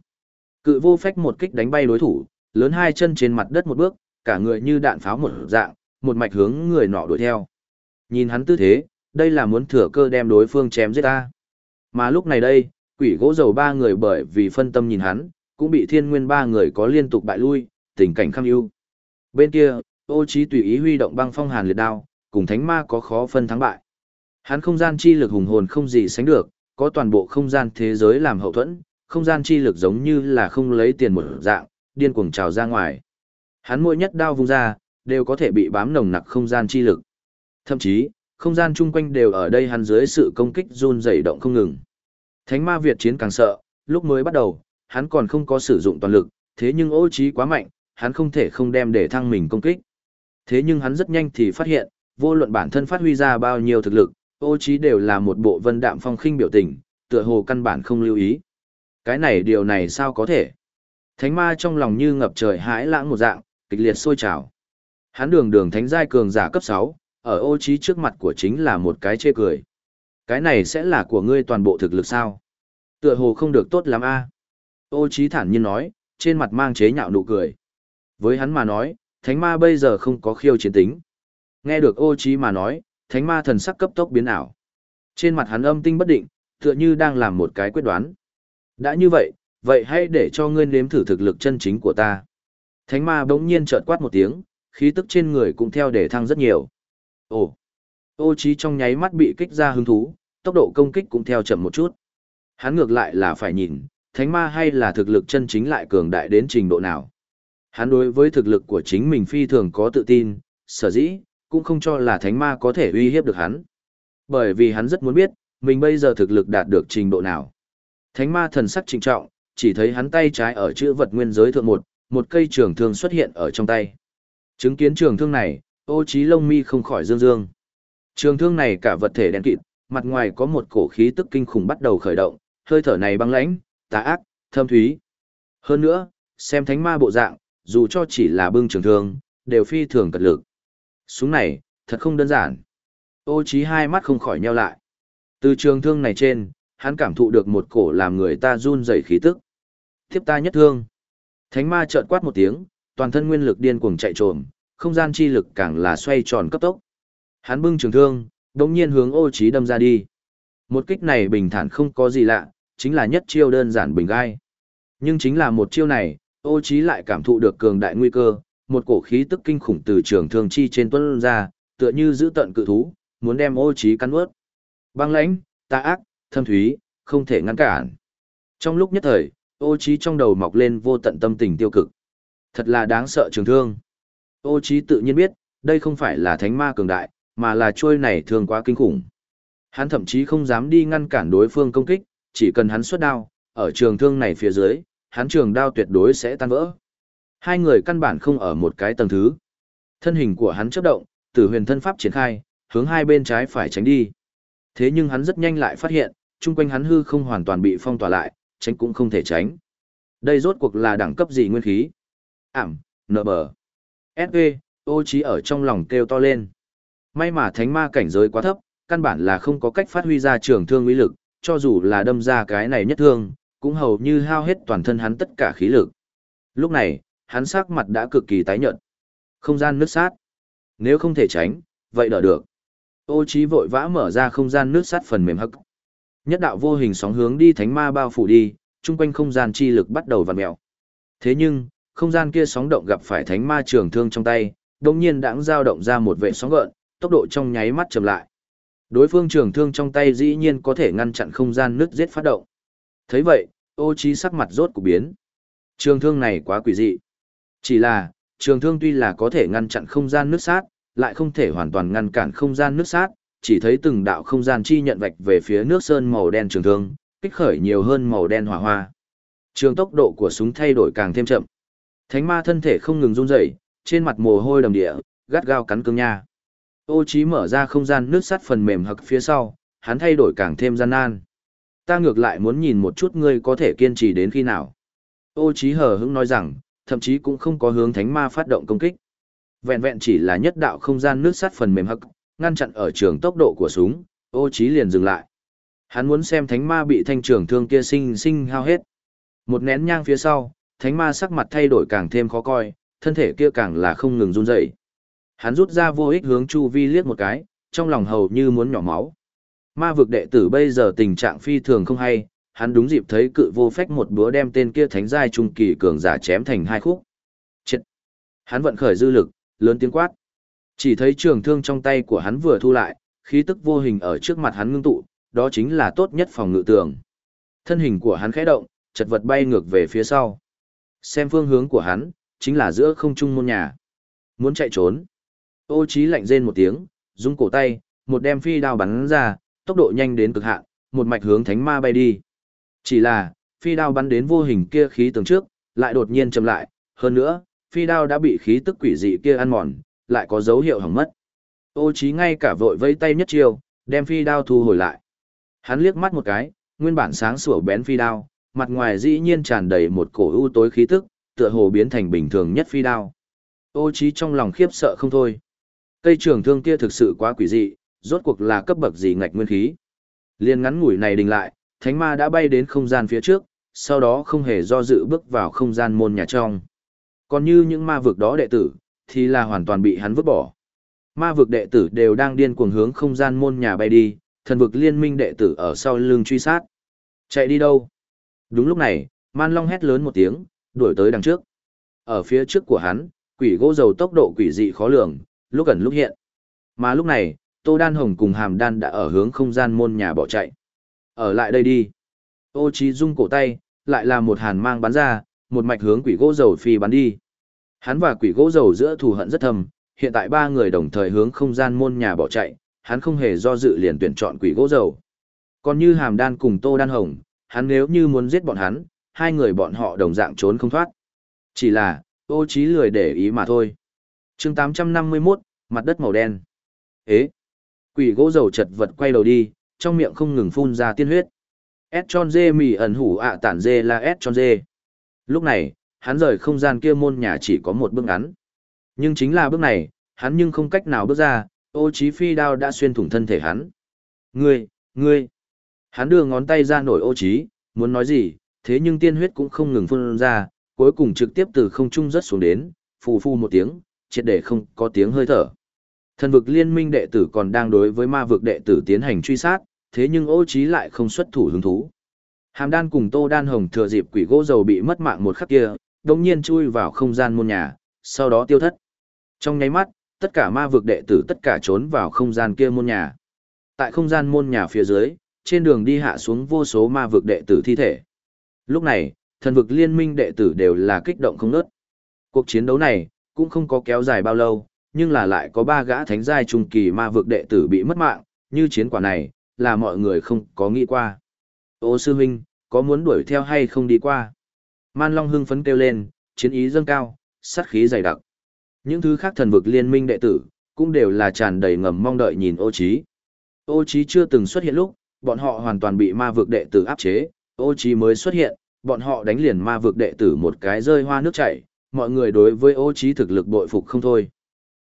Cự vô phách một kích đánh bay đối thủ, lớn hai chân trên mặt đất một bước, cả người như đạn pháo một dạng, một mạch hướng người nọ đuổi theo. Nhìn hắn tư thế, đây là muốn thừa cơ đem đối phương chém giết ta. Mà lúc này đây, quỷ gỗ dầu ba người bởi vì phân tâm nhìn hắn, cũng bị thiên nguyên ba người có liên tục bại lui, tình cảnh khăng ưu. Bên kia, ô trí tùy ý huy động băng phong hàn liệt đao, cùng thánh ma có khó phân thắng bại. Hắn không gian chi lực hùng hồn không gì sánh được, có toàn bộ không gian thế giới làm hậu thuẫn, không gian chi lực giống như là không lấy tiền một dạng, điên cuồng trào ra ngoài. Hắn mỗi nhất đao vung ra, đều có thể bị bám nồng nặc không gian chi lực. Thậm chí, không gian chung quanh đều ở đây hắn dưới sự công kích run rẩy động không ngừng. Thánh ma Việt chiến càng sợ, lúc mới bắt đầu, hắn còn không có sử dụng toàn lực, thế nhưng ô trí quá mạnh, hắn không thể không đem để thăng mình công kích. Thế nhưng hắn rất nhanh thì phát hiện, vô luận bản thân phát huy ra bao nhiêu thực lực, ô trí đều là một bộ vân đạm phong khinh biểu tình, tựa hồ căn bản không lưu ý. Cái này điều này sao có thể? Thánh ma trong lòng như ngập trời hãi lãng một dạng, kịch liệt sôi trào. Hắn đường đường thánh giai cường giả cấp 6, ở ô trí trước mặt của chính là một cái chê cười. Cái này sẽ là của ngươi toàn bộ thực lực sao? Tựa hồ không được tốt lắm a. Ô trí thản nhiên nói, trên mặt mang chế nhạo nụ cười. Với hắn mà nói, thánh ma bây giờ không có khiêu chiến tính. Nghe được ô trí mà nói, thánh ma thần sắc cấp tốc biến ảo. Trên mặt hắn âm tinh bất định, tựa như đang làm một cái quyết đoán. Đã như vậy, vậy hãy để cho ngươi nếm thử thực lực chân chính của ta. Thánh ma bỗng nhiên chợt quát một tiếng, khí tức trên người cũng theo để thăng rất nhiều. Ồ! Ô trí trong nháy mắt bị kích ra hứng thú, tốc độ công kích cũng theo chậm một chút. Hắn ngược lại là phải nhìn, thánh ma hay là thực lực chân chính lại cường đại đến trình độ nào. Hắn đối với thực lực của chính mình phi thường có tự tin, sở dĩ, cũng không cho là thánh ma có thể uy hiếp được hắn. Bởi vì hắn rất muốn biết, mình bây giờ thực lực đạt được trình độ nào. Thánh ma thần sắc trịnh trọng, chỉ thấy hắn tay trái ở chữ vật nguyên giới thượng một, một cây trường thương xuất hiện ở trong tay. Chứng kiến trường thương này, ô trí lông mi không khỏi dương dương. Trường thương này cả vật thể đen kịt, mặt ngoài có một cổ khí tức kinh khủng bắt đầu khởi động, hơi thở này băng lãnh, tà ác, thâm thúy. Hơn nữa, xem thánh ma bộ dạng, dù cho chỉ là bưng trường thương, đều phi thường cật lực. Súng này, thật không đơn giản. Ô trí hai mắt không khỏi nheo lại. Từ trường thương này trên, hắn cảm thụ được một cổ làm người ta run rẩy khí tức. Thiếp ta nhất thương. Thánh ma chợt quát một tiếng, toàn thân nguyên lực điên cuồng chạy trồm, không gian chi lực càng là xoay tròn cấp tốc. Hắn bưng trường thương, đồng nhiên hướng ô trí đâm ra đi. Một kích này bình thản không có gì lạ, chính là nhất chiêu đơn giản bình gai. Nhưng chính là một chiêu này, ô trí lại cảm thụ được cường đại nguy cơ, một cổ khí tức kinh khủng từ trường thương chi trên tuân ra, tựa như giữ tận cự thú, muốn đem ô trí cắn ướt. Băng lãnh, tà ác, thâm thúy, không thể ngăn cản. Trong lúc nhất thời, ô trí trong đầu mọc lên vô tận tâm tình tiêu cực. Thật là đáng sợ trường thương. Ô trí tự nhiên biết, đây không phải là thánh ma cường đại, mà là trôi này thường quá kinh khủng. Hắn thậm chí không dám đi ngăn cản đối phương công kích, chỉ cần hắn xuất đao, ở trường thương này phía dưới, hắn trường đao tuyệt đối sẽ tan vỡ. Hai người căn bản không ở một cái tầng thứ. Thân hình của hắn chớp động, tử huyền thân pháp triển khai, hướng hai bên trái phải tránh đi. Thế nhưng hắn rất nhanh lại phát hiện, chung quanh hắn hư không hoàn toàn bị phong tỏa lại, tránh cũng không thể tránh. Đây rốt cuộc là đẳng cấp gì nguyên khí? Ảm, nợ bờ. SV, ô trí ở trong lòng kêu to lên. May mà thánh ma cảnh giới quá thấp, căn bản là không có cách phát huy ra trường thương uy lực, cho dù là đâm ra cái này nhất thương, cũng hầu như hao hết toàn thân hắn tất cả khí lực. Lúc này, hắn sắc mặt đã cực kỳ tái nhợt. Không gian nước sát. Nếu không thể tránh, vậy đỡ được. Ô trí vội vã mở ra không gian nước sát phần mềm hắc. Nhất đạo vô hình sóng hướng đi thánh ma bao phủ đi, chung quanh không gian chi lực bắt đầu vặn mèo. Thế nhưng, không gian kia sóng động gặp phải thánh ma trường thương trong tay, đồng nhiên đãng dao động ra một vệ sóng gợn, tốc độ trong nháy mắt chậm lại. Đối phương trường thương trong tay dĩ nhiên có thể ngăn chặn không gian nứt giết phát động. thấy vậy, ô trí sắc mặt rốt của biến. Trường thương này quá quỷ dị. Chỉ là, trường thương tuy là có thể ngăn chặn không gian nứt sát, lại không thể hoàn toàn ngăn cản không gian nứt sát, chỉ thấy từng đạo không gian chi nhận vạch về phía nước sơn màu đen trường thương, kích khởi nhiều hơn màu đen hỏa hoa. Trường tốc độ của súng thay đổi càng thêm chậm. Thánh ma thân thể không ngừng run rẩy, trên mặt mồ hôi đầm địa, gắt gao cắn cứng nha. Ô Chí mở ra không gian nước sắt phần mềm hặc phía sau, hắn thay đổi càng thêm gian nan. Ta ngược lại muốn nhìn một chút ngươi có thể kiên trì đến khi nào. Ô Chí hờ hững nói rằng, thậm chí cũng không có hướng thánh ma phát động công kích. Vẹn vẹn chỉ là nhất đạo không gian nước sắt phần mềm hặc, ngăn chặn ở trường tốc độ của súng, ô Chí liền dừng lại. Hắn muốn xem thánh ma bị thanh trường thương kia sinh sinh hao hết. Một nén nhang phía sau, thánh ma sắc mặt thay đổi càng thêm khó coi, thân thể kia càng là không ngừng run rẩy. Hắn rút ra vô ích hướng chu vi liếc một cái, trong lòng hầu như muốn nhỏ máu. Ma vực đệ tử bây giờ tình trạng phi thường không hay, hắn đúng dịp thấy cự vô phách một búa đem tên kia thánh giai trung kỳ cường giả chém thành hai khúc. Chết! Hắn vận khởi dư lực, lớn tiếng quát. Chỉ thấy trường thương trong tay của hắn vừa thu lại, khí tức vô hình ở trước mặt hắn ngưng tụ, đó chính là tốt nhất phòng ngự tường. Thân hình của hắn khẽ động, chật vật bay ngược về phía sau. Xem phương hướng của hắn, chính là giữa không trung môn nhà. Muốn chạy trốn. Ô Chí lạnh rên một tiếng, rung cổ tay, một đem phi đao bắn ra, tốc độ nhanh đến cực hạn, một mạch hướng thánh ma bay đi. Chỉ là, phi đao bắn đến vô hình kia khí tường trước, lại đột nhiên chậm lại, hơn nữa, phi đao đã bị khí tức quỷ dị kia ăn mòn, lại có dấu hiệu hỏng mất. Ô Chí ngay cả vội vẫy tay nhất chiêu, đem phi đao thu hồi lại. Hắn liếc mắt một cái, nguyên bản sáng sủa bén phi đao, mặt ngoài dĩ nhiên tràn đầy một cổ u tối khí tức, tựa hồ biến thành bình thường nhất phi đao. Ô Chí trong lòng khiếp sợ không thôi. Cây trường thương kia thực sự quá quỷ dị, rốt cuộc là cấp bậc gì ngạch nguyên khí. Liên ngắn ngủi này đình lại, thánh ma đã bay đến không gian phía trước, sau đó không hề do dự bước vào không gian môn nhà trong. Còn như những ma vực đó đệ tử, thì là hoàn toàn bị hắn vứt bỏ. Ma vực đệ tử đều đang điên cuồng hướng không gian môn nhà bay đi, thần vực liên minh đệ tử ở sau lưng truy sát. Chạy đi đâu? Đúng lúc này, Man Long hét lớn một tiếng, đuổi tới đằng trước. Ở phía trước của hắn, quỷ gỗ dầu tốc độ quỷ dị khó lường, lúc gần lúc hiện. Mà lúc này, Tô Đan Hồng cùng Hàm Đan đã ở hướng không gian môn nhà bỏ chạy. Ở lại đây đi. Ô Chí Dung cổ tay, lại là một hàn mang bắn ra, một mạch hướng quỷ gỗ dầu phi bắn đi. Hắn và quỷ gỗ dầu giữa thù hận rất thầm, hiện tại ba người đồng thời hướng không gian môn nhà bỏ chạy, hắn không hề do dự liền tuyển chọn quỷ gỗ dầu. Còn như Hàm Đan cùng Tô Đan Hồng, hắn nếu như muốn giết bọn hắn, hai người bọn họ đồng dạng trốn không thoát. Chỉ là, ô Chí lười để ý mà thôi chương 851, mặt đất màu đen. Ế! Quỷ gỗ dầu chật vật quay đầu đi, trong miệng không ngừng phun ra tiên huyết. S tròn dê mì ẩn hủ ạ tản dê là S tròn dê. Lúc này, hắn rời không gian kia môn nhà chỉ có một bước ngắn. Nhưng chính là bước này, hắn nhưng không cách nào bước ra, ô chí phi đao đã xuyên thủng thân thể hắn. Ngươi, ngươi. Hắn đưa ngón tay ra nổi ô chí, muốn nói gì, thế nhưng tiên huyết cũng không ngừng phun ra, cuối cùng trực tiếp từ không trung rớt xuống đến, phù phù một tiếng, triệt để không có tiếng hơi thở. Thần vực liên minh đệ tử còn đang đối với ma vực đệ tử tiến hành truy sát, thế nhưng ô trí lại không xuất thủ hứng thú. Hàm đan cùng tô đan hồng thừa dịp quỷ gỗ dầu bị mất mạng một khắc kia, đồng nhiên chui vào không gian môn nhà, sau đó tiêu thất. Trong nháy mắt, tất cả ma vực đệ tử tất cả trốn vào không gian kia môn nhà. Tại không gian môn nhà phía dưới, trên đường đi hạ xuống vô số ma vực đệ tử thi thể. Lúc này, thần vực liên minh đệ tử đều là kích động không nớt. Cuộc chiến đấu này, cũng không có kéo dài bao lâu, nhưng là lại có ba gã thánh giai trung kỳ ma vực đệ tử bị mất mạng, như chiến quả này, là mọi người không có nghĩ qua. Ô sư huynh, có muốn đuổi theo hay không đi qua? Man Long hưng phấn kêu lên, chiến ý dâng cao, sát khí dày đặc. Những thứ khác thần vực liên minh đệ tử, cũng đều là tràn đầy ngầm mong đợi nhìn ô trí. Ô trí chưa từng xuất hiện lúc, bọn họ hoàn toàn bị ma vực đệ tử áp chế, ô trí mới xuất hiện, bọn họ đánh liền ma vực đệ tử một cái rơi hoa nước chảy, mọi người đối với ô trí thực lực bội phục không thôi.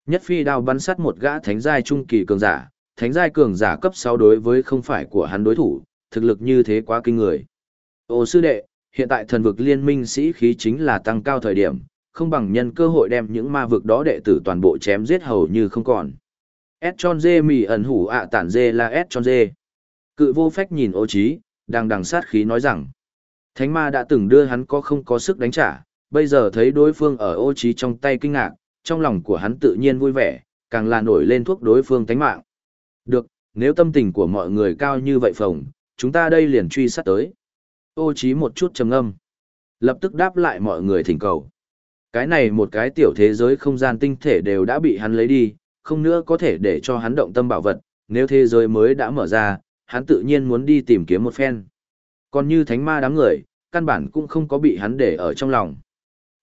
Nhất phi đao bắn sát một gã thánh giai trung kỳ cường giả, thánh giai cường giả cấp 6 đối với không phải của hắn đối thủ, thực lực như thế quá kinh người. Ô sư đệ, hiện tại thần vực liên minh sĩ khí chính là tăng cao thời điểm, không bằng nhân cơ hội đem những ma vực đó đệ tử toàn bộ chém giết hầu như không còn. S tròn dê mì ẩn hủ ạ tản dê là S tròn dê. Cự vô phách nhìn ô trí, đang đằng sát khí nói rằng, thánh ma đã từng đưa hắn có không có sức đánh trả, bây giờ thấy đối phương ở ô trí trong tay kinh ngạc, trong lòng của hắn tự nhiên vui vẻ, càng là nổi lên thuốc đối phương tánh mạng. Được, nếu tâm tình của mọi người cao như vậy phồng, chúng ta đây liền truy sát tới. Ô trí một chút trầm ngâm. Lập tức đáp lại mọi người thỉnh cầu. Cái này một cái tiểu thế giới không gian tinh thể đều đã bị hắn lấy đi, không nữa có thể để cho hắn động tâm bảo vật, nếu thế giới mới đã mở ra, hắn tự nhiên muốn đi tìm kiếm một phen. Còn như thánh ma đám người, căn bản cũng không có bị hắn để ở trong lòng.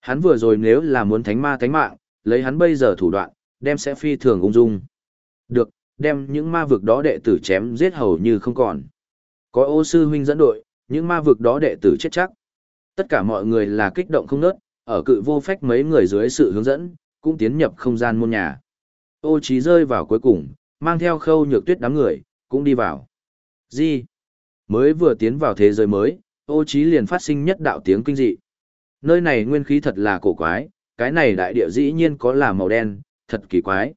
Hắn vừa rồi nếu là muốn thánh ma thánh mạng, lấy hắn bây giờ thủ đoạn, đem sẽ phi thường ung dung. Được, đem những ma vực đó đệ tử chém giết hầu như không còn. Có ô sư huynh dẫn đội, những ma vực đó đệ tử chết chắc. Tất cả mọi người là kích động không nớt, ở cự vô phách mấy người dưới sự hướng dẫn, cũng tiến nhập không gian môn nhà. Ô trí rơi vào cuối cùng, mang theo khâu nhược tuyết đám người, cũng đi vào. Gì? Mới vừa tiến vào thế giới mới, ô trí liền phát sinh nhất đạo tiếng kinh dị. Nơi này nguyên khí thật là cổ quái, cái này đại địa dĩ nhiên có là màu đen, thật kỳ quái.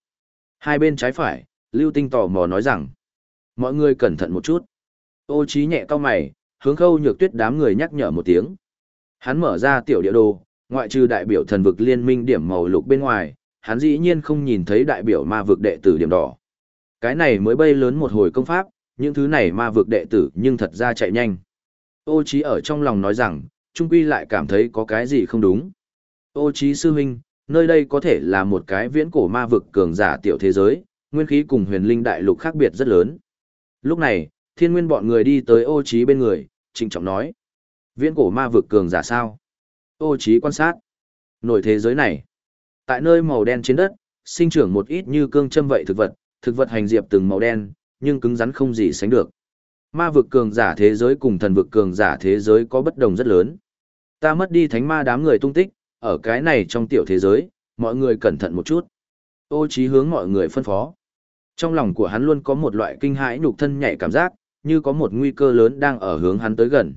Hai bên trái phải, Lưu Tinh tò mò nói rằng, mọi người cẩn thận một chút. Ô trí nhẹ cao mày, hướng khâu nhược tuyết đám người nhắc nhở một tiếng. Hắn mở ra tiểu địa đồ, ngoại trừ đại biểu thần vực liên minh điểm màu lục bên ngoài, hắn dĩ nhiên không nhìn thấy đại biểu ma vực đệ tử điểm đỏ. Cái này mới bay lớn một hồi công pháp, những thứ này ma vực đệ tử nhưng thật ra chạy nhanh. Ô trí ở trong lòng nói rằng, trung quy lại cảm thấy có cái gì không đúng. Ô trí sư huynh, nơi đây có thể là một cái viễn cổ ma vực cường giả tiểu thế giới, nguyên khí cùng huyền linh đại lục khác biệt rất lớn. Lúc này, thiên nguyên bọn người đi tới ô trí bên người, trịnh trọng nói. Viễn cổ ma vực cường giả sao? Ô trí quan sát. Nổi thế giới này. Tại nơi màu đen trên đất, sinh trưởng một ít như cương châm vậy thực vật, thực vật hành diệp từng màu đen, nhưng cứng rắn không gì sánh được. Ma vực cường giả thế giới cùng thần vực cường giả thế giới có bất đồng rất lớn. Ta mất đi thánh ma đám người tung tích, ở cái này trong tiểu thế giới, mọi người cẩn thận một chút. Ô trí hướng mọi người phân phó. Trong lòng của hắn luôn có một loại kinh hãi nhục thân nhạy cảm giác, như có một nguy cơ lớn đang ở hướng hắn tới gần.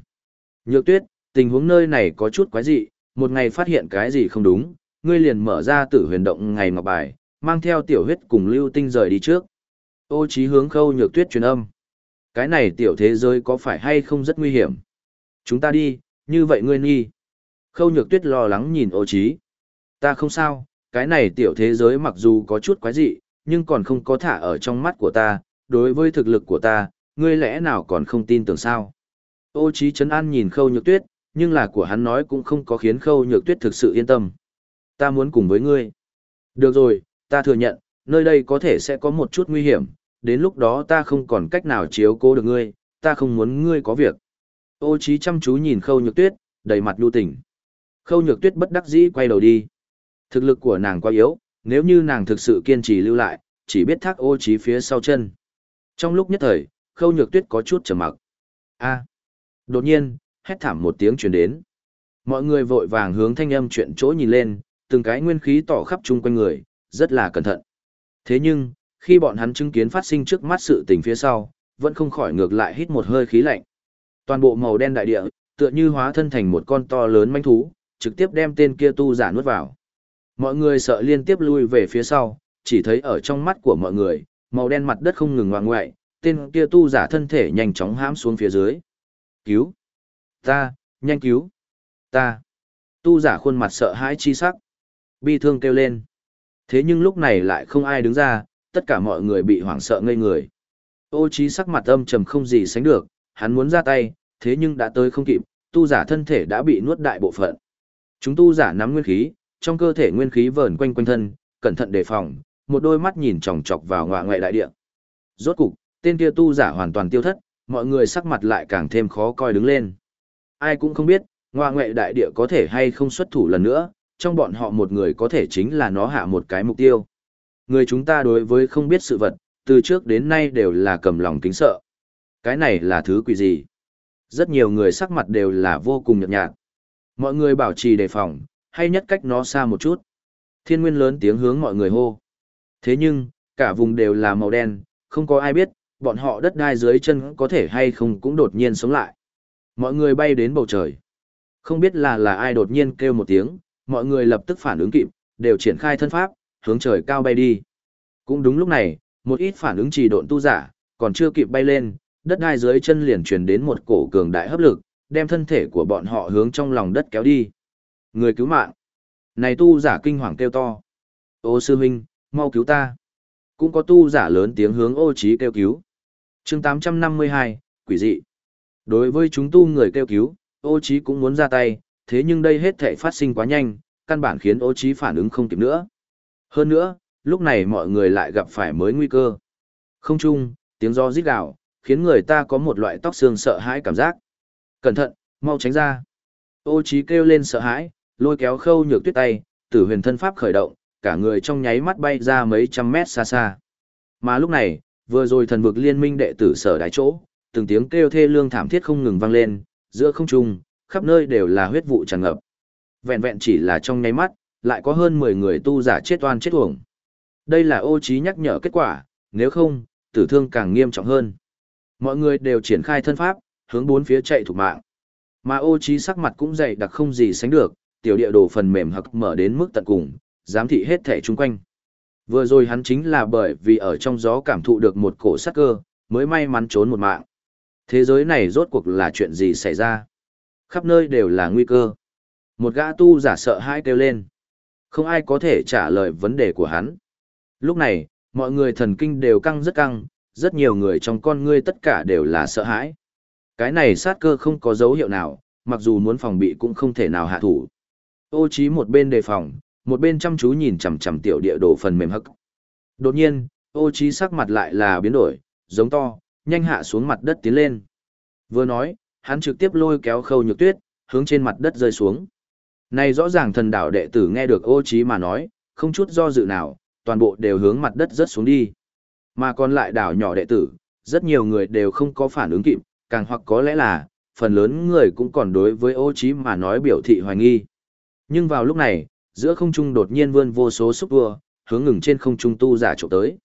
Nhược tuyết, tình huống nơi này có chút quái dị, một ngày phát hiện cái gì không đúng, ngươi liền mở ra tử huyền động ngày ngọc bài, mang theo tiểu huyết cùng lưu tinh rời đi trước. Ô trí hướng khâu nhược tuyết truyền âm. Cái này tiểu thế giới có phải hay không rất nguy hiểm? Chúng ta đi, như vậy ngươi nghi. Khâu nhược tuyết lo lắng nhìn ô trí. Ta không sao, cái này tiểu thế giới mặc dù có chút quái dị, nhưng còn không có thả ở trong mắt của ta, đối với thực lực của ta, ngươi lẽ nào còn không tin tưởng sao? Ô trí chấn an nhìn khâu nhược tuyết, nhưng là của hắn nói cũng không có khiến khâu nhược tuyết thực sự yên tâm. Ta muốn cùng với ngươi. Được rồi, ta thừa nhận, nơi đây có thể sẽ có một chút nguy hiểm, đến lúc đó ta không còn cách nào chiếu cố được ngươi, ta không muốn ngươi có việc. Ô trí chăm chú nhìn khâu nhược tuyết, đầy mặt lưu tình. Khâu nhược tuyết bất đắc dĩ quay đầu đi. Thực lực của nàng quá yếu, nếu như nàng thực sự kiên trì lưu lại, chỉ biết thác ô trí phía sau chân. Trong lúc nhất thời, khâu nhược tuyết có chút trầm mặc. A. Đột nhiên, hét thảm một tiếng truyền đến. Mọi người vội vàng hướng thanh âm chuyện chỗ nhìn lên, từng cái nguyên khí tỏ khắp chung quanh người, rất là cẩn thận. Thế nhưng, khi bọn hắn chứng kiến phát sinh trước mắt sự tình phía sau, vẫn không khỏi ngược lại hít một hơi khí lạnh. Toàn bộ màu đen đại địa, tựa như hóa thân thành một con to lớn manh thú, trực tiếp đem tên kia tu giả nuốt vào. Mọi người sợ liên tiếp lui về phía sau, chỉ thấy ở trong mắt của mọi người, màu đen mặt đất không ngừng ngoạng ngoại, tên kia tu giả thân thể nhanh chóng hãm xuống phía dưới. Cứu! Ta, nhanh cứu! Ta! Tu giả khuôn mặt sợ hãi chi sắc. Bi thương kêu lên. Thế nhưng lúc này lại không ai đứng ra, tất cả mọi người bị hoảng sợ ngây người. Ô trí sắc mặt âm trầm không gì sánh được, hắn muốn ra tay, thế nhưng đã tới không kịp, tu giả thân thể đã bị nuốt đại bộ phận. Chúng tu giả nắm nguyên khí, trong cơ thể nguyên khí vờn quanh quanh thân, cẩn thận đề phòng, một đôi mắt nhìn chòng chọc vào ngọa ngoại đại địa. Rốt cục, tên kia tu giả hoàn toàn tiêu thất, mọi người sắc mặt lại càng thêm khó coi đứng lên. Ai cũng không biết, ngọa ngoại đại địa có thể hay không xuất thủ lần nữa, trong bọn họ một người có thể chính là nó hạ một cái mục tiêu. Người chúng ta đối với không biết sự vật, từ trước đến nay đều là cầm lòng kính sợ. Cái này là thứ quỷ gì? Rất nhiều người sắc mặt đều là vô cùng nhợt nhạt. Mọi người bảo trì đề phòng, hay nhất cách nó xa một chút. Thiên nguyên lớn tiếng hướng mọi người hô. Thế nhưng, cả vùng đều là màu đen, không có ai biết, bọn họ đất đai dưới chân có thể hay không cũng đột nhiên sống lại. Mọi người bay đến bầu trời. Không biết là là ai đột nhiên kêu một tiếng, mọi người lập tức phản ứng kịp, đều triển khai thân pháp, hướng trời cao bay đi. Cũng đúng lúc này, một ít phản ứng trì độn tu giả, còn chưa kịp bay lên, đất đai dưới chân liền truyền đến một cổ cường đại hấp lực, đem thân thể của bọn họ hướng trong lòng đất kéo đi. Người cứu mạng. Này tu giả kinh hoàng kêu to. Ô sư huynh, mau cứu ta. Cũng có tu giả lớn tiếng hướng ô trí kêu cứu. chương 852, quỷ dị. Đối với chúng tu người kêu cứu, ô trí cũng muốn ra tay, thế nhưng đây hết thể phát sinh quá nhanh, căn bản khiến ô trí phản ứng không kịp nữa. Hơn nữa, lúc này mọi người lại gặp phải mới nguy cơ. Không chung, tiếng gió rít gào, khiến người ta có một loại tóc xương sợ hãi cảm giác. Cẩn thận, mau tránh ra. Ô trí kêu lên sợ hãi, lôi kéo khâu nhược tuyết tay, tử huyền thân pháp khởi động, cả người trong nháy mắt bay ra mấy trăm mét xa xa. Mà lúc này, vừa rồi thần vực liên minh đệ tử sở đái chỗ, từng tiếng kêu thê lương thảm thiết không ngừng vang lên, giữa không trung, khắp nơi đều là huyết vụ tràn ngập. Vẹn vẹn chỉ là trong nháy mắt, lại có hơn 10 người tu giả chết oan chết uổng. Đây là ô trí nhắc nhở kết quả, nếu không, tử thương càng nghiêm trọng hơn. Mọi người đều triển khai thân pháp, hướng bốn phía chạy thủ mạng. Mà ô trí sắc mặt cũng dày đặc không gì sánh được, tiểu địa đồ phần mềm hặc mở đến mức tận cùng, giám thị hết thể chung quanh. Vừa rồi hắn chính là bởi vì ở trong gió cảm thụ được một cổ sát cơ, mới may mắn trốn một mạng. Thế giới này rốt cuộc là chuyện gì xảy ra? Khắp nơi đều là nguy cơ. Một gã tu giả sợ hãi kêu lên. Không ai có thể trả lời vấn đề của hắn. Lúc này, mọi người thần kinh đều căng rất căng, rất nhiều người trong con ngươi tất cả đều là sợ hãi. Cái này sát cơ không có dấu hiệu nào, mặc dù muốn phòng bị cũng không thể nào hạ thủ. Ô trí một bên đề phòng, một bên chăm chú nhìn chằm chằm tiểu địa đồ phần mềm hắc. Đột nhiên, Ô trí sắc mặt lại là biến đổi, giống to, nhanh hạ xuống mặt đất tiến lên. Vừa nói, hắn trực tiếp lôi kéo Khâu Nhược Tuyết, hướng trên mặt đất rơi xuống. Này rõ ràng thần đảo đệ tử nghe được Ô Chí mà nói, không chút do dự nào, toàn bộ đều hướng mặt đất rớt xuống đi. Mà còn lại đảo nhỏ đệ tử, rất nhiều người đều không có phản ứng kịp, càng hoặc có lẽ là, phần lớn người cũng còn đối với ô trí mà nói biểu thị hoài nghi. Nhưng vào lúc này, giữa không trung đột nhiên vươn vô số xúc tua, hướng ngừng trên không trung tu giả trộm tới.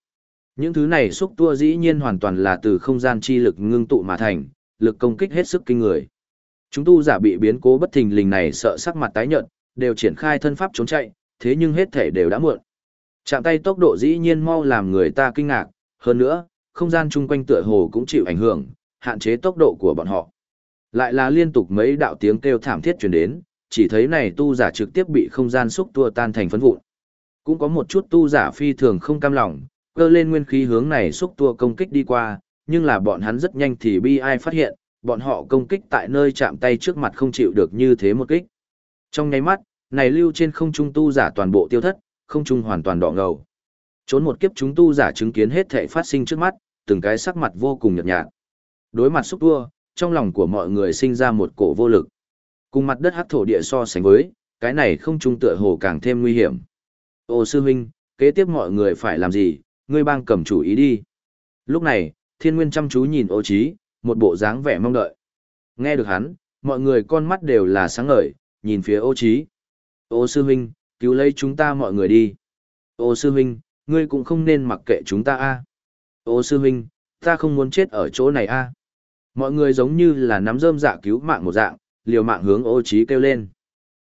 Những thứ này xúc tua dĩ nhiên hoàn toàn là từ không gian chi lực ngưng tụ mà thành, lực công kích hết sức kinh người. Chúng tu giả bị biến cố bất thình lình này sợ sắc mặt tái nhợt, đều triển khai thân pháp trốn chạy, thế nhưng hết thể đều đã muộn. Chạm tay tốc độ dĩ nhiên mau làm người ta kinh ngạc, hơn nữa, không gian chung quanh tựa hồ cũng chịu ảnh hưởng, hạn chế tốc độ của bọn họ. Lại là liên tục mấy đạo tiếng kêu thảm thiết truyền đến, chỉ thấy này tu giả trực tiếp bị không gian xúc tua tan thành phấn vụn. Cũng có một chút tu giả phi thường không cam lòng, cơ lên nguyên khí hướng này xúc tua công kích đi qua, nhưng là bọn hắn rất nhanh thì bi ai phát hiện, bọn họ công kích tại nơi chạm tay trước mặt không chịu được như thế một kích. Trong nháy mắt, này lưu trên không trung tu giả toàn bộ tiêu thất, không trung hoàn toàn đỏ ngầu. Trốn một kiếp chúng tu giả chứng kiến hết thảy phát sinh trước mắt, từng cái sắc mặt vô cùng nhợt nhạt. Đối mặt xúc tua, trong lòng của mọi người sinh ra một cổ vô lực. Cùng mặt đất hắc thổ địa so sánh với, cái này không trung tựa hồ càng thêm nguy hiểm. Ô sư huynh, kế tiếp mọi người phải làm gì, ngươi bang cầm chủ ý đi. Lúc này, thiên nguyên chăm chú nhìn ô trí, một bộ dáng vẻ mong đợi. Nghe được hắn, mọi người con mắt đều là sáng ngời, nhìn phía ô trí. Ô sư huynh, cứu lấy chúng ta mọi người đi. Ô sư huynh, ngươi cũng không nên mặc kệ chúng ta a. Ô sư huynh, ta không muốn chết ở chỗ này a. Mọi người giống như là nắm rơm dạ cứu mạng một dạng, liều mạng hướng ô trí kêu lên.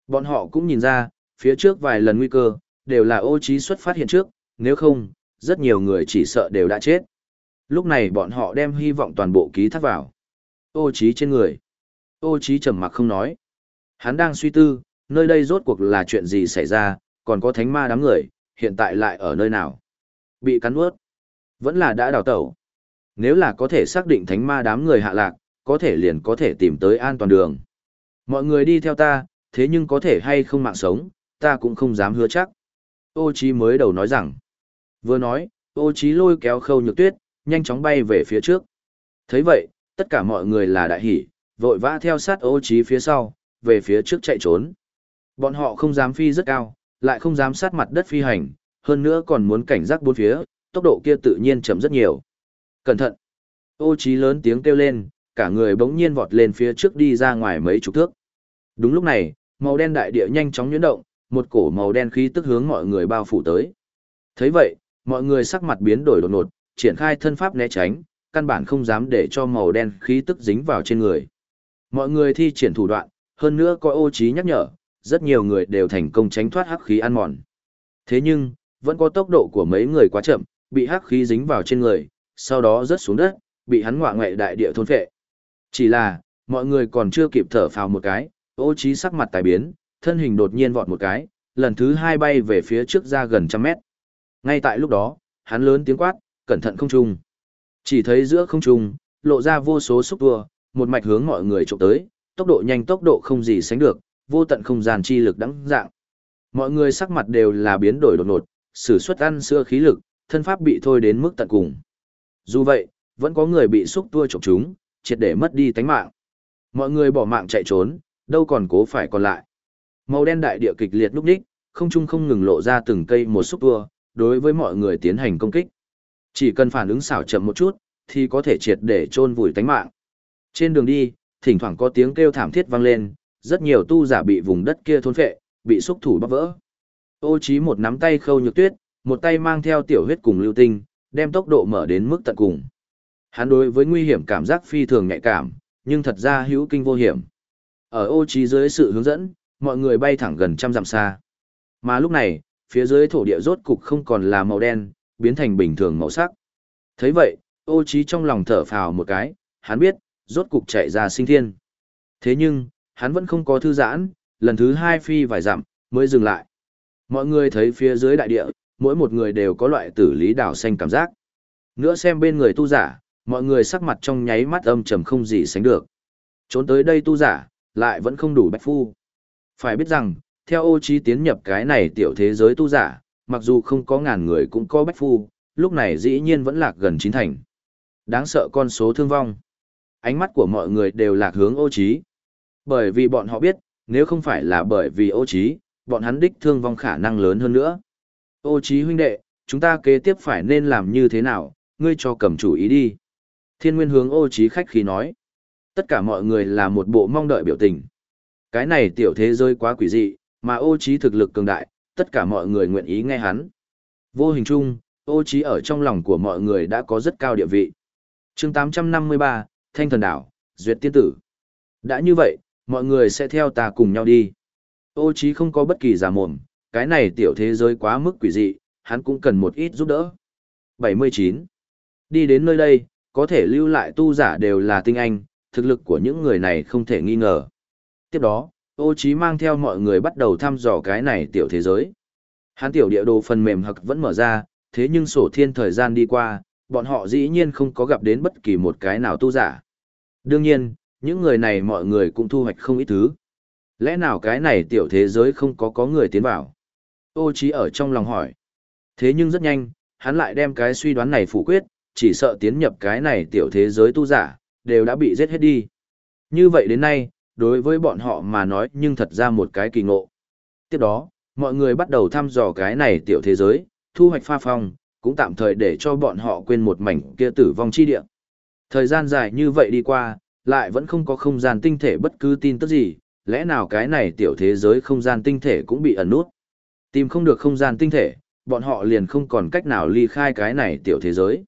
Bọn họ cũng nhìn ra, phía trước vài lần nguy cơ, đều là ô trí xuất phát hiện trước, nếu không, rất nhiều người chỉ sợ đều đã chết. Lúc này bọn họ đem hy vọng toàn bộ ký thác vào. Ô trí trên người. Ô trí trầm mặc không nói. Hắn đang suy tư, nơi đây rốt cuộc là chuyện gì xảy ra, còn có thánh ma đám người, hiện tại lại ở nơi nào? Bị cắn ướt. Vẫn là đã đào tẩu. Nếu là có thể xác định thánh ma đám người hạ lạc, có thể liền có thể tìm tới an toàn đường. Mọi người đi theo ta, thế nhưng có thể hay không mạng sống, ta cũng không dám hứa chắc. Ô Chí mới đầu nói rằng. Vừa nói, ô Chí lôi kéo khâu nhược tuyết, nhanh chóng bay về phía trước. thấy vậy, tất cả mọi người là đại hỉ, vội vã theo sát ô Chí phía sau, về phía trước chạy trốn. Bọn họ không dám phi rất cao, lại không dám sát mặt đất phi hành, hơn nữa còn muốn cảnh giác bốn phía, tốc độ kia tự nhiên chậm rất nhiều. Cẩn thận! Ô trí lớn tiếng kêu lên, cả người bỗng nhiên vọt lên phía trước đi ra ngoài mấy chục thước. Đúng lúc này, màu đen đại địa nhanh chóng nhuyễn động, một cổ màu đen khí tức hướng mọi người bao phủ tới. thấy vậy, mọi người sắc mặt biến đổi đột ngột, triển khai thân pháp né tránh, căn bản không dám để cho màu đen khí tức dính vào trên người. Mọi người thi triển thủ đoạn, hơn nữa có ô trí nhắc nhở, rất nhiều người đều thành công tránh thoát hắc khí ăn mòn. Thế nhưng, vẫn có tốc độ của mấy người quá chậm, bị hắc khí dính vào trên người, sau đó rớt xuống đất, bị hắn ngọa ngoại đại địa thôn phệ. Chỉ là, mọi người còn chưa kịp thở phào một cái, ô trí sắc mặt tài biến, thân hình đột nhiên vọt một cái, lần thứ hai bay về phía trước ra gần trăm mét. Ngay tại lúc đó, hắn lớn tiếng quát, cẩn thận không trung. Chỉ thấy giữa không trung, lộ ra vô số xúc tua, một mạch hướng mọi người trộm tới, tốc độ nhanh tốc độ không gì sánh được, vô tận không gian chi lực đắng dạng. Mọi người sắc mặt đều là biến đổi đột ngột, sử xuất ăn xưa khí lực, thân pháp bị thôi đến mức tận cùng. Dù vậy, vẫn có người bị xúc tua trộm chúng, triệt để mất đi tánh mạng. Mọi người bỏ mạng chạy trốn, đâu còn cố phải còn lại. Màu đen đại địa kịch liệt lúc đích, không trung không ngừng lộ ra từng cây một xúc tua, đối với mọi người tiến hành công kích. Chỉ cần phản ứng xảo chậm một chút, thì có thể triệt để chôn vùi tánh mạng. Trên đường đi, thỉnh thoảng có tiếng kêu thảm thiết vang lên, rất nhiều tu giả bị vùng đất kia thôn phệ, bị xúc thủ bắp vỡ. Ô Chí một nắm tay khâu nhược tuyết, một tay mang theo tiểu huyết cùng lưu tinh, đem tốc độ mở đến mức tận cùng. Hắn đối với nguy hiểm cảm giác phi thường nhạy cảm, nhưng thật ra hữu kinh vô hiểm. Ở ô trí dưới sự hướng dẫn, mọi người bay thẳng gần trăm dặm xa. Mà lúc này, phía dưới thổ địa rốt cục không còn là màu đen, biến thành bình thường màu sắc. thấy vậy, ô trí trong lòng thở phào một cái, hắn biết, rốt cục chạy ra sinh thiên. Thế nhưng, hắn vẫn không có thư giãn, lần thứ hai phi vài dặm, mới dừng lại. Mọi người thấy phía dưới đại địa, mỗi một người đều có loại tử lý đảo xanh cảm giác. Nữa xem bên người tu giả, mọi người sắc mặt trong nháy mắt âm trầm không gì sánh được. Trốn tới đây tu giả, lại vẫn không đủ bách phu. Phải biết rằng, theo ô trí tiến nhập cái này tiểu thế giới tu giả, mặc dù không có ngàn người cũng có bách phu, lúc này dĩ nhiên vẫn lạc gần chín thành. Đáng sợ con số thương vong. Ánh mắt của mọi người đều lạc hướng ô trí. Bởi vì bọn họ biết, nếu không phải là bởi vì ô trí, bọn hắn đích thương vong khả năng lớn hơn nữa. Ô trí huynh đệ, chúng ta kế tiếp phải nên làm như thế nào, ngươi cho cầm chủ ý đi. Thiên nguyên hướng ô trí khách khí nói. Tất cả mọi người là một bộ mong đợi biểu tình. Cái này tiểu thế giới quá quỷ dị, mà ô trí thực lực cường đại, tất cả mọi người nguyện ý nghe hắn. Vô hình chung, ô trí ở trong lòng của mọi người đã có rất cao địa vị. Chương 853, Thanh Thần Đảo, Duyệt Tiên Tử. Đã như vậy, mọi người sẽ theo ta cùng nhau đi. Ô trí không có bất kỳ giả mồm, cái này tiểu thế giới quá mức quỷ dị, hắn cũng cần một ít giúp đỡ. 79. Đi đến nơi đây, có thể lưu lại tu giả đều là tinh anh, thực lực của những người này không thể nghi ngờ. Tiếp đó, ô trí mang theo mọi người bắt đầu thăm dò cái này tiểu thế giới. Hán tiểu địa đồ phần mềm hực vẫn mở ra, thế nhưng sổ thiên thời gian đi qua, bọn họ dĩ nhiên không có gặp đến bất kỳ một cái nào tu giả. Đương nhiên, những người này mọi người cũng thu hoạch không ít thứ. Lẽ nào cái này tiểu thế giới không có có người tiến vào? Ô trí ở trong lòng hỏi. Thế nhưng rất nhanh, hắn lại đem cái suy đoán này phủ quyết, chỉ sợ tiến nhập cái này tiểu thế giới tu giả, đều đã bị giết hết đi. Như vậy đến nay, đối với bọn họ mà nói nhưng thật ra một cái kỳ ngộ. Tiếp đó, mọi người bắt đầu thăm dò cái này tiểu thế giới, thu hoạch pha phong, cũng tạm thời để cho bọn họ quên một mảnh kia tử vong chi địa. Thời gian dài như vậy đi qua, lại vẫn không có không gian tinh thể bất cứ tin tức gì, lẽ nào cái này tiểu thế giới không gian tinh thể cũng bị ẩn nút. Tìm không được không gian tinh thể, bọn họ liền không còn cách nào ly khai cái này tiểu thế giới.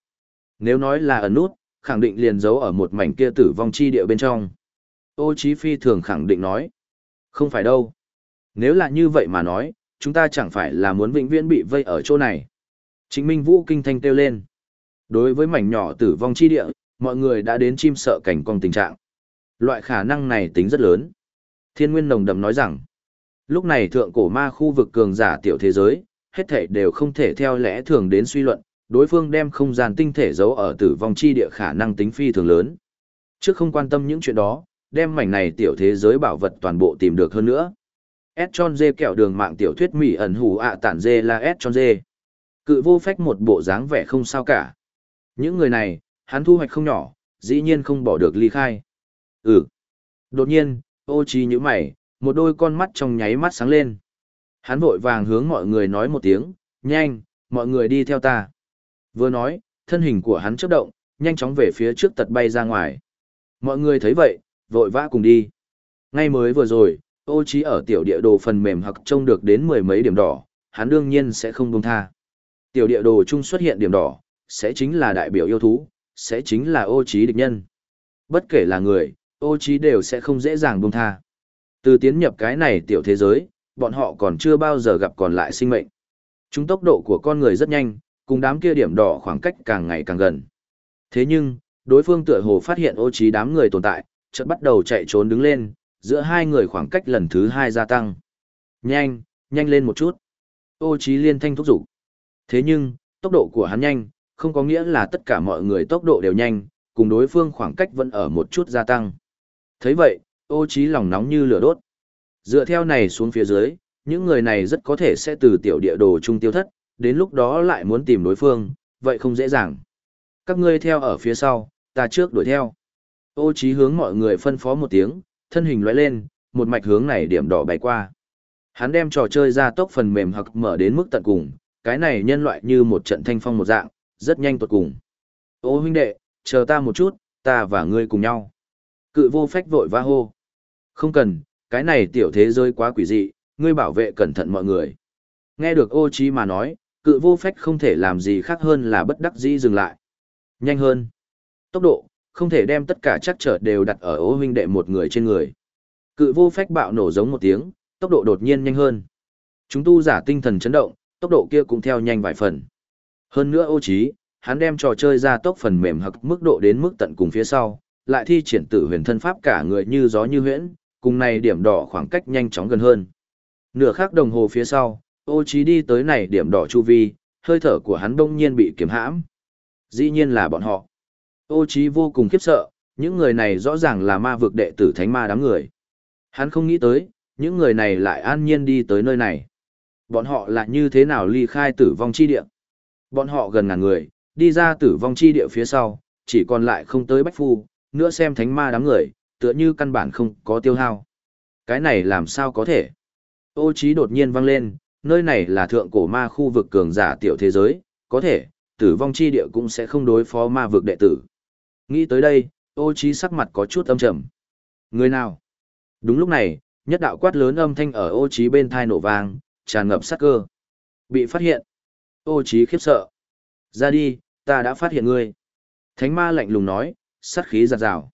Nếu nói là ẩn nút, khẳng định liền giấu ở một mảnh kia tử vong chi địa bên trong. Ô Chí Phi thường khẳng định nói. Không phải đâu. Nếu là như vậy mà nói, chúng ta chẳng phải là muốn vĩnh viễn bị vây ở chỗ này. Chính Minh Vũ kinh thanh kêu lên. Đối với mảnh nhỏ tử vong chi địa, mọi người đã đến chim sợ cảnh con tình trạng. Loại khả năng này tính rất lớn. Thiên Nguyên Nồng Đầm nói rằng, lúc này thượng cổ ma khu vực cường giả tiểu thế giới, hết thảy đều không thể theo lẽ thường đến suy luận, đối phương đem không gian tinh thể giấu ở tử vong chi địa khả năng tính phi thường lớn. Trước không quan tâm những chuyện đó, đem mảnh này tiểu thế giới bảo vật toàn bộ tìm được hơn nữa. S tròn dê kẹo đường mạng tiểu thuyết mỹ ẩn hủ ạ tản dê là S tròn dê. Cự vô phách một bộ dáng vẻ không sao cả. Những người này, hắn thu hoạch không nhỏ, dĩ nhiên không bỏ được ly khai. Ừ. Đột nhiên, ô trí như mày, một đôi con mắt trong nháy mắt sáng lên. Hắn vội vàng hướng mọi người nói một tiếng, nhanh, mọi người đi theo ta. Vừa nói, thân hình của hắn chớp động, nhanh chóng về phía trước tật bay ra ngoài. Mọi người thấy vậy, vội vã cùng đi. Ngay mới vừa rồi, ô trí ở tiểu địa đồ phần mềm hoặc trông được đến mười mấy điểm đỏ, hắn đương nhiên sẽ không buông tha. Tiểu địa đồ chung xuất hiện điểm đỏ, sẽ chính là đại biểu yêu thú, sẽ chính là ô trí địch nhân. Bất kể là người, ô trí đều sẽ không dễ dàng buông tha. Từ tiến nhập cái này tiểu thế giới, bọn họ còn chưa bao giờ gặp còn lại sinh mệnh. Chúng tốc độ của con người rất nhanh, cùng đám kia điểm đỏ khoảng cách càng ngày càng gần. Thế nhưng, đối phương tựa hồ phát hiện ô trí đám người tồn tại, chợt bắt đầu chạy trốn đứng lên, giữa hai người khoảng cách lần thứ hai gia tăng. Nhanh, nhanh lên một chút. Ô Chí liên thanh thúc giục. Thế nhưng, tốc độ của hắn nhanh, không có nghĩa là tất cả mọi người tốc độ đều nhanh, cùng đối phương khoảng cách vẫn ở một chút gia tăng. thấy vậy, ô Chí lòng nóng như lửa đốt. Dựa theo này xuống phía dưới, những người này rất có thể sẽ từ tiểu địa đồ trung tiêu thất, đến lúc đó lại muốn tìm đối phương, vậy không dễ dàng. Các ngươi theo ở phía sau, ta trước đuổi theo. Ô Chí hướng mọi người phân phó một tiếng, thân hình lóe lên, một mạch hướng này điểm đỏ bay qua. Hắn đem trò chơi ra tốc phần mềm hoặc mở đến mức tận cùng, cái này nhân loại như một trận thanh phong một dạng, rất nhanh tuột cùng. Ô huynh đệ, chờ ta một chút, ta và ngươi cùng nhau. Cự vô phách vội va hô. Không cần, cái này tiểu thế giới quá quỷ dị, ngươi bảo vệ cẩn thận mọi người. Nghe được ô Chí mà nói, cự vô phách không thể làm gì khác hơn là bất đắc dĩ dừng lại. Nhanh hơn. Tốc độ, không thể đem tất cả chắc trở đều đặt ở ô huynh đệ một người trên người. Cự vô phách bạo nổ giống một tiếng, tốc độ đột nhiên nhanh hơn. Chúng tu giả tinh thần chấn động, tốc độ kia cũng theo nhanh vài phần. Hơn nữa ô trí, hắn đem trò chơi ra tốc phần mềm hoặc mức độ đến mức tận cùng phía sau, lại thi triển tử huyền thân pháp cả người như gió như huyễn, cùng này điểm đỏ khoảng cách nhanh chóng gần hơn. Nửa khắc đồng hồ phía sau, ô trí đi tới này điểm đỏ chu vi, hơi thở của hắn đông nhiên bị kiềm hãm. Dĩ nhiên là bọn họ. Ô Chí vô cùng khiếp sợ, những người này rõ ràng là ma vực đệ tử thánh ma đám người. Hắn không nghĩ tới, những người này lại an nhiên đi tới nơi này. Bọn họ là như thế nào ly khai tử vong chi địa? Bọn họ gần ngàn người, đi ra tử vong chi địa phía sau, chỉ còn lại không tới bách phu, nữa xem thánh ma đám người, tựa như căn bản không có tiêu hao. Cái này làm sao có thể? Ô Chí đột nhiên vang lên, nơi này là thượng cổ ma khu vực cường giả tiểu thế giới, có thể, tử vong chi địa cũng sẽ không đối phó ma vực đệ tử. Nghĩ tới đây, ô trí sắc mặt có chút âm trầm. Người nào? Đúng lúc này, nhất đạo quát lớn âm thanh ở ô trí bên tai nổ vang, tràn ngập sát cơ. Bị phát hiện. Ô trí khiếp sợ. Ra đi, ta đã phát hiện ngươi. Thánh ma lạnh lùng nói, sát khí giật rào.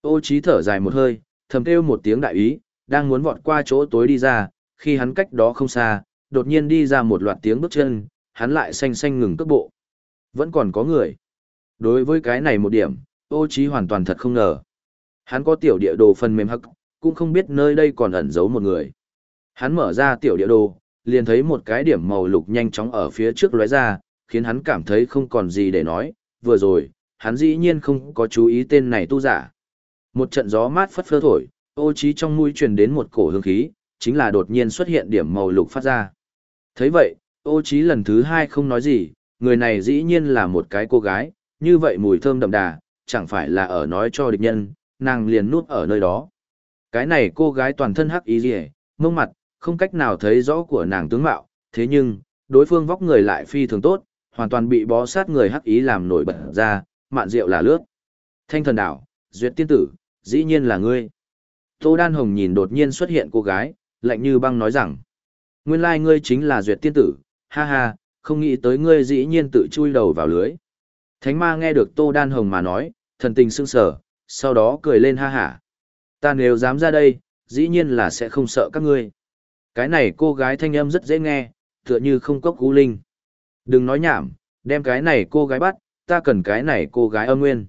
Ô trí thở dài một hơi, thầm kêu một tiếng đại ý, đang muốn vọt qua chỗ tối đi ra, khi hắn cách đó không xa, đột nhiên đi ra một loạt tiếng bước chân, hắn lại xanh xanh ngừng cước bộ. Vẫn còn có người. Đối với cái này một điểm, ô trí hoàn toàn thật không ngờ. Hắn có tiểu địa đồ phần mềm hắc, cũng không biết nơi đây còn ẩn giấu một người. Hắn mở ra tiểu địa đồ, liền thấy một cái điểm màu lục nhanh chóng ở phía trước lóe ra, khiến hắn cảm thấy không còn gì để nói, vừa rồi, hắn dĩ nhiên không có chú ý tên này tu giả. Một trận gió mát phất phơ thổi, ô trí trong mũi truyền đến một cổ hương khí, chính là đột nhiên xuất hiện điểm màu lục phát ra. thấy vậy, ô trí lần thứ hai không nói gì, người này dĩ nhiên là một cái cô gái, như vậy mùi thơm đậm đà, chẳng phải là ở nói cho địch nhân, nàng liền núp ở nơi đó. Cái này cô gái toàn thân hắc ý rìa, mông mặt, không cách nào thấy rõ của nàng tướng mạo, thế nhưng, đối phương vóc người lại phi thường tốt, hoàn toàn bị bó sát người hắc ý làm nổi bật ra, mạn rượu là lướt. Thanh thần đảo, duyệt tiên tử, dĩ nhiên là ngươi. Tô Đan Hồng nhìn đột nhiên xuất hiện cô gái, lạnh như băng nói rằng, nguyên lai ngươi chính là duyệt tiên tử, ha ha, không nghĩ tới ngươi dĩ nhiên tự chui đầu vào lưới. Thánh ma nghe được Tô Đan Hồng mà nói, thần tình sưng sở, sau đó cười lên ha hả. Ta nếu dám ra đây, dĩ nhiên là sẽ không sợ các ngươi. Cái này cô gái thanh âm rất dễ nghe, tựa như không cốc cú linh. Đừng nói nhảm, đem cái này cô gái bắt, ta cần cái này cô gái âm nguyên.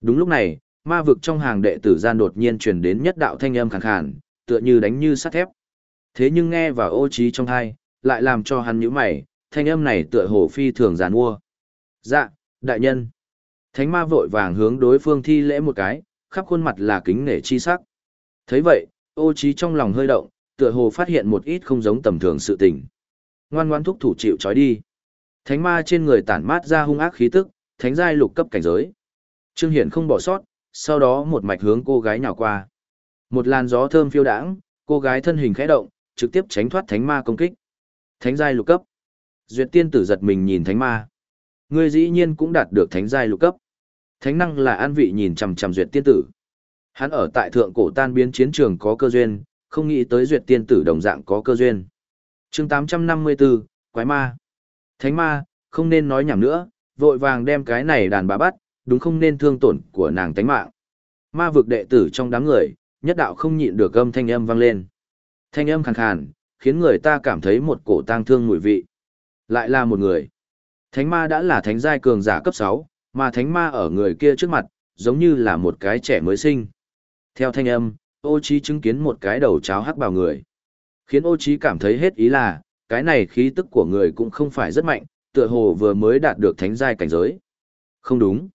Đúng lúc này, ma vực trong hàng đệ tử gian đột nhiên truyền đến nhất đạo thanh âm khàn khàn, tựa như đánh như sắt thép. Thế nhưng nghe vào ô trí trong thai, lại làm cho hắn nhíu mày, thanh âm này tựa hồ phi thường giàn mua. Dạ, đại nhân. Thánh ma vội vàng hướng đối phương thi lễ một cái, khắp khuôn mặt là kính nể chi sắc. thấy vậy, ô trí trong lòng hơi động, tựa hồ phát hiện một ít không giống tầm thường sự tình. Ngoan ngoan thúc thủ chịu trói đi. Thánh ma trên người tản mát ra hung ác khí tức, thánh giai lục cấp cảnh giới. Trương Hiển không bỏ sót, sau đó một mạch hướng cô gái nhào qua. Một làn gió thơm phiêu đãng, cô gái thân hình khẽ động, trực tiếp tránh thoát thánh ma công kích. Thánh giai lục cấp. Duyệt tiên tử giật mình nhìn thánh ma. Ngươi dĩ nhiên cũng đạt được thánh giai lục cấp. Thánh năng là an vị nhìn chằm chằm duyệt tiên tử. Hắn ở tại thượng cổ tan biến chiến trường có cơ duyên, không nghĩ tới duyệt tiên tử đồng dạng có cơ duyên. chương 854, Quái ma. Thánh ma, không nên nói nhảm nữa, vội vàng đem cái này đàn bà bắt, đúng không nên thương tổn của nàng tánh mạng. Ma vực đệ tử trong đám người, nhất đạo không nhịn được âm thanh âm vang lên. Thanh âm khàn khàn, khiến người ta cảm thấy một cổ tang thương mùi vị. Lại là một người. Thánh ma đã là thánh giai cường giả cấp 6, mà thánh ma ở người kia trước mặt, giống như là một cái trẻ mới sinh. Theo thanh âm, ô trí chứng kiến một cái đầu cháo hắc bào người. Khiến ô trí cảm thấy hết ý là, cái này khí tức của người cũng không phải rất mạnh, tựa hồ vừa mới đạt được thánh giai cảnh giới. Không đúng.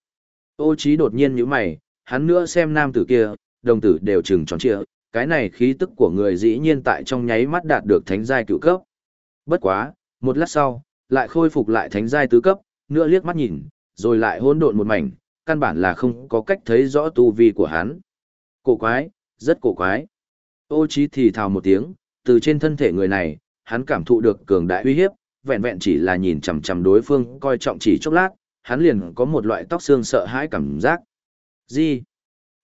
Ô trí đột nhiên nhíu mày, hắn nữa xem nam tử kia, đồng tử đều trừng tròn trịa, cái này khí tức của người dĩ nhiên tại trong nháy mắt đạt được thánh giai cựu cấp. Bất quá, một lát sau, lại khôi phục lại thánh giai tứ cấp, nữa liếc mắt nhìn, rồi lại hỗn độn một mảnh, căn bản là không có cách thấy rõ tu vi của hắn. Cổ quái, rất cổ quái. Ô Chí thì thào một tiếng, từ trên thân thể người này, hắn cảm thụ được cường đại uy hiếp, vẹn vẹn chỉ là nhìn chằm chằm đối phương coi trọng chỉ chốc lát, hắn liền có một loại tóc xương sợ hãi cảm giác. Gì?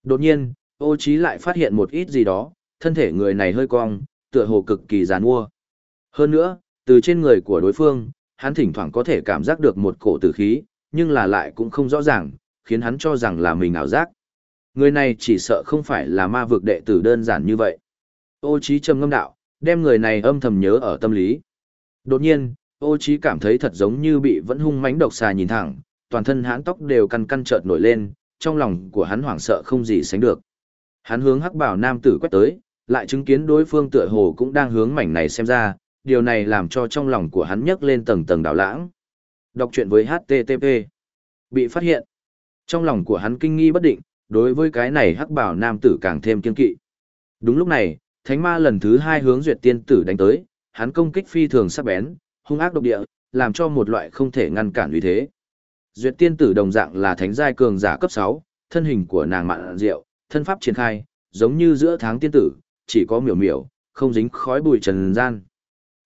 Đột nhiên, ô Chí lại phát hiện một ít gì đó, thân thể người này hơi cong, tựa hồ cực kỳ giàn mua. Hơn nữa, từ trên người của đối phương, hắn thỉnh thoảng có thể cảm giác được một cổ tử khí, nhưng là lại cũng không rõ ràng, khiến hắn cho rằng là mình ảo giác. Người này chỉ sợ không phải là ma vực đệ tử đơn giản như vậy. Ô trí trầm ngâm đạo, đem người này âm thầm nhớ ở tâm lý. Đột nhiên, ô trí cảm thấy thật giống như bị vẫn hung mãnh độc xà nhìn thẳng, toàn thân hãn tóc đều căn căn chợt nổi lên, trong lòng của hắn hoảng sợ không gì sánh được. Hắn hướng hắc bảo nam tử quét tới, lại chứng kiến đối phương tựa hồ cũng đang hướng mảnh này xem ra, điều này làm cho trong lòng của hắn nhấc lên tầng tầng đảo lãng. Đọc truyện với HTTP. Bị phát hiện. Trong lòng của hắn kinh nghi bất định, đối với cái này hắc bảo nam tử càng thêm kiên kỵ. Đúng lúc này, thánh ma lần thứ hai hướng duyệt tiên tử đánh tới, hắn công kích phi thường sắc bén, hung ác độc địa, làm cho một loại không thể ngăn cản uy thế. Duyệt tiên tử đồng dạng là thánh giai cường giả cấp 6, thân hình của nàng mạn diệu, thân pháp triển khai, giống như giữa tháng tiên tử, chỉ có miểu miểu, không dính khói bụi trần gian.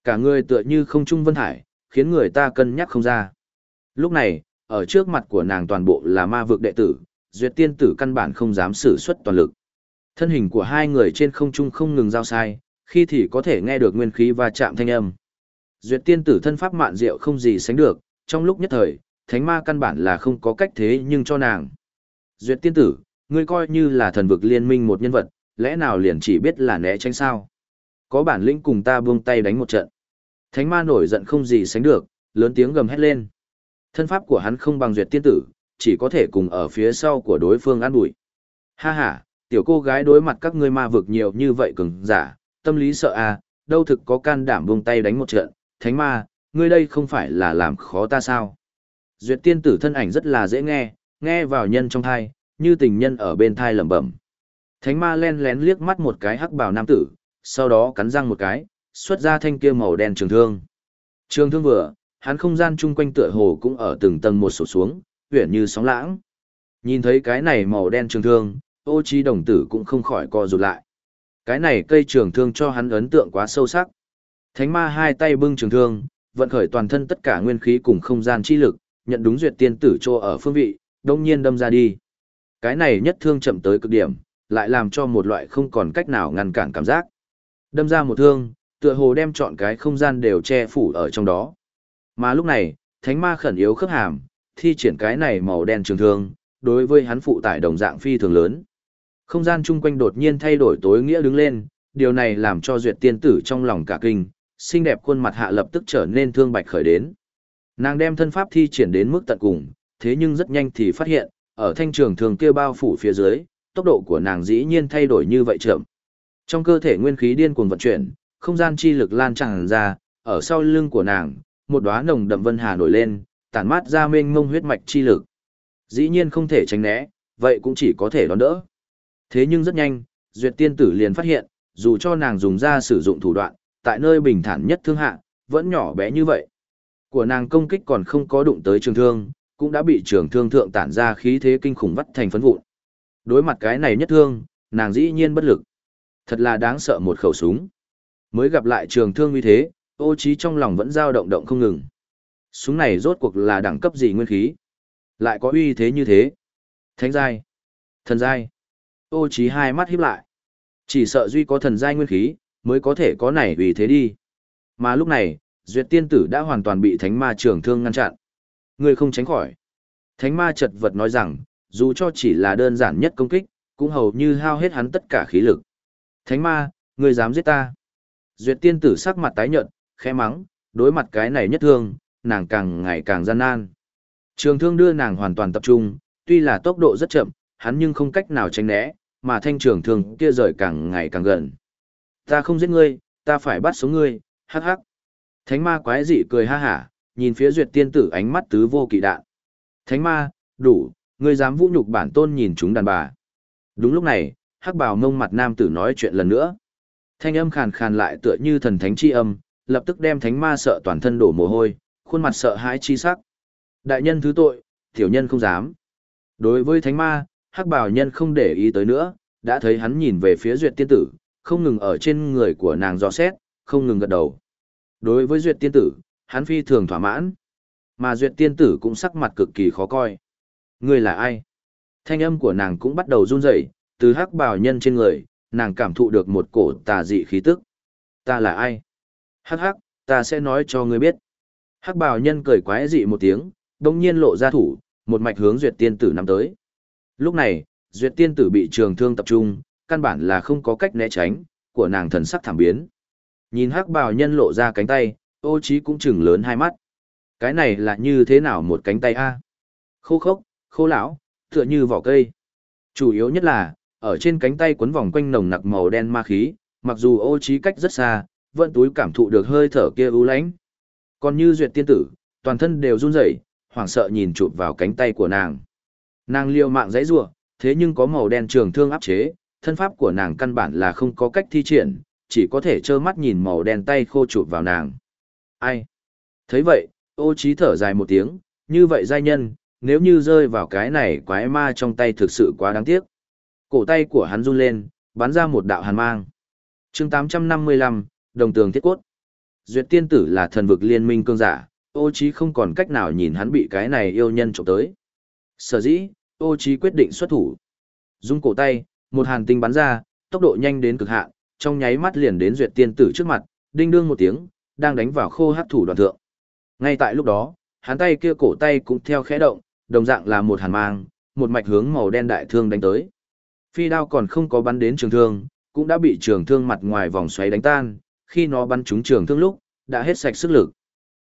Cả người tựa như không trung vân hải, khiến người ta cân nhắc không ra. Lúc này, ở trước mặt của nàng toàn bộ là ma vực đệ tử, duyệt tiên tử căn bản không dám sử xuất toàn lực. Thân hình của hai người trên không trung không ngừng giao sai, khi thì có thể nghe được nguyên khí và chạm thanh âm. Duyệt tiên tử thân pháp mạn diệu không gì sánh được, trong lúc nhất thời, thánh ma căn bản là không có cách thế nhưng cho nàng. Duyệt tiên tử, ngươi coi như là thần vực liên minh một nhân vật, lẽ nào liền chỉ biết là né tránh sao? Có bản lĩnh cùng ta buông tay đánh một trận. Thánh ma nổi giận không gì sánh được, lớn tiếng gầm hét lên. Thân pháp của hắn không bằng duyệt tiên tử, chỉ có thể cùng ở phía sau của đối phương ăn bụi. Ha ha, tiểu cô gái đối mặt các ngươi ma vực nhiều như vậy cứng, giả, tâm lý sợ à, đâu thực có can đảm buông tay đánh một trận, thánh ma, ngươi đây không phải là làm khó ta sao? Duyệt tiên tử thân ảnh rất là dễ nghe, nghe vào nhân trong thai, như tình nhân ở bên thai lẩm bẩm. Thánh ma len lén liếc mắt một cái hắc bào nam tử, sau đó cắn răng một cái, xuất ra thanh kia màu đen trường thương. Trường thương vừa, hắn không gian chung quanh tựa hồ cũng ở từng tầng một sụt xuống, huyển như sóng lãng. Nhìn thấy cái này màu đen trường thương, ô trí đồng tử cũng không khỏi co rụt lại. Cái này cây trường thương cho hắn ấn tượng quá sâu sắc. Thánh ma hai tay bưng trường thương, vận khởi toàn thân tất cả nguyên khí cùng không gian chi lực, nhận đúng duyệt tiên tử trô ở phương vị, đông nhiên đâm ra đi. Cái này nhất thương chậm tới cực điểm, lại làm cho một loại không còn cách nào ngăn cản cảm giác. Đâm ra một thương, tựa hồ đem chọn cái không gian đều che phủ ở trong đó. Mà lúc này, thánh ma khẩn yếu khớp hàm, thi triển cái này màu đen trường thương, đối với hắn phụ tải đồng dạng phi thường lớn. Không gian chung quanh đột nhiên thay đổi tối nghĩa đứng lên, điều này làm cho duyệt tiên tử trong lòng cả kinh, xinh đẹp khuôn mặt hạ lập tức trở nên thương bạch khởi đến. Nàng đem thân pháp thi triển đến mức tận cùng, thế nhưng rất nhanh thì phát hiện, ở thanh trường thường kia bao phủ phía dưới, tốc độ của nàng dĩ nhiên thay đổi như vậy chậm. Trong cơ thể nguyên khí điên cuồng vận chuyển, không gian chi lực lan tràn ra, ở sau lưng của nàng, một đóa nồng đậm vân hà nổi lên, tản mát ra mênh mông huyết mạch chi lực. Dĩ nhiên không thể tránh né, vậy cũng chỉ có thể đón đỡ. Thế nhưng rất nhanh, Duyệt Tiên Tử liền phát hiện, dù cho nàng dùng ra sử dụng thủ đoạn, tại nơi bình thản nhất thương hạ, vẫn nhỏ bé như vậy. Của nàng công kích còn không có đụng tới trường thương, cũng đã bị trường thương thượng tản ra khí thế kinh khủng vắt thành phấn vụn. Đối mặt cái này nhất thương, nàng dĩ nhiên bất lực. Thật là đáng sợ một khẩu súng. Mới gặp lại trường thương như thế, ô trí trong lòng vẫn dao động động không ngừng. Súng này rốt cuộc là đẳng cấp gì nguyên khí? Lại có uy thế như thế? Thánh giai, thần giai. Ô trí hai mắt híp lại. Chỉ sợ duy có thần giai nguyên khí, mới có thể có này uy thế đi. Mà lúc này, Duyệt tiên tử đã hoàn toàn bị thánh ma trường thương ngăn chặn. Người không tránh khỏi. Thánh ma chật vật nói rằng, dù cho chỉ là đơn giản nhất công kích, cũng hầu như hao hết hắn tất cả khí lực. Thánh ma, người dám giết ta. Duyệt tiên tử sắc mặt tái nhợt, khẽ mắng, đối mặt cái này nhất thương, nàng càng ngày càng gian nan. Trường thương đưa nàng hoàn toàn tập trung, tuy là tốc độ rất chậm, hắn nhưng không cách nào tránh né, mà thanh trường thương kia rời càng ngày càng gần. Ta không giết ngươi, ta phải bắt sống ngươi, hắc hắc. Thánh ma quái dị cười ha hả, nhìn phía duyệt tiên tử ánh mắt tứ vô kỵ đạn. Thánh ma, đủ, ngươi dám vũ nhục bản tôn nhìn chúng đàn bà. Đúng lúc này, hắc bào mông mặt nam tử nói chuyện lần nữa. Thanh âm khàn khàn lại tựa như thần thánh chi âm, lập tức đem thánh ma sợ toàn thân đổ mồ hôi, khuôn mặt sợ hãi chi sắc. Đại nhân thứ tội, tiểu nhân không dám. Đối với thánh ma, hắc bào nhân không để ý tới nữa, đã thấy hắn nhìn về phía duyệt tiên tử, không ngừng ở trên người của nàng dò xét, không ngừng gật đầu. Đối với duyệt tiên tử, hắn phi thường thỏa mãn. Mà duyệt tiên tử cũng sắc mặt cực kỳ khó coi. Ngươi là ai? Thanh âm của nàng cũng bắt đầu run rẩy, từ hắc bào nhân trên người, nàng cảm thụ được một cổ tà dị khí tức. Ta là ai? Hắc hắc, ta sẽ nói cho ngươi biết. Hắc bào nhân cười quái dị một tiếng, đồng nhiên lộ ra thủ, một mạch hướng duyệt tiên tử nắm tới. Lúc này, duyệt tiên tử bị trường thương tập trung, căn bản là không có cách né tránh, của nàng thần sắc thảm biến. Nhìn hắc bào nhân lộ ra cánh tay, ô trí cũng chừng lớn hai mắt. Cái này là như thế nào một cánh tay a? Khô khốc, khô lão, tựa như vỏ cây. Chủ yếu nhất là, ở trên cánh tay quấn vòng quanh nồng nặc màu đen ma khí, mặc dù ô trí cách rất xa, vẫn túi cảm thụ được hơi thở kia u lãnh. Còn như duyệt tiên tử, toàn thân đều run rẩy, hoảng sợ nhìn chụp vào cánh tay của nàng. Nàng liều mạng dãy rủa, thế nhưng có màu đen trường thương áp chế, thân pháp của nàng căn bản là không có cách thi triển, chỉ có thể trơ mắt nhìn màu đen tay khô chụp vào nàng. Ai? thấy vậy, ô trí thở dài một tiếng, như vậy giai nhân, nếu như rơi vào cái này quái ma trong tay thực sự quá đáng tiếc. Cổ tay của hắn run lên, bắn ra một đạo hàn mang. chương 855, đồng tường thiết cốt. Duyệt tiên tử là thần vực liên minh cương giả, ô trí không còn cách nào nhìn hắn bị cái này yêu nhân trộm tới. Sở dĩ, ô trí quyết định xuất thủ. Dung cổ tay, một hàn tinh bắn ra, tốc độ nhanh đến cực hạn, trong nháy mắt liền đến duyệt tiên tử trước mặt, đinh đương một tiếng, đang đánh vào khô hắc thủ đoàn thượng. Ngay tại lúc đó, hắn tay kia cổ tay cũng theo khẽ động, đồng dạng là một hàn mang, một mạch hướng màu đen đại thương đánh tới. Phi đao còn không có bắn đến trường thương, cũng đã bị trường thương mặt ngoài vòng xoáy đánh tan, khi nó bắn trúng trường thương lúc, đã hết sạch sức lực.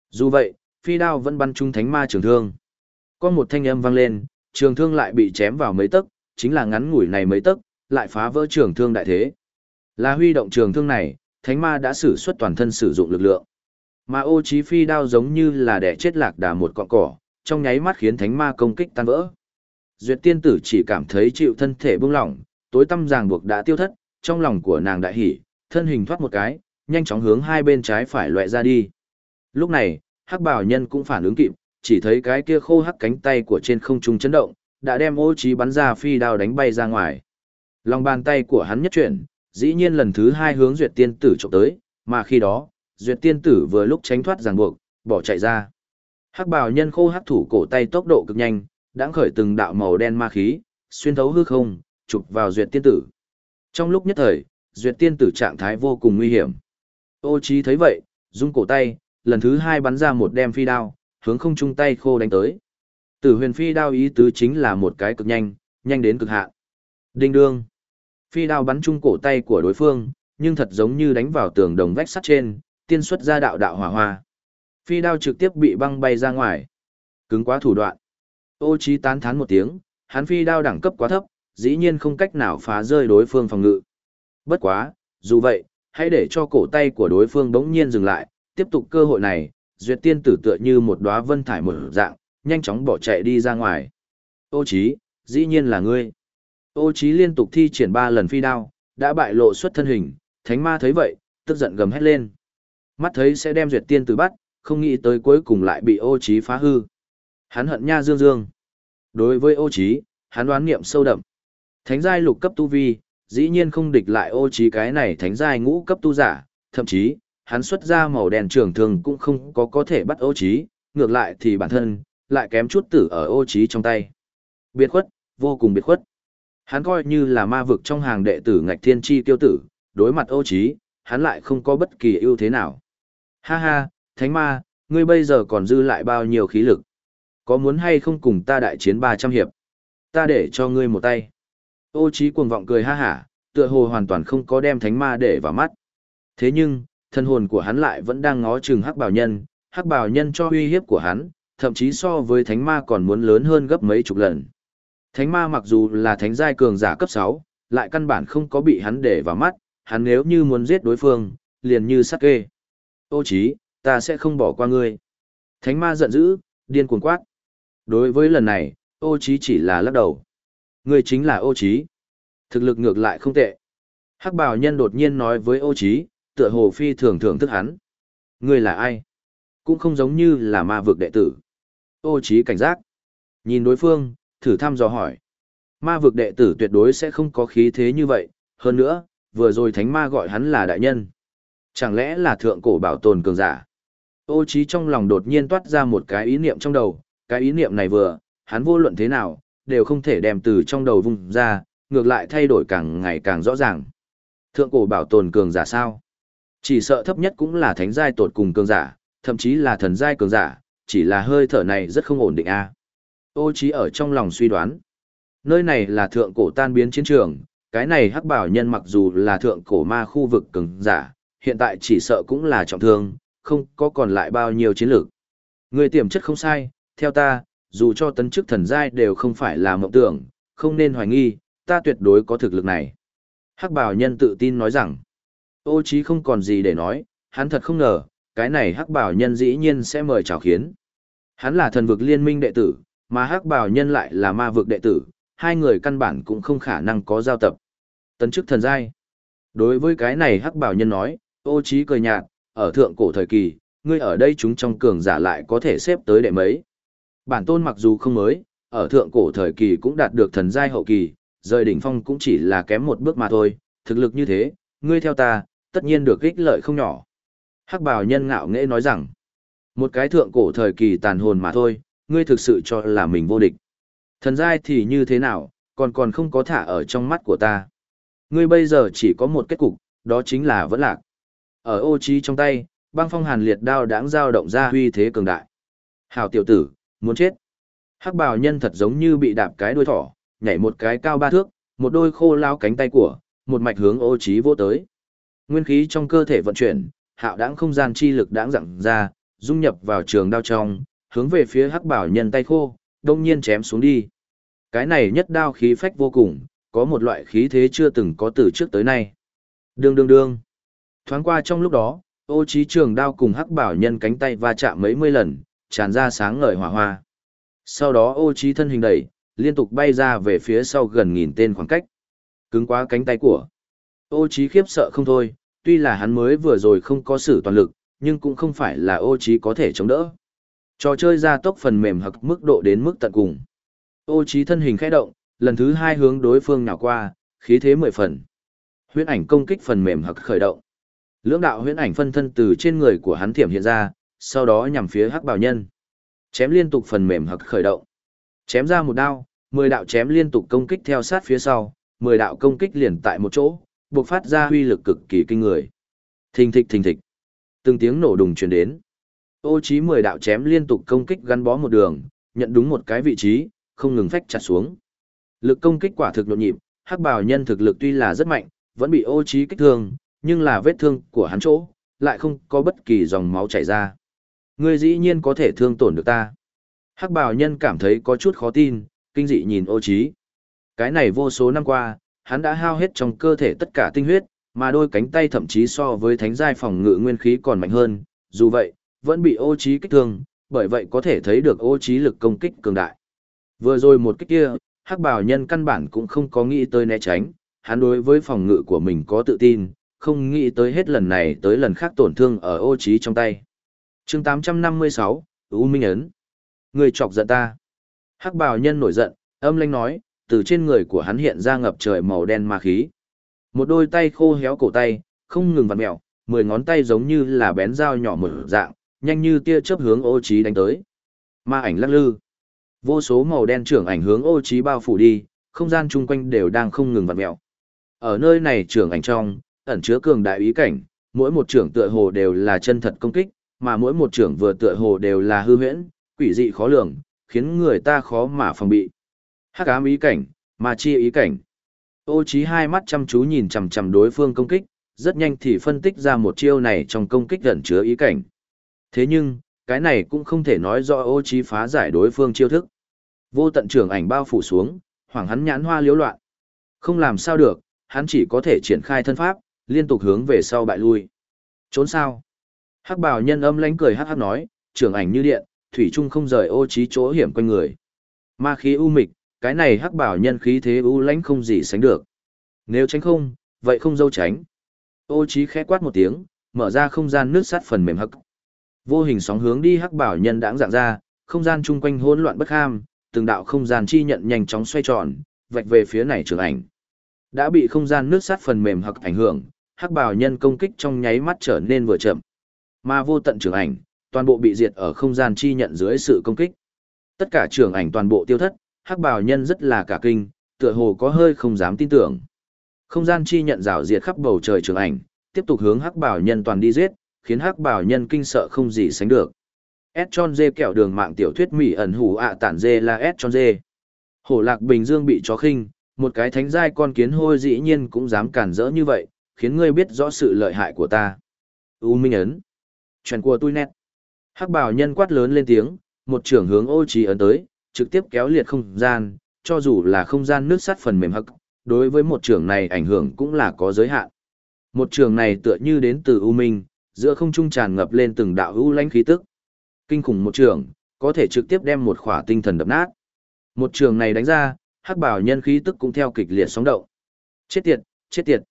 Dù vậy, phi đao vẫn bắn trúng thánh ma trường thương. Có một thanh âm vang lên, trường thương lại bị chém vào mấy tấc, chính là ngắn ngủi này mấy tấc, lại phá vỡ trường thương đại thế. Là huy động trường thương này, thánh ma đã sử xuất toàn thân sử dụng lực lượng. Mà ô chí phi đao giống như là đẻ chết lạc đà một cọng cỏ, trong nháy mắt khiến thánh ma công kích tan vỡ. Duyệt tiên tử chỉ cảm thấy chịu thân thể bưng lỏng, tối tâm ràng buộc đã tiêu thất, trong lòng của nàng đại hỉ, thân hình thoát một cái, nhanh chóng hướng hai bên trái phải loại ra đi. Lúc này, hắc bảo nhân cũng phản ứng kịp, chỉ thấy cái kia khô hắc cánh tay của trên không trung chấn động, đã đem ô trí bắn ra phi đao đánh bay ra ngoài. Lòng bàn tay của hắn nhất chuyển, dĩ nhiên lần thứ hai hướng duyệt tiên tử trộm tới, mà khi đó, duyệt tiên tử vừa lúc tránh thoát ràng buộc, bỏ chạy ra. Hắc Bảo nhân khô hắc thủ cổ tay tốc độ cực nhanh, đã khởi từng đạo màu đen ma khí, xuyên thấu hư không, chụp vào duyệt tiên tử. Trong lúc nhất thời, duyệt tiên tử trạng thái vô cùng nguy hiểm. Ô Chí thấy vậy, rung cổ tay, lần thứ hai bắn ra một đem phi đao, hướng không trung tay khô đánh tới. Tử huyền phi đao ý tứ chính là một cái cực nhanh, nhanh đến cực hạn. Đinh đương. Phi đao bắn trúng cổ tay của đối phương, nhưng thật giống như đánh vào tường đồng vách sắt trên, tiên xuất ra đạo đạo hỏa hoa. Phi đao trực tiếp bị băng bay ra ngoài. Cứng quá thủ đoạn. Ô Chí tán thán một tiếng, hắn phi đao đẳng cấp quá thấp, dĩ nhiên không cách nào phá rơi đối phương phòng ngự. Bất quá, dù vậy, hãy để cho cổ tay của đối phương đống nhiên dừng lại, tiếp tục cơ hội này, duyệt tiên tử tựa như một đóa vân thải mở dạng, nhanh chóng bỏ chạy đi ra ngoài. Ô Chí, dĩ nhiên là ngươi. Ô Chí liên tục thi triển ba lần phi đao, đã bại lộ xuất thân hình, thánh ma thấy vậy, tức giận gầm hét lên. Mắt thấy sẽ đem duyệt tiên tử bắt, không nghĩ tới cuối cùng lại bị ô Chí phá hư. Hắn hận nha dương dương. Đối với ô Chí, hắn đoán niệm sâu đậm. Thánh giai lục cấp tu vi, dĩ nhiên không địch lại ô Chí cái này thánh giai ngũ cấp tu giả, thậm chí, hắn xuất ra màu đen trường thường cũng không có có thể bắt ô Chí, ngược lại thì bản thân, lại kém chút tử ở ô Chí trong tay. Biệt khuất, vô cùng biệt khuất. Hắn coi như là ma vực trong hàng đệ tử ngạch thiên chi tiêu tử, đối mặt ô Chí, hắn lại không có bất kỳ ưu thế nào. Ha ha, thánh ma, ngươi bây giờ còn dư lại bao nhiêu khí lực? Có muốn hay không cùng ta đại chiến 300 hiệp? Ta để cho ngươi một tay. Ô trí cuồng vọng cười ha hả, tựa hồ hoàn toàn không có đem thánh ma để vào mắt. Thế nhưng, thân hồn của hắn lại vẫn đang ngó chừng hắc bảo nhân, hắc bảo nhân cho uy hiếp của hắn, thậm chí so với thánh ma còn muốn lớn hơn gấp mấy chục lần. Thánh ma mặc dù là thánh giai cường giả cấp 6, lại căn bản không có bị hắn để vào mắt, hắn nếu như muốn giết đối phương, liền như sát kê. Ô chí, ta sẽ không bỏ qua ngươi. Thánh ma giận dữ, điên cuồng quát. Đối với lần này, ô Chí chỉ là lắc đầu. người chính là ô Chí. Thực lực ngược lại không tệ. Hắc bào nhân đột nhiên nói với ô Chí, tựa hồ phi thường thưởng thức hắn. người là ai? Cũng không giống như là ma vực đệ tử. Ô Chí cảnh giác. Nhìn đối phương, thử thăm dò hỏi. Ma vực đệ tử tuyệt đối sẽ không có khí thế như vậy. Hơn nữa, vừa rồi thánh ma gọi hắn là đại nhân. Chẳng lẽ là thượng cổ bảo tồn cường giả? Ô trí trong lòng đột nhiên toát ra một cái ý niệm trong đầu, cái ý niệm này vừa, hắn vô luận thế nào, đều không thể đem từ trong đầu vùng ra, ngược lại thay đổi càng ngày càng rõ ràng. Thượng cổ bảo tồn cường giả sao? Chỉ sợ thấp nhất cũng là thánh giai tột cùng cường giả, thậm chí là thần giai cường giả, chỉ là hơi thở này rất không ổn định a. Ô trí ở trong lòng suy đoán. Nơi này là thượng cổ tan biến chiến trường, cái này hắc bảo nhân mặc dù là thượng cổ ma khu vực cường giả, hiện tại chỉ sợ cũng là trọng thương, không có còn lại bao nhiêu chiến lược. Người tiềm chất không sai, theo ta, dù cho tấn chức thần giai đều không phải là mộng tưởng, không nên hoài nghi, ta tuyệt đối có thực lực này. Hắc bảo nhân tự tin nói rằng, ô trí không còn gì để nói, hắn thật không ngờ, cái này hắc bảo nhân dĩ nhiên sẽ mời chào khiến. Hắn là thần vực liên minh đệ tử, mà hắc bảo nhân lại là ma vực đệ tử, hai người căn bản cũng không khả năng có giao tập. Tấn chức thần giai. Đối với cái này hắc bảo nhân nói, ô trí cười nhạt, ở thượng cổ thời kỳ, ngươi ở đây chúng trong cường giả lại có thể xếp tới đệ mấy. Bản tôn mặc dù không mới, ở thượng cổ thời kỳ cũng đạt được thần giai hậu kỳ, rời đỉnh phong cũng chỉ là kém một bước mà thôi, thực lực như thế, ngươi theo ta, tất nhiên được ích lợi không nhỏ. Hắc bào nhân ngạo nghễ nói rằng, một cái thượng cổ thời kỳ tàn hồn mà thôi, ngươi thực sự cho là mình vô địch. Thần giai thì như thế nào, còn còn không có thả ở trong mắt của ta. Ngươi bây giờ chỉ có một kết cục, đó chính là vẫn lạc. Ở ô trí trong tay, băng phong hàn liệt đao đãng giao động ra huy thế cường đại. Hảo tiểu tử, muốn chết. Hắc bào nhân thật giống như bị đạp cái đuôi thỏ, nhảy một cái cao ba thước, một đôi khô lao cánh tay của, một mạch hướng ô trí vô tới. Nguyên khí trong cơ thể vận chuyển, hạo đãng không gian chi lực đãng dặn ra, dung nhập vào trường đao trong, hướng về phía hắc bảo nhân tay khô, đông nhiên chém xuống đi. Cái này nhất đao khí phách vô cùng, có một loại khí thế chưa từng có từ trước tới nay. Đương đương đương. Thoáng qua trong lúc đó, ô trí trường đao cùng hắc bảo nhân cánh tay va chạm mấy mươi lần, tràn ra sáng ngời hỏa hoa. Sau đó ô trí thân hình đẩy, liên tục bay ra về phía sau gần nghìn tên khoảng cách. Cứng quá cánh tay của. Ô trí khiếp sợ không thôi, tuy là hắn mới vừa rồi không có sử toàn lực, nhưng cũng không phải là ô trí có thể chống đỡ. Trò chơi ra tốc phần mềm hoặc mức độ đến mức tận cùng. Ô trí thân hình khẽ động, lần thứ hai hướng đối phương nào qua, khí thế mười phần. Huyễn ảnh công kích phần mềm hoặc khởi động. Lưỡng đạo huyễn ảnh phân thân từ trên người của hắn thiểm hiện ra, sau đó nhằm phía hắc bảo nhân. Chém liên tục phần mềm hoặc khởi động. Chém ra một đao, mười đạo chém liên tục công kích theo sát phía sau, mười đạo công kích liền tại một chỗ, bộc phát ra huy lực cực kỳ kinh người. Thình thịch thình thịch. Từng tiếng nổ đùng truyền đến. Ô chí mười đạo chém liên tục công kích gắn bó một đường, nhận đúng một cái vị trí, không ngừng phách chặt xuống. Lực công kích quả thực nhộn nhịp, hắc bào nhân thực lực tuy là rất mạnh, vẫn bị ô Chí kích thương, nhưng là vết thương của hắn chỗ, lại không có bất kỳ dòng máu chảy ra. Ngươi dĩ nhiên có thể thương tổn được ta. Hắc bào nhân cảm thấy có chút khó tin, kinh dị nhìn ô trí. Cái này vô số năm qua, hắn đã hao hết trong cơ thể tất cả tinh huyết, mà đôi cánh tay thậm chí so với thánh giai phòng ngự nguyên khí còn mạnh hơn, dù vậy, vẫn bị ô trí kích thương, bởi vậy có thể thấy được ô trí lực công kích cường đại. Vừa rồi một kích kia, hắc bảo nhân căn bản cũng không có nghĩ tới né tránh, hắn đối với phòng ngự của mình có tự tin, không nghĩ tới hết lần này tới lần khác tổn thương ở ô trí trong tay. Chương 856, U Minh Ấn. Người chọc giận ta. Hắc bào nhân nổi giận, âm lanh nói, từ trên người của hắn hiện ra ngập trời màu đen ma khí. Một đôi tay khô héo cổ tay, không ngừng vặn mèo, mười ngón tay giống như là bén dao nhỏ mở dạng, nhanh như tia chớp hướng ô trí đánh tới. Ma ảnh lắc lư. Vô số màu đen trưởng ảnh hướng ô trí bao phủ đi, không gian chung quanh đều đang không ngừng vặn mèo. Ở nơi này trưởng ảnh trong, ẩn chứa cường đại ý cảnh, mỗi một trưởng tựa hồ đều là chân thật công kích, mà mỗi một trưởng vừa tựa hồ đều là hư huyễn, quỷ dị khó lường, khiến người ta khó mà phòng bị. Hắc ám ý cảnh, mà chi ý cảnh. Ô Chí hai mắt chăm chú nhìn chằm chằm đối phương công kích, rất nhanh thì phân tích ra một chiêu này trong công kích ẩn chứa ý cảnh. Thế nhưng, cái này cũng không thể nói rõ ô Chí phá giải đối phương chiêu thức. Vô tận trưởng ảnh bao phủ xuống, hoàng hắn nhãn hoa liếu loạn. Không làm sao được, hắn chỉ có thể triển khai thân pháp, liên tục hướng về sau bại lui. Trốn sao? Hắc bào nhân âm lánh cười hắc hắc nói, trưởng ảnh như điện, thủy trung không rời ô trí chỗ hiểm quanh người. Ma khí u mịch, cái này hắc bảo nhân khí thế u lãnh không gì sánh được. Nếu tránh không, vậy không dâu tránh. Ô trí khẽ quát một tiếng, mở ra không gian nước sắt phần mềm hắc. Vô hình sóng hướng đi hắc bảo nhân đãng dạng ra, không gian chung quanh hỗn loạn bất ham, từng đạo không gian chi nhận nhanh chóng xoay tròn, vạch về phía này trưởng ảnh. Đã bị không gian nước sắt phần mềm hắc ảnh hưởng, hắc bảo nhân công kích trong nháy mắt trở nên vừa chậm. Mà vô tận trưởng ảnh, toàn bộ bị diệt ở không gian chi nhận dưới sự công kích. Tất cả trưởng ảnh toàn bộ tiêu thất, hắc bào nhân rất là cả kinh, tựa hồ có hơi không dám tin tưởng. Không gian chi nhận rào diệt khắp bầu trời trưởng ảnh, tiếp tục hướng hắc bào nhân toàn đi giết, khiến hắc bào nhân kinh sợ không gì sánh được. S tròn dê kẹo đường mạng tiểu thuyết mỹ ẩn hủ ạ tản dê là S tròn dê. Hổ lạc Bình Dương bị chó khinh, một cái thánh giai con kiến hôi dĩ nhiên cũng dám cản rỡ như vậy, khiến ngươi biết rõ sự lợi hại của ta. U Minh ấn. Chuyện của tôi nét. Hắc bào nhân quát lớn lên tiếng, một trưởng hướng ô trí ấn tới, trực tiếp kéo liệt không gian, cho dù là không gian nước sắt phần mềm hắc, đối với một trưởng này ảnh hưởng cũng là có giới hạn. Một trường này tựa như đến từ U Minh, giữa không trung tràn ngập lên từng đạo u lãnh khí tức. Kinh khủng một trường, có thể trực tiếp đem một khỏa tinh thần đập nát. Một trường này đánh ra, hắc bảo nhân khí tức cũng theo kịch liệt sóng động. Chết tiệt, chết tiệt.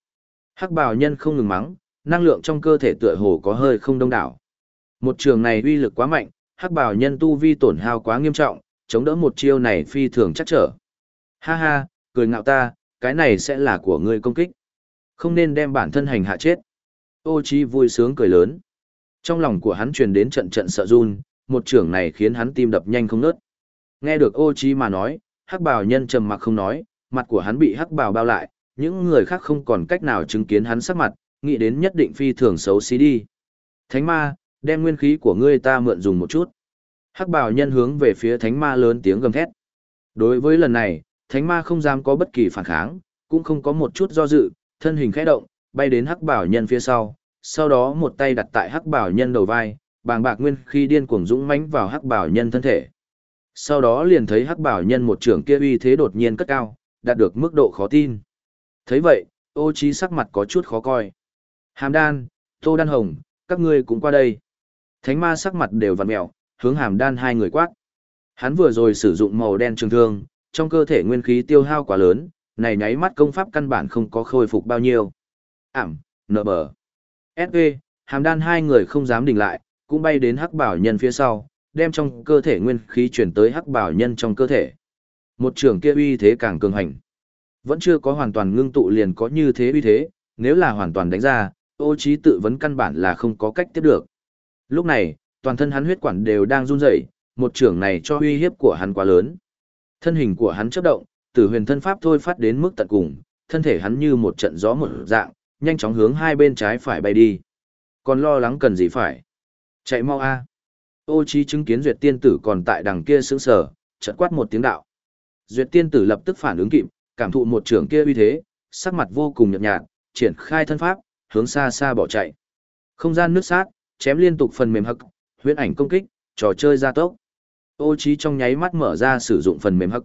Hắc bào nhân không ngừng mắng, năng lượng trong cơ thể tựa hồ có hơi không đông đảo. Một trường này uy lực quá mạnh, hắc bào nhân tu vi tổn hao quá nghiêm trọng, chống đỡ một chiêu này phi thường chắc trở. Ha ha, cười ngạo ta, cái này sẽ là của ngươi công kích. Không nên đem bản thân hành hạ chết. Ô Chí vui sướng cười lớn. Trong lòng của hắn truyền đến trận trận sợ run, một trường này khiến hắn tim đập nhanh không ngớt. Nghe được Ô Chí mà nói, hắc bào nhân trầm mặc không nói, mặt của hắn bị hắc bào bao lại, những người khác không còn cách nào chứng kiến hắn sắc mặt, nghĩ đến nhất định phi thường xấu xí đi. Thánh ma, đem nguyên khí của ngươi ta mượn dùng một chút. Hắc bào nhân hướng về phía thánh ma lớn tiếng gầm thét. Đối với lần này, thánh ma không dám có bất kỳ phản kháng, cũng không có một chút do dự, thân hình khẽ động, bay đến hắc bảo nhân phía sau, sau đó một tay đặt tại hắc bảo nhân đầu vai, bàng bạc nguyên khí điên cuồng dũng mãnh vào hắc bảo nhân thân thể. Sau đó liền thấy hắc bảo nhân một trưởng kia uy thế đột nhiên cất cao, đạt được mức độ khó tin. Thấy vậy, ô trí sắc mặt có chút khó coi. Hàm đan, tô đan hồng, các ngươi cũng qua đây. Thánh ma sắc mặt đều vặn mèo, hướng hàm đan hai người quát. Hắn vừa rồi sử dụng màu đen trường thương, trong cơ thể nguyên khí tiêu hao quá lớn, này nháy mắt công pháp căn bản không có khôi phục bao nhiêu. Ảm, nợ bờ. SV, hàm đan hai người không dám đình lại, cũng bay đến hắc bảo nhân phía sau, đem trong cơ thể nguyên khí chuyển tới hắc bảo nhân trong cơ thể. Một trường kia uy thế càng cường hành. Vẫn chưa có hoàn toàn ngưng tụ liền có như thế uy thế, nếu là hoàn toàn đánh ra, ô trí tự vấn căn bản là không có cách tiếp được. Lúc này, toàn thân hắn huyết quản đều đang run rẩy, một trường này cho uy hiếp của hắn quá lớn. Thân hình của hắn chớp động, tử huyền thân pháp thôi phát đến mức tận cùng, thân thể hắn như một trận gió một dạng, nhanh chóng hướng hai bên trái phải bay đi. Còn lo lắng cần gì phải? Chạy mau a! Ô Chí chứng kiến Duyệt Tiên Tử còn tại đằng kia sững sờ, chợt quát một tiếng đạo. Duyệt Tiên Tử lập tức phản ứng kịp, cảm thụ một trường kia uy thế, sắc mặt vô cùng nhợt nhạt, triển khai thân pháp, hướng xa xa bỏ chạy. Không gian nước sát, chém liên tục phần mềm hắc, huyễn ảnh công kích, trò chơi gia tốc. Ô Chí trong nháy mắt mở ra sử dụng phần mềm hắc.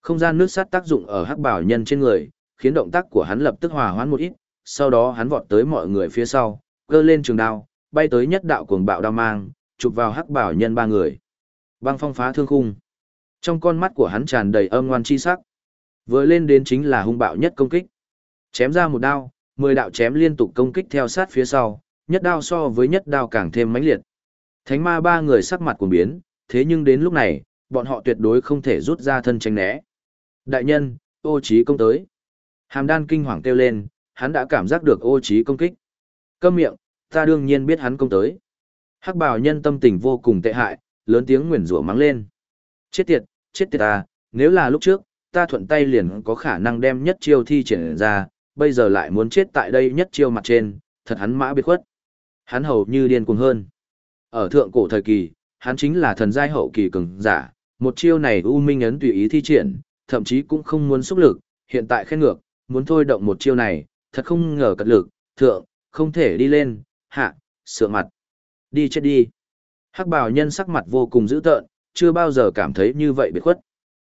Không gian nước sát tác dụng ở hắc bảo nhân trên người, khiến động tác của hắn lập tức hòa hoãn một ít, sau đó hắn vọt tới mọi người phía sau, cơ lên trường đao, bay tới nhất đạo cuồng bạo đao mang, chụp vào hắc bảo nhân ba người. Băng phong phá thương khung. Trong con mắt của hắn tràn đầy âm ngoan chi sắc. Vừa lên đến chính là hung bạo nhất công kích. Chém ra một đao, mười đạo chém liên tục công kích theo sát phía sau, nhất đao so với nhất đao càng thêm mãnh liệt. Thánh ma ba người sắc mặt cuồng biến, thế nhưng đến lúc này, bọn họ tuyệt đối không thể rút ra thân tránh né. Đại nhân, ô trí công tới. Hàm đan kinh hoàng kêu lên, hắn đã cảm giác được ô trí công kích. Câm miệng, ta đương nhiên biết hắn công tới. Hắc bào nhân tâm tình vô cùng tệ hại, lớn tiếng nguyền rủa mắng lên. Chết tiệt, chết tiệt ta, nếu là lúc trước, ta thuận tay liền có khả năng đem nhất chiêu thi triển ra, bây giờ lại muốn chết tại đây nhất chiêu mặt trên, thật hắn mã biệt khuất. Hắn hầu như điên cuồng hơn. Ở thượng cổ thời kỳ, hắn chính là thần giai hậu kỳ cường giả, một chiêu này U Minh ấn tùy ý thi triển, thậm chí cũng không muốn xúc lực, hiện tại khen ngược, muốn thôi động một chiêu này, thật không ngờ cật lực, thượng, không thể đi lên, hạ, sửa mặt. Đi chết đi. Hắc bào nhân sắc mặt vô cùng dữ tợn, chưa bao giờ cảm thấy như vậy biệt khuất.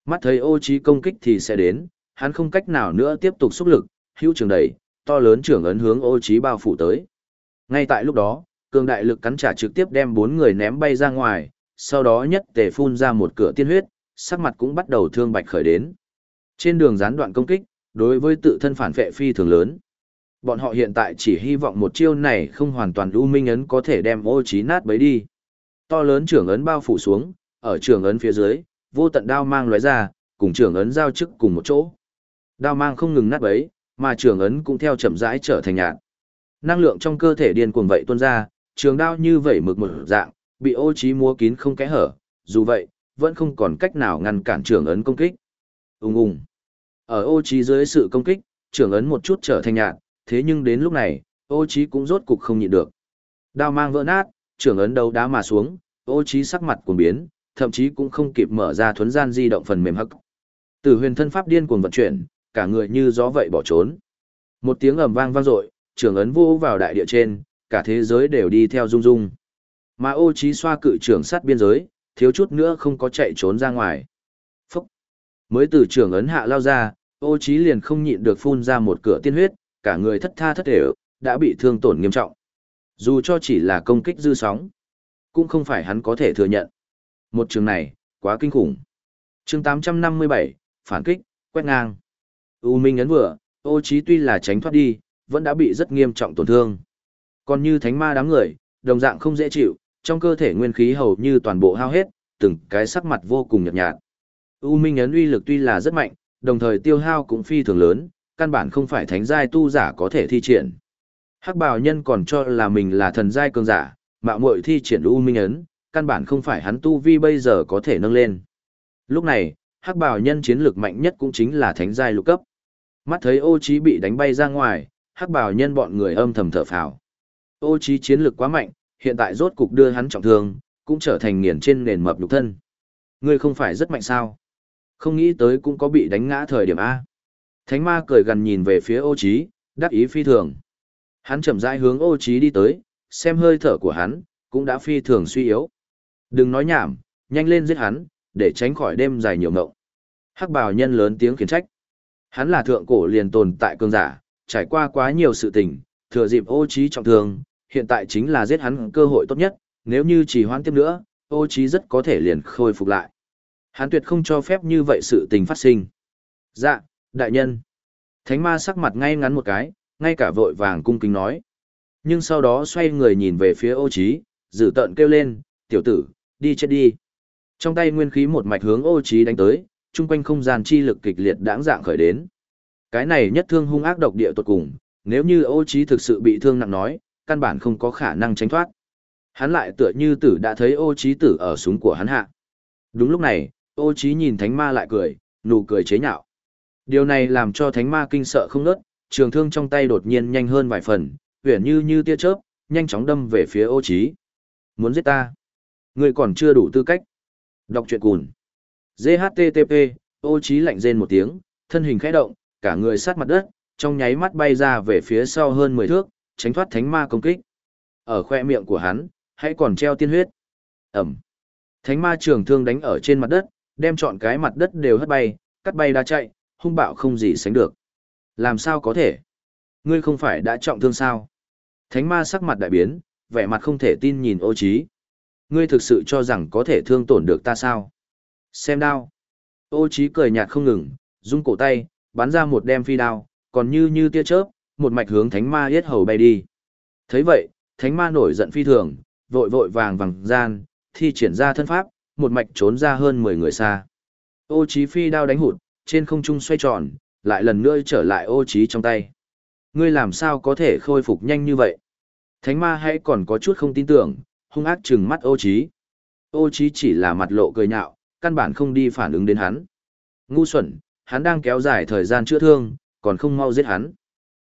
Mắt thấy ô trí công kích thì sẽ đến, hắn không cách nào nữa tiếp tục xúc lực, hữu trường đẩy, to lớn trưởng ấn hướng ô trí bao phủ tới. Ngay tại lúc đó, cường đại lực cắn trả trực tiếp đem bốn người ném bay ra ngoài, sau đó nhất tề phun ra một cửa tiên huyết, sắc mặt cũng bắt đầu thương bạch khởi đến. Trên đường gián đoạn công kích, đối với tự thân phản vệ phi thường lớn. Bọn họ hiện tại chỉ hy vọng một chiêu này không hoàn toàn u minh ấn có thể đem ô trí nát bấy đi. To lớn trưởng ấn bao phủ xuống, ở trưởng ấn phía dưới, vô tận đao mang lóe ra, cùng trưởng ấn giao chức cùng một chỗ. Đao mang không ngừng nát bấy, mà trưởng ấn cũng theo chậm rãi trở thành nhạt. Năng lượng trong cơ thể điên cuồng vậy tuôn ra, trường đao như vẩy mực một dạng, bị ô trí múa kín không kẽ hở, dù vậy, vẫn không còn cách nào ngăn cản trường ấn công kích. Ùng ùng. Ở ô trí dưới sự công kích, trường ấn một chút trở thành nhạt, thế nhưng đến lúc này, ô trí cũng rốt cục không nhịn được. Đao mang vỡ nát, trường ấn đấu đá mà xuống, ô trí sắc mặt cuồng biến, thậm chí cũng không kịp mở ra thuấn gian di động phần mềm hắc. Từ huyền thân pháp điên cuồng vận chuyển, cả người như gió vậy bỏ trốn. Một tiếng ầm vang vang dội, trưởng ấn vô vào đại địa trên, cả thế giới đều đi theo rung rung. Mà ô trí xoa cự trưởng sát biên giới, thiếu chút nữa không có chạy trốn ra ngoài. Phúc! Mới từ trưởng ấn hạ lao ra, ô trí liền không nhịn được phun ra một cửa tiên huyết, cả người thất tha thất đều, đã bị thương tổn nghiêm trọng. Dù cho chỉ là công kích dư sóng, cũng không phải hắn có thể thừa nhận. Một trường này, quá kinh khủng. Trường 857, phản kích, quét ngang. U Minh ấn vừa, ô trí tuy là tránh thoát đi, vẫn đã bị rất nghiêm trọng tổn thương. Còn như thánh ma đám người, đồng dạng không dễ chịu, trong cơ thể nguyên khí hầu như toàn bộ hao hết, từng cái sắc mặt vô cùng nhợt nhạt. U Minh ấn uy lực tuy là rất mạnh, đồng thời tiêu hao cũng phi thường lớn, căn bản không phải thánh giai tu giả có thể thi triển. Hắc bào nhân còn cho là mình là thần giai cường giả, mạo muội thi triển U Minh ấn, căn bản không phải hắn tu vi bây giờ có thể nâng lên. Lúc này, Hắc bào nhân chiến lược mạnh nhất cũng chính là thánh giai lục cấp. Mắt thấy Ô trí bị đánh bay ra ngoài, Hắc bào nhân bọn người âm thầm thở phào. Ô Chí chiến lực quá mạnh, hiện tại rốt cục đưa hắn trọng thương, cũng trở thành nghiền trên nền mập nhục thân. Ngươi không phải rất mạnh sao? Không nghĩ tới cũng có bị đánh ngã thời điểm A. Thánh ma cười gần nhìn về phía ô Chí, đắc ý phi thường. Hắn chậm rãi hướng ô Chí đi tới, xem hơi thở của hắn, cũng đã phi thường suy yếu. Đừng nói nhảm, nhanh lên giết hắn, để tránh khỏi đêm dài nhiều mộng. Hắc bào nhân lớn tiếng khiển trách. Hắn là thượng cổ liền tồn tại cường giả, trải qua quá nhiều sự tình, thừa dịp ô Chí trọng thương, hiện tại chính là giết hắn cơ hội tốt nhất, nếu như chỉ hoãn tiếp nữa, ô Chí rất có thể liền khôi phục lại. Hắn tuyệt không cho phép như vậy sự tình phát sinh. Dạ, đại nhân. Thánh ma sắc mặt ngay ngắn một cái, ngay cả vội vàng cung kính nói. Nhưng sau đó xoay người nhìn về phía ô Chí, dự tận kêu lên, tiểu tử, đi chết đi. Trong tay nguyên khí một mạch hướng ô Chí đánh tới, chung quanh không gian chi lực kịch liệt đãng dạng khởi đến. Cái này nhất thương hung ác độc địa tuột cùng, nếu như ô Chí thực sự bị thương nặng nói, căn bản không có khả năng tránh thoát. Hắn lại tựa như tử đã thấy ô Chí tử ở súng của hắn hạ. Đúng lúc này, ô Chí nhìn thánh ma lại cười, nụ cười chế nhạo. Điều này làm cho thánh ma kinh sợ không nớt, trường thương trong tay đột nhiên nhanh hơn vài phần, huyền như như tia chớp, nhanh chóng đâm về phía ô Chí. Muốn giết ta? Ngươi còn chưa đủ tư cách. Đọc truyện cùn. GHTTP, ô Chí lạnh rên một tiếng, thân hình khẽ động, cả người sát mặt đất, trong nháy mắt bay ra về phía sau hơn 10 thước, tránh thoát thánh ma công kích. Ở khoe miệng của hắn, hãy còn treo tiên huyết. Ẩm. Thánh ma trường thương đánh ở trên mặt đất, đem trọn cái mặt đất đều hất bay, cắt bay đá chạy, hung bạo không gì sánh được. Làm sao có thể? Ngươi không phải đã trọng thương sao? Thánh ma sắc mặt đại biến, vẻ mặt không thể tin nhìn ô trí. Ngươi thực sự cho rằng có thể thương tổn được ta sao? Xem đao. Ô trí cười nhạt không ngừng, rung cổ tay, bắn ra một đem phi đao, còn như như tia chớp, một mạch hướng thánh ma yết hầu bay đi. thấy vậy, thánh ma nổi giận phi thường, vội vội vàng vàng gian, thi triển ra thân pháp, một mạch trốn ra hơn 10 người xa. Ô Chí phi đao đánh hụt, trên không trung xoay tròn, lại lần nữa trở lại ô Chí trong tay. Ngươi làm sao có thể khôi phục nhanh như vậy? Thánh ma hãy còn có chút không tin tưởng, hung ác trừng mắt ô Chí. Ô Chí chỉ là mặt lộ cười nhạo, căn bản không đi phản ứng đến hắn. Ngu xuẩn, hắn đang kéo dài thời gian chữa thương, còn không mau giết hắn.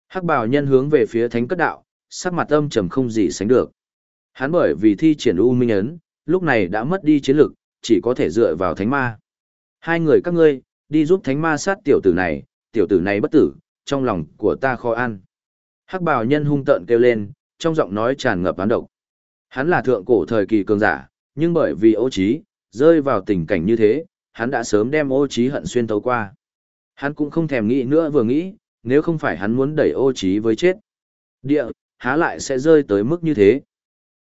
Hắc bào nhân hướng về phía thánh cất đạo, sắc mặt âm trầm không gì sánh được. Hắn bởi vì thi triển U Minh Ấn, lúc này đã mất đi chiến lực, chỉ có thể dựa vào thánh ma. Hai người các ngươi, đi giúp thánh ma sát tiểu tử này, tiểu tử này bất tử, trong lòng của ta khó ăn. Hắc bào nhân hung tợn kêu lên, trong giọng nói tràn ngập án độc. Hắn là thượng cổ thời kỳ cường giả, nhưng bởi vì ô trí, rơi vào tình cảnh như thế, hắn đã sớm đem ô trí hận xuyên tấu qua. Hắn cũng không thèm nghĩ nữa vừa nghĩ, nếu không phải hắn muốn đẩy ô trí với chết. Địa, há lại sẽ rơi tới mức như thế.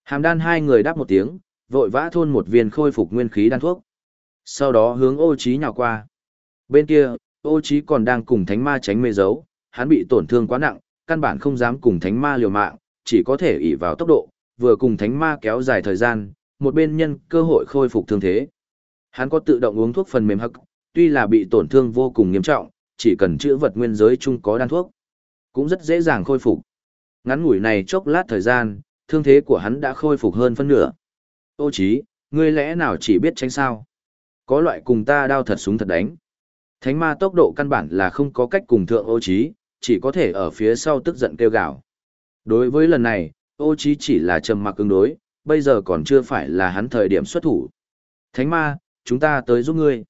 Hàm đan hai người đáp một tiếng, vội vã thôn một viên khôi phục nguyên khí đan thuốc. Sau đó hướng ô trí nhào qua. Bên kia, ô trí còn đang cùng thánh ma tránh mê dấu, hắn bị tổn thương quá nặng, căn bản không dám cùng thánh ma liều mạng, chỉ có thể ỷ vào tốc độ, vừa cùng thánh ma kéo dài thời gian, một bên nhân cơ hội khôi phục thương thế. Hắn có tự động uống thuốc phần mềm hắc, tuy là bị tổn thương vô cùng nghiêm trọng, chỉ cần chữa vật nguyên giới chung có đan thuốc, cũng rất dễ dàng khôi phục. Ngắn ngủi này chốc lát thời gian, thương thế của hắn đã khôi phục hơn phân nửa. Ô chí, ngươi lẽ nào chỉ biết tránh sao? Có loại cùng ta đao thật súng thật đánh. Thánh ma tốc độ căn bản là không có cách cùng thượng ô chí, chỉ có thể ở phía sau tức giận kêu gào. Đối với lần này, ô chí chỉ là trầm mặc ứng đối, bây giờ còn chưa phải là hắn thời điểm xuất thủ. Thánh ma, chúng ta tới giúp ngươi.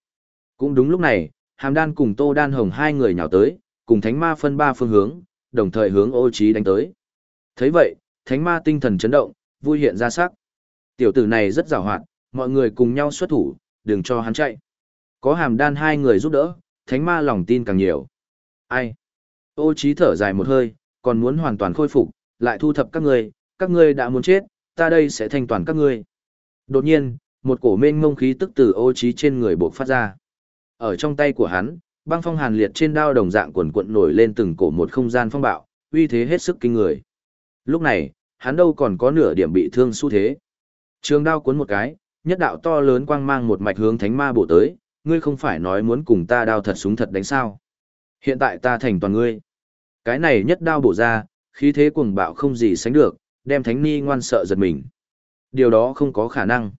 Cũng đúng lúc này, Hàm Đan cùng Tô Đan Hồng hai người nhào tới, cùng Thánh Ma phân ba phương hướng, đồng thời hướng Ô Chí đánh tới. Thấy vậy, Thánh Ma tinh thần chấn động, vui hiện ra sắc. Tiểu tử này rất giàu hoạt, mọi người cùng nhau xuất thủ, đừng cho hắn chạy. Có Hàm Đan hai người giúp đỡ, Thánh Ma lòng tin càng nhiều. Ai? Ô Chí thở dài một hơi, còn muốn hoàn toàn khôi phục, lại thu thập các ngươi, các ngươi đã muốn chết, ta đây sẽ thanh toàn các ngươi. Đột nhiên, một cổ mênh ngông khí tức từ Ô Chí trên người bộc phát ra. Ở trong tay của hắn, băng phong hàn liệt trên đao đồng dạng quần cuộn nổi lên từng cổ một không gian phong bạo, uy thế hết sức kinh người. Lúc này, hắn đâu còn có nửa điểm bị thương xu thế. Trường đao cuốn một cái, nhất đạo to lớn quang mang một mạch hướng thánh ma bổ tới, ngươi không phải nói muốn cùng ta đao thật súng thật đánh sao. Hiện tại ta thành toàn ngươi. Cái này nhất đao bổ ra, khí thế cuồng bạo không gì sánh được, đem thánh ni ngoan sợ giật mình. Điều đó không có khả năng.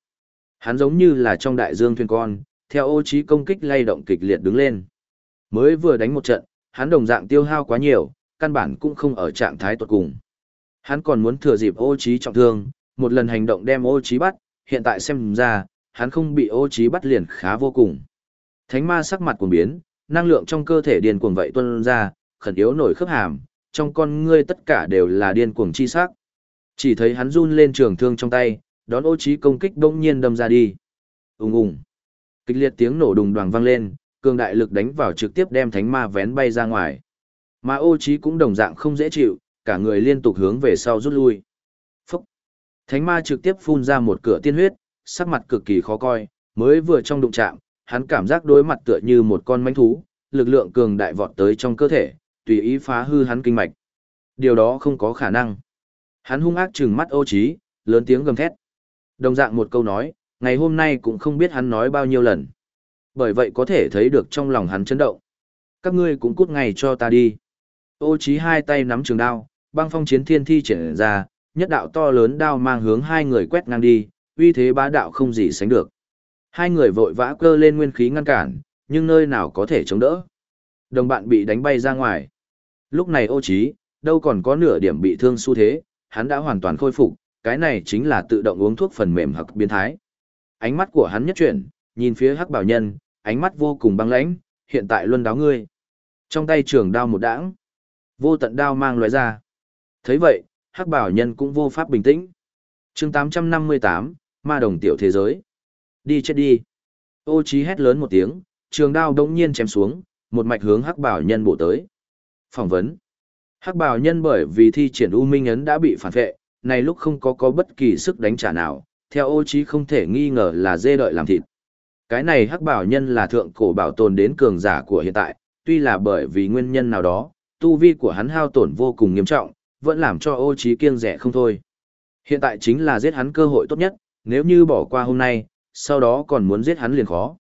Hắn giống như là trong đại dương thuyền con, theo ô trí công kích lay động kịch liệt đứng lên. Mới vừa đánh một trận, hắn đồng dạng tiêu hao quá nhiều, căn bản cũng không ở trạng thái tuột cùng. Hắn còn muốn thừa dịp ô trí trọng thương, một lần hành động đem ô trí bắt, hiện tại xem ra, hắn không bị ô trí bắt liền khá vô cùng. Thánh ma sắc mặt cuồng biến, năng lượng trong cơ thể điên cuồng vậy tuôn ra, khẩn yếu nổi khớp hàm, trong con ngươi tất cả đều là điên cuồng chi sắc. Chỉ thấy hắn run lên trường thương trong tay, đón ô trí công kích đông nhiên đâm ra đi. Ùng ùng. Kịch liệt tiếng nổ đùng đoàng vang lên, cường đại lực đánh vào trực tiếp đem thánh ma vén bay ra ngoài. Mà ô trí cũng đồng dạng không dễ chịu, cả người liên tục hướng về sau rút lui. Phúc! Thánh ma trực tiếp phun ra một cửa tiên huyết, sắc mặt cực kỳ khó coi, mới vừa trong đụng chạm, hắn cảm giác đối mặt tựa như một con mãnh thú, lực lượng cường đại vọt tới trong cơ thể, tùy ý phá hư hắn kinh mạch. Điều đó không có khả năng. Hắn hung ác trừng mắt ô trí, lớn tiếng gầm thét. Đồng dạng một câu nói, ngày hôm nay cũng không biết hắn nói bao nhiêu lần. Bởi vậy có thể thấy được trong lòng hắn chấn động. Các ngươi cũng cút ngay cho ta đi. Ô Chí hai tay nắm trường đao, băng phong chiến thiên thi triển ra, nhất đạo to lớn đao mang hướng hai người quét ngang đi, uy thế bá đạo không gì sánh được. Hai người vội vã cơ lên nguyên khí ngăn cản, nhưng nơi nào có thể chống đỡ. Đồng bạn bị đánh bay ra ngoài. Lúc này ô Chí đâu còn có nửa điểm bị thương xu thế, hắn đã hoàn toàn khôi phục, cái này chính là tự động uống thuốc phần mềm hoặc biến thái. Ánh mắt của hắn nhất chuyển, nhìn phía hắc bảo nhân, ánh mắt vô cùng băng lãnh, hiện tại luân đáo ngươi. Trong tay trường đao một đãng, vô tận đao mang loại ra. thấy vậy, hắc bảo nhân cũng vô pháp bình tĩnh. chương 858, ma đồng tiểu thế giới. Đi chết đi. Ô trí hét lớn một tiếng, trường đao đống nhiên chém xuống, một mạch hướng hắc bảo nhân bổ tới. Phỏng vấn. Hắc bảo nhân bởi vì thi triển U Minh Ấn đã bị phản vệ, này lúc không có có bất kỳ sức đánh trả nào, theo ô trí không thể nghi ngờ là dê đợi làm thịt. Cái này hắc bảo nhân là thượng cổ bảo tồn đến cường giả của hiện tại, tuy là bởi vì nguyên nhân nào đó, tu vi của hắn hao tổn vô cùng nghiêm trọng, vẫn làm cho ô trí kiêng rẻ không thôi. Hiện tại chính là giết hắn cơ hội tốt nhất, nếu như bỏ qua hôm nay, sau đó còn muốn giết hắn liền khó.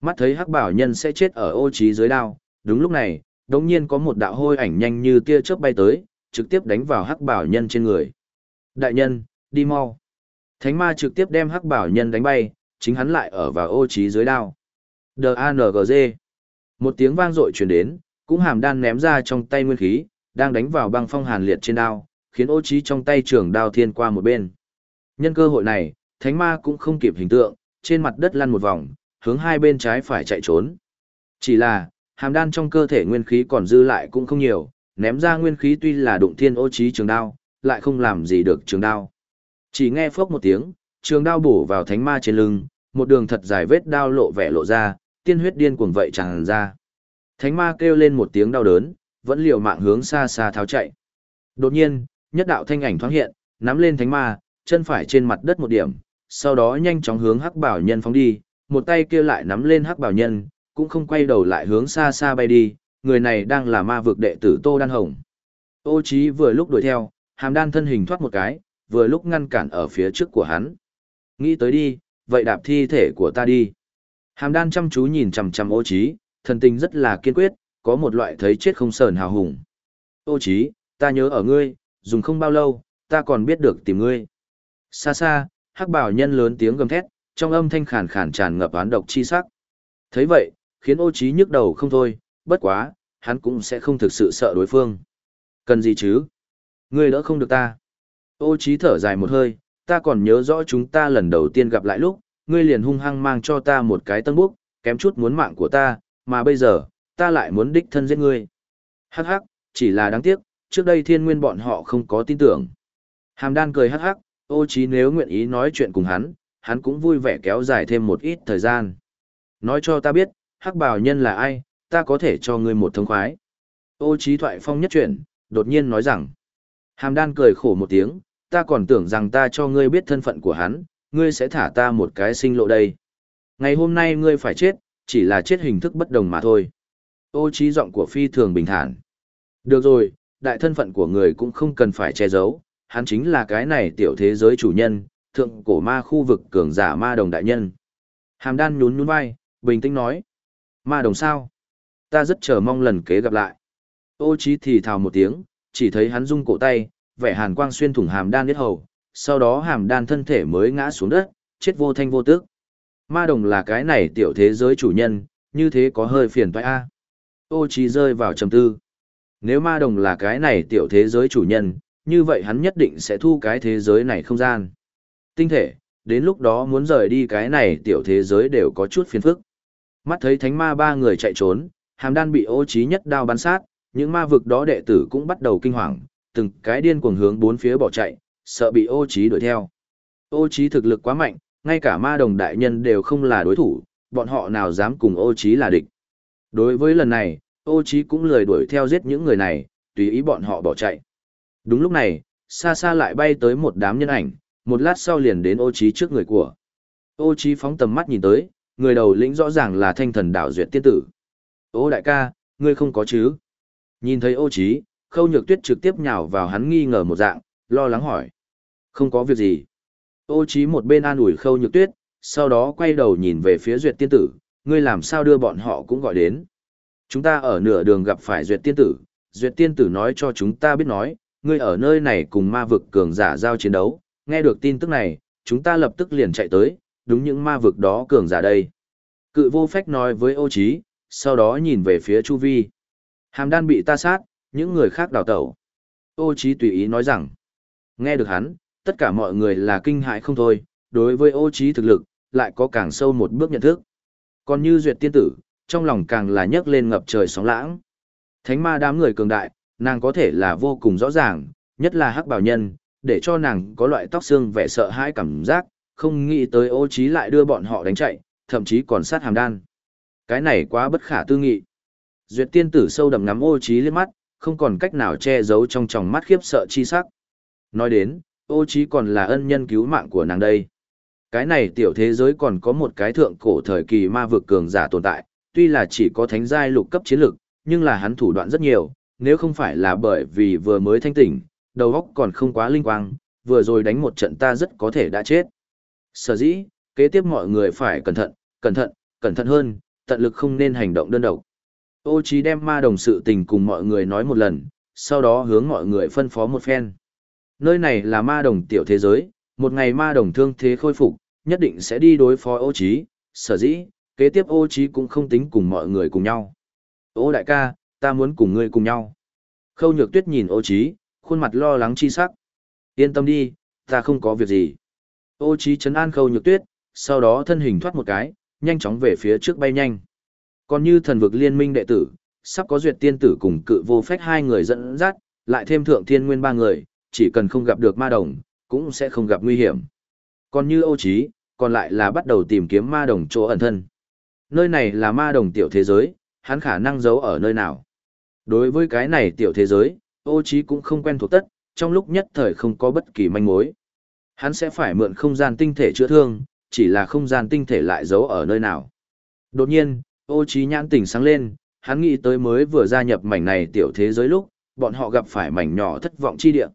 Mắt thấy hắc bảo nhân sẽ chết ở ô trí dưới đao, đúng lúc này, đống nhiên có một đạo hôi ảnh nhanh như tia chớp bay tới, trực tiếp đánh vào hắc bảo nhân trên người. Đại nhân, đi mau. Thánh ma trực tiếp đem hắc bảo nhân đánh bay, chính hắn lại ở vào ô trí dưới đao. D.A.N.G.G. Một tiếng vang dội truyền đến, cũng hàm đan ném ra trong tay nguyên khí, đang đánh vào băng phong hàn liệt trên đao, khiến ô trí trong tay trường đao thiên qua một bên. Nhân cơ hội này, thánh ma cũng không kịp hình tượng, trên mặt đất lăn một vòng, hướng hai bên trái phải chạy trốn. Chỉ là, hàm đan trong cơ thể nguyên khí còn dư lại cũng không nhiều, ném ra nguyên khí tuy là đụng thiên ô trí trường đao, lại không làm gì được trường đao. Chỉ nghe phốc một tiếng, trường đao bổ vào thánh ma trên lưng, một đường thật dài vết đao lộ vẻ lộ ra, tiên huyết điên cuồng vậy tràn ra. Thánh ma kêu lên một tiếng đau đớn, vẫn liều mạng hướng xa xa tháo chạy. Đột nhiên, nhất đạo thanh ảnh thoáng hiện, nắm lên thánh ma, chân phải trên mặt đất một điểm, sau đó nhanh chóng hướng hắc bảo nhân phóng đi, một tay kia lại nắm lên hắc bảo nhân, cũng không quay đầu lại hướng xa xa bay đi, người này đang là ma vực đệ tử Tô Đan Hồng. Ô Chí vừa lúc đuổi theo, hàm đan thân hình thoát một cái, vừa lúc ngăn cản ở phía trước của hắn. Nghĩ tới đi, vậy đạp thi thể của ta đi. Hàm đan chăm chú nhìn chằm chằm ô Chí, thần tình rất là kiên quyết, có một loại thấy chết không sờn hào hùng. Ô Chí, ta nhớ ở ngươi, dùng không bao lâu, ta còn biết được tìm ngươi. Xa xa, hắc bảo nhân lớn tiếng gầm thét, trong âm thanh khàn khàn tràn ngập án độc chi sắc. thấy vậy, khiến ô trí nhức đầu không thôi, bất quá, hắn cũng sẽ không thực sự sợ đối phương. Cần gì chứ? Ngươi đỡ không được ta. Ô trí thở dài một hơi, ta còn nhớ rõ chúng ta lần đầu tiên gặp lại lúc, ngươi liền hung hăng mang cho ta một cái tân búc, kém chút muốn mạng của ta, mà bây giờ, ta lại muốn đích thân giết ngươi. Hắc hắc, chỉ là đáng tiếc, trước đây thiên nguyên bọn họ không có tin tưởng. Hàm đan cười hắc hắc, ô trí nếu nguyện ý nói chuyện cùng hắn, hắn cũng vui vẻ kéo dài thêm một ít thời gian. Nói cho ta biết, hắc bào nhân là ai, ta có thể cho ngươi một thông khoái. Ô trí thoại phong nhất chuyển, đột nhiên nói rằng. Hàm đan cười khổ một tiếng, ta còn tưởng rằng ta cho ngươi biết thân phận của hắn, ngươi sẽ thả ta một cái sinh lộ đây. Ngày hôm nay ngươi phải chết, chỉ là chết hình thức bất đồng mà thôi. Ô trí giọng của phi thường bình thản. Được rồi, đại thân phận của người cũng không cần phải che giấu, hắn chính là cái này tiểu thế giới chủ nhân, thượng cổ ma khu vực cường giả ma đồng đại nhân. Hàm đan nhún nhún vai, bình tĩnh nói. Ma đồng sao? Ta rất chờ mong lần kế gặp lại. Ô trí thì thào một tiếng, chỉ thấy hắn rung cổ tay, vẻ hàn quang xuyên thủng hàm đan biết hầu, sau đó hàm đan thân thể mới ngã xuống đất, chết vô thanh vô tức. Ma đồng là cái này tiểu thế giới chủ nhân, như thế có hơi phiền toái a. Ô trí rơi vào trầm tư. Nếu ma đồng là cái này tiểu thế giới chủ nhân, như vậy hắn nhất định sẽ thu cái thế giới này không gian. Tinh thể, đến lúc đó muốn rời đi cái này tiểu thế giới đều có chút phiền phức. Mắt thấy thánh ma ba người chạy trốn, hàm đan bị ô trí nhất đao bắn sát, những ma vực đó đệ tử cũng bắt đầu kinh hoàng, từng cái điên cuồng hướng bốn phía bỏ chạy, sợ bị ô trí đuổi theo. Ô trí thực lực quá mạnh, ngay cả ma đồng đại nhân đều không là đối thủ, bọn họ nào dám cùng ô trí là địch. Đối với lần này, ô trí cũng lười đuổi theo giết những người này, tùy ý bọn họ bỏ chạy. Đúng lúc này, xa xa lại bay tới một đám nhân ảnh, một lát sau liền đến ô trí trước người của. Ô trí phóng tầm mắt nhìn tới, người đầu lĩnh rõ ràng là thanh thần đảo duyệt tiên tử. Ô đại ca, ngươi không có chứ? Nhìn thấy ô trí, khâu nhược tuyết trực tiếp nhào vào hắn nghi ngờ một dạng, lo lắng hỏi. Không có việc gì. Ô trí một bên an ủi khâu nhược tuyết, sau đó quay đầu nhìn về phía duyệt tiên tử, ngươi làm sao đưa bọn họ cũng gọi đến. Chúng ta ở nửa đường gặp phải duyệt tiên tử, duyệt tiên tử nói cho chúng ta biết nói, ngươi ở nơi này cùng ma vực cường giả giao chiến đấu, nghe được tin tức này, chúng ta lập tức liền chạy tới, đúng những ma vực đó cường giả đây. Cự vô phách nói với ô trí, sau đó nhìn về phía chu vi. Hàm đan bị ta sát, những người khác đào tẩu. Ô Chí tùy ý nói rằng, nghe được hắn, tất cả mọi người là kinh hãi không thôi, đối với ô Chí thực lực, lại có càng sâu một bước nhận thức. Còn như duyệt tiên tử, trong lòng càng là nhấc lên ngập trời sóng lãng. Thánh ma đám người cường đại, nàng có thể là vô cùng rõ ràng, nhất là hắc bảo nhân, để cho nàng có loại tóc xương vẻ sợ hãi cảm giác, không nghĩ tới ô Chí lại đưa bọn họ đánh chạy, thậm chí còn sát hàm đan. Cái này quá bất khả tư nghị. Duyệt tiên tử sâu đậm ngắm ô Chí lên mắt, không còn cách nào che giấu trong tròng mắt khiếp sợ chi sắc. Nói đến, ô trí còn là ân nhân cứu mạng của nàng đây. Cái này tiểu thế giới còn có một cái thượng cổ thời kỳ ma vực cường giả tồn tại, tuy là chỉ có thánh giai lục cấp chiến lực, nhưng là hắn thủ đoạn rất nhiều, nếu không phải là bởi vì vừa mới thanh tỉnh, đầu óc còn không quá linh quang, vừa rồi đánh một trận ta rất có thể đã chết. Sở dĩ, kế tiếp mọi người phải cẩn thận, cẩn thận, cẩn thận hơn, tận lực không nên hành động đơn độc. Ô Chí đem ma đồng sự tình cùng mọi người nói một lần, sau đó hướng mọi người phân phó một phen. Nơi này là ma đồng tiểu thế giới, một ngày ma đồng thương thế khôi phục, nhất định sẽ đi đối phó ô Chí, sở dĩ, kế tiếp ô Chí cũng không tính cùng mọi người cùng nhau. Ô đại ca, ta muốn cùng ngươi cùng nhau. Khâu nhược tuyết nhìn ô Chí, khuôn mặt lo lắng chi sắc. Yên tâm đi, ta không có việc gì. Ô Chí chấn an khâu nhược tuyết, sau đó thân hình thoát một cái, nhanh chóng về phía trước bay nhanh. Còn như thần vực liên minh đệ tử, sắp có duyệt tiên tử cùng cự vô phách hai người dẫn dắt, lại thêm thượng thiên nguyên ba người, chỉ cần không gặp được ma đồng, cũng sẽ không gặp nguy hiểm. Còn như Âu Chí, còn lại là bắt đầu tìm kiếm ma đồng chỗ ẩn thân. Nơi này là ma đồng tiểu thế giới, hắn khả năng giấu ở nơi nào. Đối với cái này tiểu thế giới, Âu Chí cũng không quen thuộc tất, trong lúc nhất thời không có bất kỳ manh mối. Hắn sẽ phải mượn không gian tinh thể chữa thương, chỉ là không gian tinh thể lại giấu ở nơi nào. Đột nhiên, ô trí nhãn tỉnh sáng lên, hắn nghĩ tới mới vừa gia nhập mảnh này tiểu thế giới lúc, bọn họ gặp phải mảnh nhỏ thất vọng chi địa.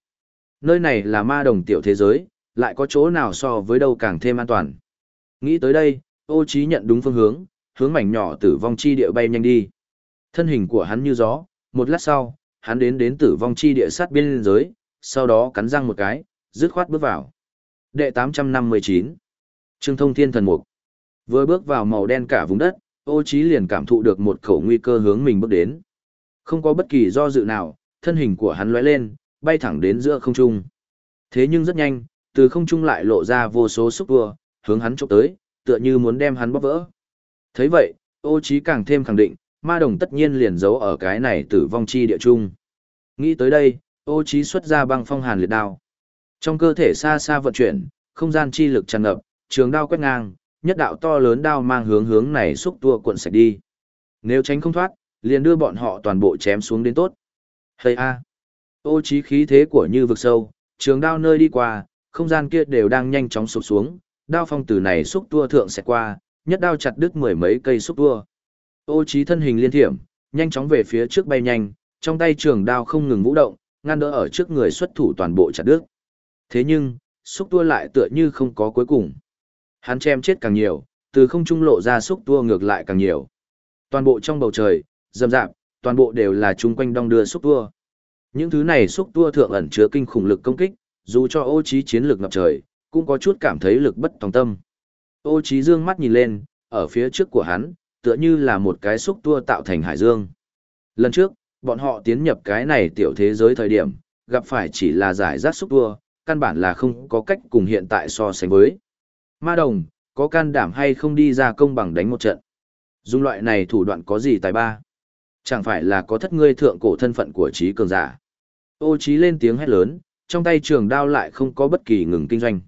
Nơi này là ma đồng tiểu thế giới, lại có chỗ nào so với đâu càng thêm an toàn. Nghĩ tới đây, ô trí nhận đúng phương hướng, hướng mảnh nhỏ tử vong chi địa bay nhanh đi. Thân hình của hắn như gió, một lát sau, hắn đến đến tử vong chi địa sát biên giới, sau đó cắn răng một cái, dứt khoát bước vào. Đệ 859 Trương Thông Thiên Thần Mục Vừa bước vào màu đen cả vùng đất, ô trí liền cảm thụ được một khẩu nguy cơ hướng mình bước đến. Không có bất kỳ do dự nào, thân hình của hắn lóe lên, bay thẳng đến giữa không trung. Thế nhưng rất nhanh, từ không trung lại lộ ra vô số xúc vừa, hướng hắn chụp tới, tựa như muốn đem hắn bóp vỡ. Thấy vậy, ô trí càng thêm khẳng định, ma đồng tất nhiên liền giấu ở cái này tử vong chi địa trung. Nghĩ tới đây, ô trí xuất ra băng phong hàn liệt đao. Trong cơ thể xa xa vận chuyển, không gian chi lực tràn ngập, trường đao quét ngang, nhất đạo to lớn đao mang hướng hướng này xúc tua cuộn sạch đi. Nếu tránh không thoát, liền đưa bọn họ toàn bộ chém xuống đến tốt. Hây a! Ô trí khí thế của như vực sâu, trường đao nơi đi qua, không gian kia đều đang nhanh chóng sụp xuống, đao phong từ này xúc tua thượng sẽ qua, nhất đao chặt đứt mười mấy cây xúc tua. Ô trí thân hình liên thiểm, nhanh chóng về phía trước bay nhanh, trong tay trường đao không ngừng vũ động, ngăn đỡ ở trước người xuất thủ toàn bộ chặt đứt. Thế nhưng, xúc tua lại tựa như không có cuối cùng. Hắn chém chết càng nhiều, từ không trung lộ ra xúc tua ngược lại càng nhiều. Toàn bộ trong bầu trời, rầm rạp, toàn bộ đều là chung quanh đong đưa xúc tua. Những thứ này xúc tua thượng ẩn chứa kinh khủng lực công kích, dù cho ô trí chiến lược ngập trời, cũng có chút cảm thấy lực bất tòng tâm. Ô trí dương mắt nhìn lên, ở phía trước của hắn, tựa như là một cái xúc tua tạo thành hải dương. Lần trước, bọn họ tiến nhập cái này tiểu thế giới thời điểm, gặp phải chỉ là giải rác xúc tua, căn bản là không có cách cùng hiện tại so sánh với. Ma đồng, có can đảm hay không đi ra công bằng đánh một trận. Dùng loại này thủ đoạn có gì tài ba? Chẳng phải là có thất ngươi thượng cổ thân phận của trí cường giả. Ô trí lên tiếng hét lớn, trong tay trường đao lại không có bất kỳ ngừng kinh doanh.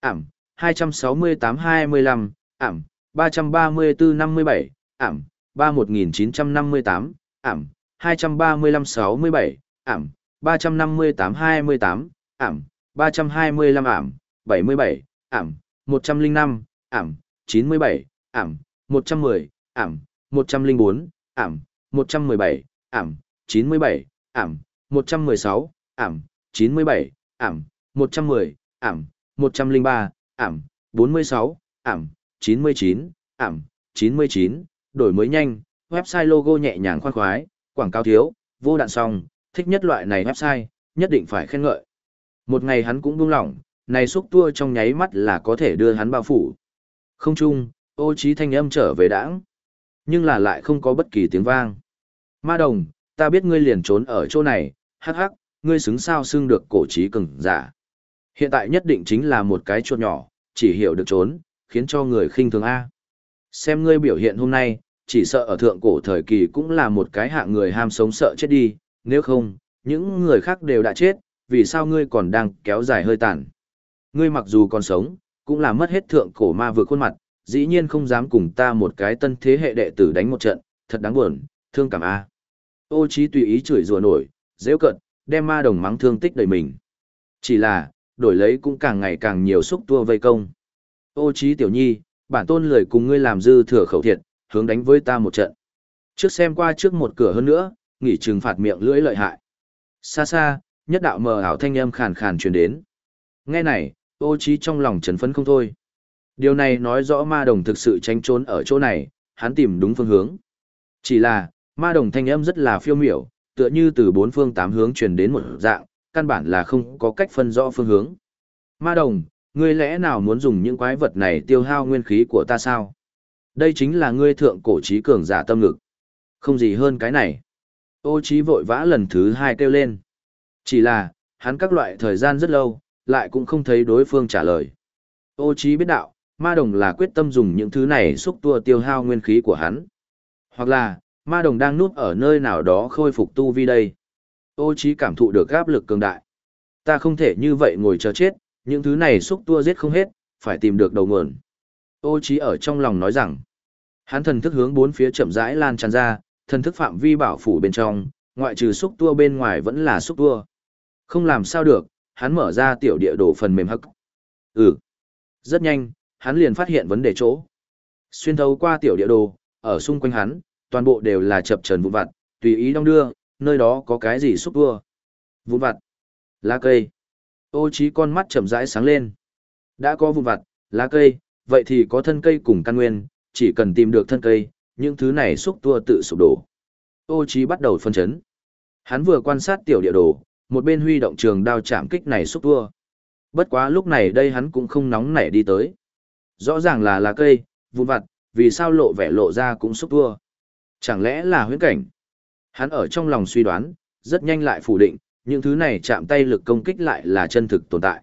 Ảm, 268-25, Ảm, 334-57, Ảm, 31958, Ảm, 235-67, Ảm, 358-28, Ảm, 325 Ảm, 77, Ảm, 105, Ảm, 97, Ảm, 110, Ảm, 104, Ảm, 117, Ảm, 97, Ảm, 116, Ảm, 97, Ảm, 110, Ảm, 103, Ảm, 46, Ảm, 99, Ảm, 99, đổi mới nhanh, website logo nhẹ nhàng khoan khoái, quảng cáo thiếu, vô đạn song thích nhất loại này website, nhất định phải khen ngợi. Một ngày hắn cũng buông lỏng, này xúc tua trong nháy mắt là có thể đưa hắn bao phủ. Không chung, ô trí thanh âm trở về đãng, nhưng là lại không có bất kỳ tiếng vang. Ma đồng, ta biết ngươi liền trốn ở chỗ này, hắc hắc, ngươi xứng sao xưng được cổ trí cường giả. Hiện tại nhất định chính là một cái chuột nhỏ, chỉ hiểu được trốn, khiến cho người khinh thường A. Xem ngươi biểu hiện hôm nay, chỉ sợ ở thượng cổ thời kỳ cũng là một cái hạng người ham sống sợ chết đi, nếu không, những người khác đều đã chết, vì sao ngươi còn đang kéo dài hơi tàn. Ngươi mặc dù còn sống, cũng là mất hết thượng cổ ma vừa khuôn mặt, dĩ nhiên không dám cùng ta một cái tân thế hệ đệ tử đánh một trận, thật đáng buồn, thương cảm a. Ô Chí tùy ý chửi rủa nổi, dễ cận, đem ma đồng mắng thương tích đầy mình. Chỉ là, đổi lấy cũng càng ngày càng nhiều xúc tua vây công. Ô Chí tiểu nhi, bản tôn lười cùng ngươi làm dư thừa khẩu thiệt, hướng đánh với ta một trận. Trước xem qua trước một cửa hơn nữa, nghỉ trừng phạt miệng lưỡi lợi hại. Xa xa, nhất đạo mờ ảo thanh âm khàn khàn truyền đến. Nghe này, ô trí trong lòng chấn phấn không thôi. Điều này nói rõ ma đồng thực sự tránh trốn ở chỗ này, hắn tìm đúng phương hướng. Chỉ là, ma đồng thanh âm rất là phiêu miểu, tựa như từ bốn phương tám hướng truyền đến một dạng, căn bản là không có cách phân rõ phương hướng. Ma đồng, ngươi lẽ nào muốn dùng những quái vật này tiêu hao nguyên khí của ta sao? Đây chính là ngươi thượng cổ trí cường giả tâm ngực. Không gì hơn cái này. Ô trí vội vã lần thứ hai kêu lên. Chỉ là, hắn các loại thời gian rất lâu, lại cũng không thấy đối phương trả lời. Ô trí biết đạo, ma đồng là quyết tâm dùng những thứ này xúc tua tiêu hao nguyên khí của hắn. Hoặc là, ma đồng đang núp ở nơi nào đó khôi phục tu vi đây. Ô trí cảm thụ được áp lực cường đại. Ta không thể như vậy ngồi chờ chết, những thứ này xúc tua giết không hết, phải tìm được đầu nguồn. Ô trí ở trong lòng nói rằng, hắn thần thức hướng bốn phía chậm rãi lan tràn ra, thần thức phạm vi bảo phủ bên trong, ngoại trừ xúc tua bên ngoài vẫn là xúc tua. Không làm sao được, hắn mở ra tiểu địa đồ phần mềm hắc. Ừ. Rất nhanh, hắn liền phát hiện vấn đề chỗ. Xuyên thấu qua tiểu địa đồ, ở xung quanh hắn, toàn bộ đều là chập trần vụn vặt, tùy ý đong đưa, nơi đó có cái gì xúc tua. Vụn vặt. Lá cây. Ô trí con mắt chậm rãi sáng lên. Đã có vụn vặt, lá cây, vậy thì có thân cây cùng căn nguyên, chỉ cần tìm được thân cây, những thứ này xúc tua tự sụp đổ. Ô trí bắt đầu phân chấn. Hắn vừa quan sát tiểu địa đồ, một bên huy động trường đao chạm kích này xúc tua. Bất quá lúc này đây hắn cũng không nóng nảy đi tới. Rõ ràng là lá cây, vụn vặt, vì sao lộ vẻ lộ ra cũng xúc tua. Chẳng lẽ là huyễn cảnh? Hắn ở trong lòng suy đoán, rất nhanh lại phủ định, những thứ này chạm tay lực công kích lại là chân thực tồn tại.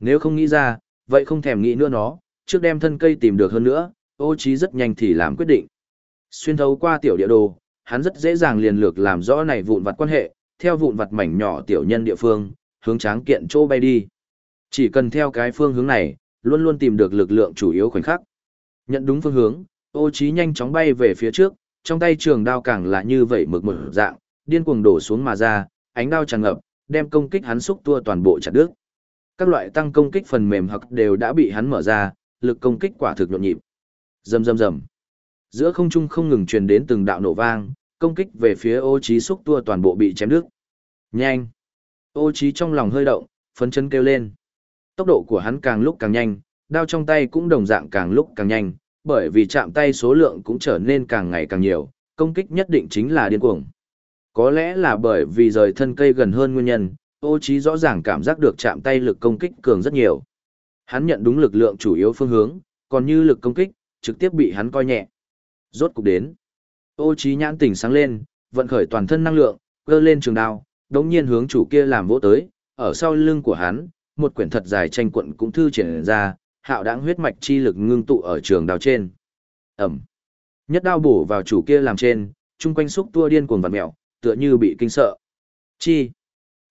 Nếu không nghĩ ra, vậy không thèm nghĩ nữa nó, trước đem thân cây tìm được hơn nữa, ô trí rất nhanh thì làm quyết định. Xuyên thấu qua tiểu địa đồ, hắn rất dễ dàng liền lược làm rõ này vụn vặt quan hệ, theo vụn vặt mảnh nhỏ tiểu nhân địa phương, hướng tráng kiện chỗ bay đi. Chỉ cần theo cái phương hướng này, luôn luôn tìm được lực lượng chủ yếu khoảnh khắc. Nhận đúng phương hướng, ô trí nhanh chóng bay về phía trước, trong tay trường đao càng là như vậy mực mực dạng, điên cuồng đổ xuống mà ra, ánh đao tràn ngập, đem công kích hắn xúc tua toàn bộ chặt đứt. Các loại tăng công kích phần mềm hoặc đều đã bị hắn mở ra, lực công kích quả thực nhộn nhịp. Rầm rầm rầm. Giữa không trung không ngừng truyền đến từng đạo nổ vang, công kích về phía ô trí xúc tua toàn bộ bị chém đứt. Nhanh! Ô trí trong lòng hơi động, phấn chấn kêu lên. Tốc độ của hắn càng lúc càng nhanh, đao trong tay cũng đồng dạng càng lúc càng nhanh, bởi vì chạm tay số lượng cũng trở nên càng ngày càng nhiều, công kích nhất định chính là điên cuồng. Có lẽ là bởi vì rời thân cây gần hơn nguyên nhân, ô trí rõ ràng cảm giác được chạm tay lực công kích cường rất nhiều. Hắn nhận đúng lực lượng chủ yếu phương hướng, còn như lực công kích, trực tiếp bị hắn coi nhẹ. Rốt cục đến. Ô trí nhãn tỉnh sáng lên, vận khởi toàn thân năng lượng, gơ lên trường đao, đống nhiên hướng chủ kia làm vỗ tới, ở sau lưng của hắn, một quyển thật dài tranh quận cũng thư triển ra, hạo đáng huyết mạch chi lực ngưng tụ ở trường đao trên. Ẩm. Nhất đao bổ vào chủ kia làm trên, chung quanh xúc tua điên cuồng vặn mèo, tựa như bị kinh sợ. Chi.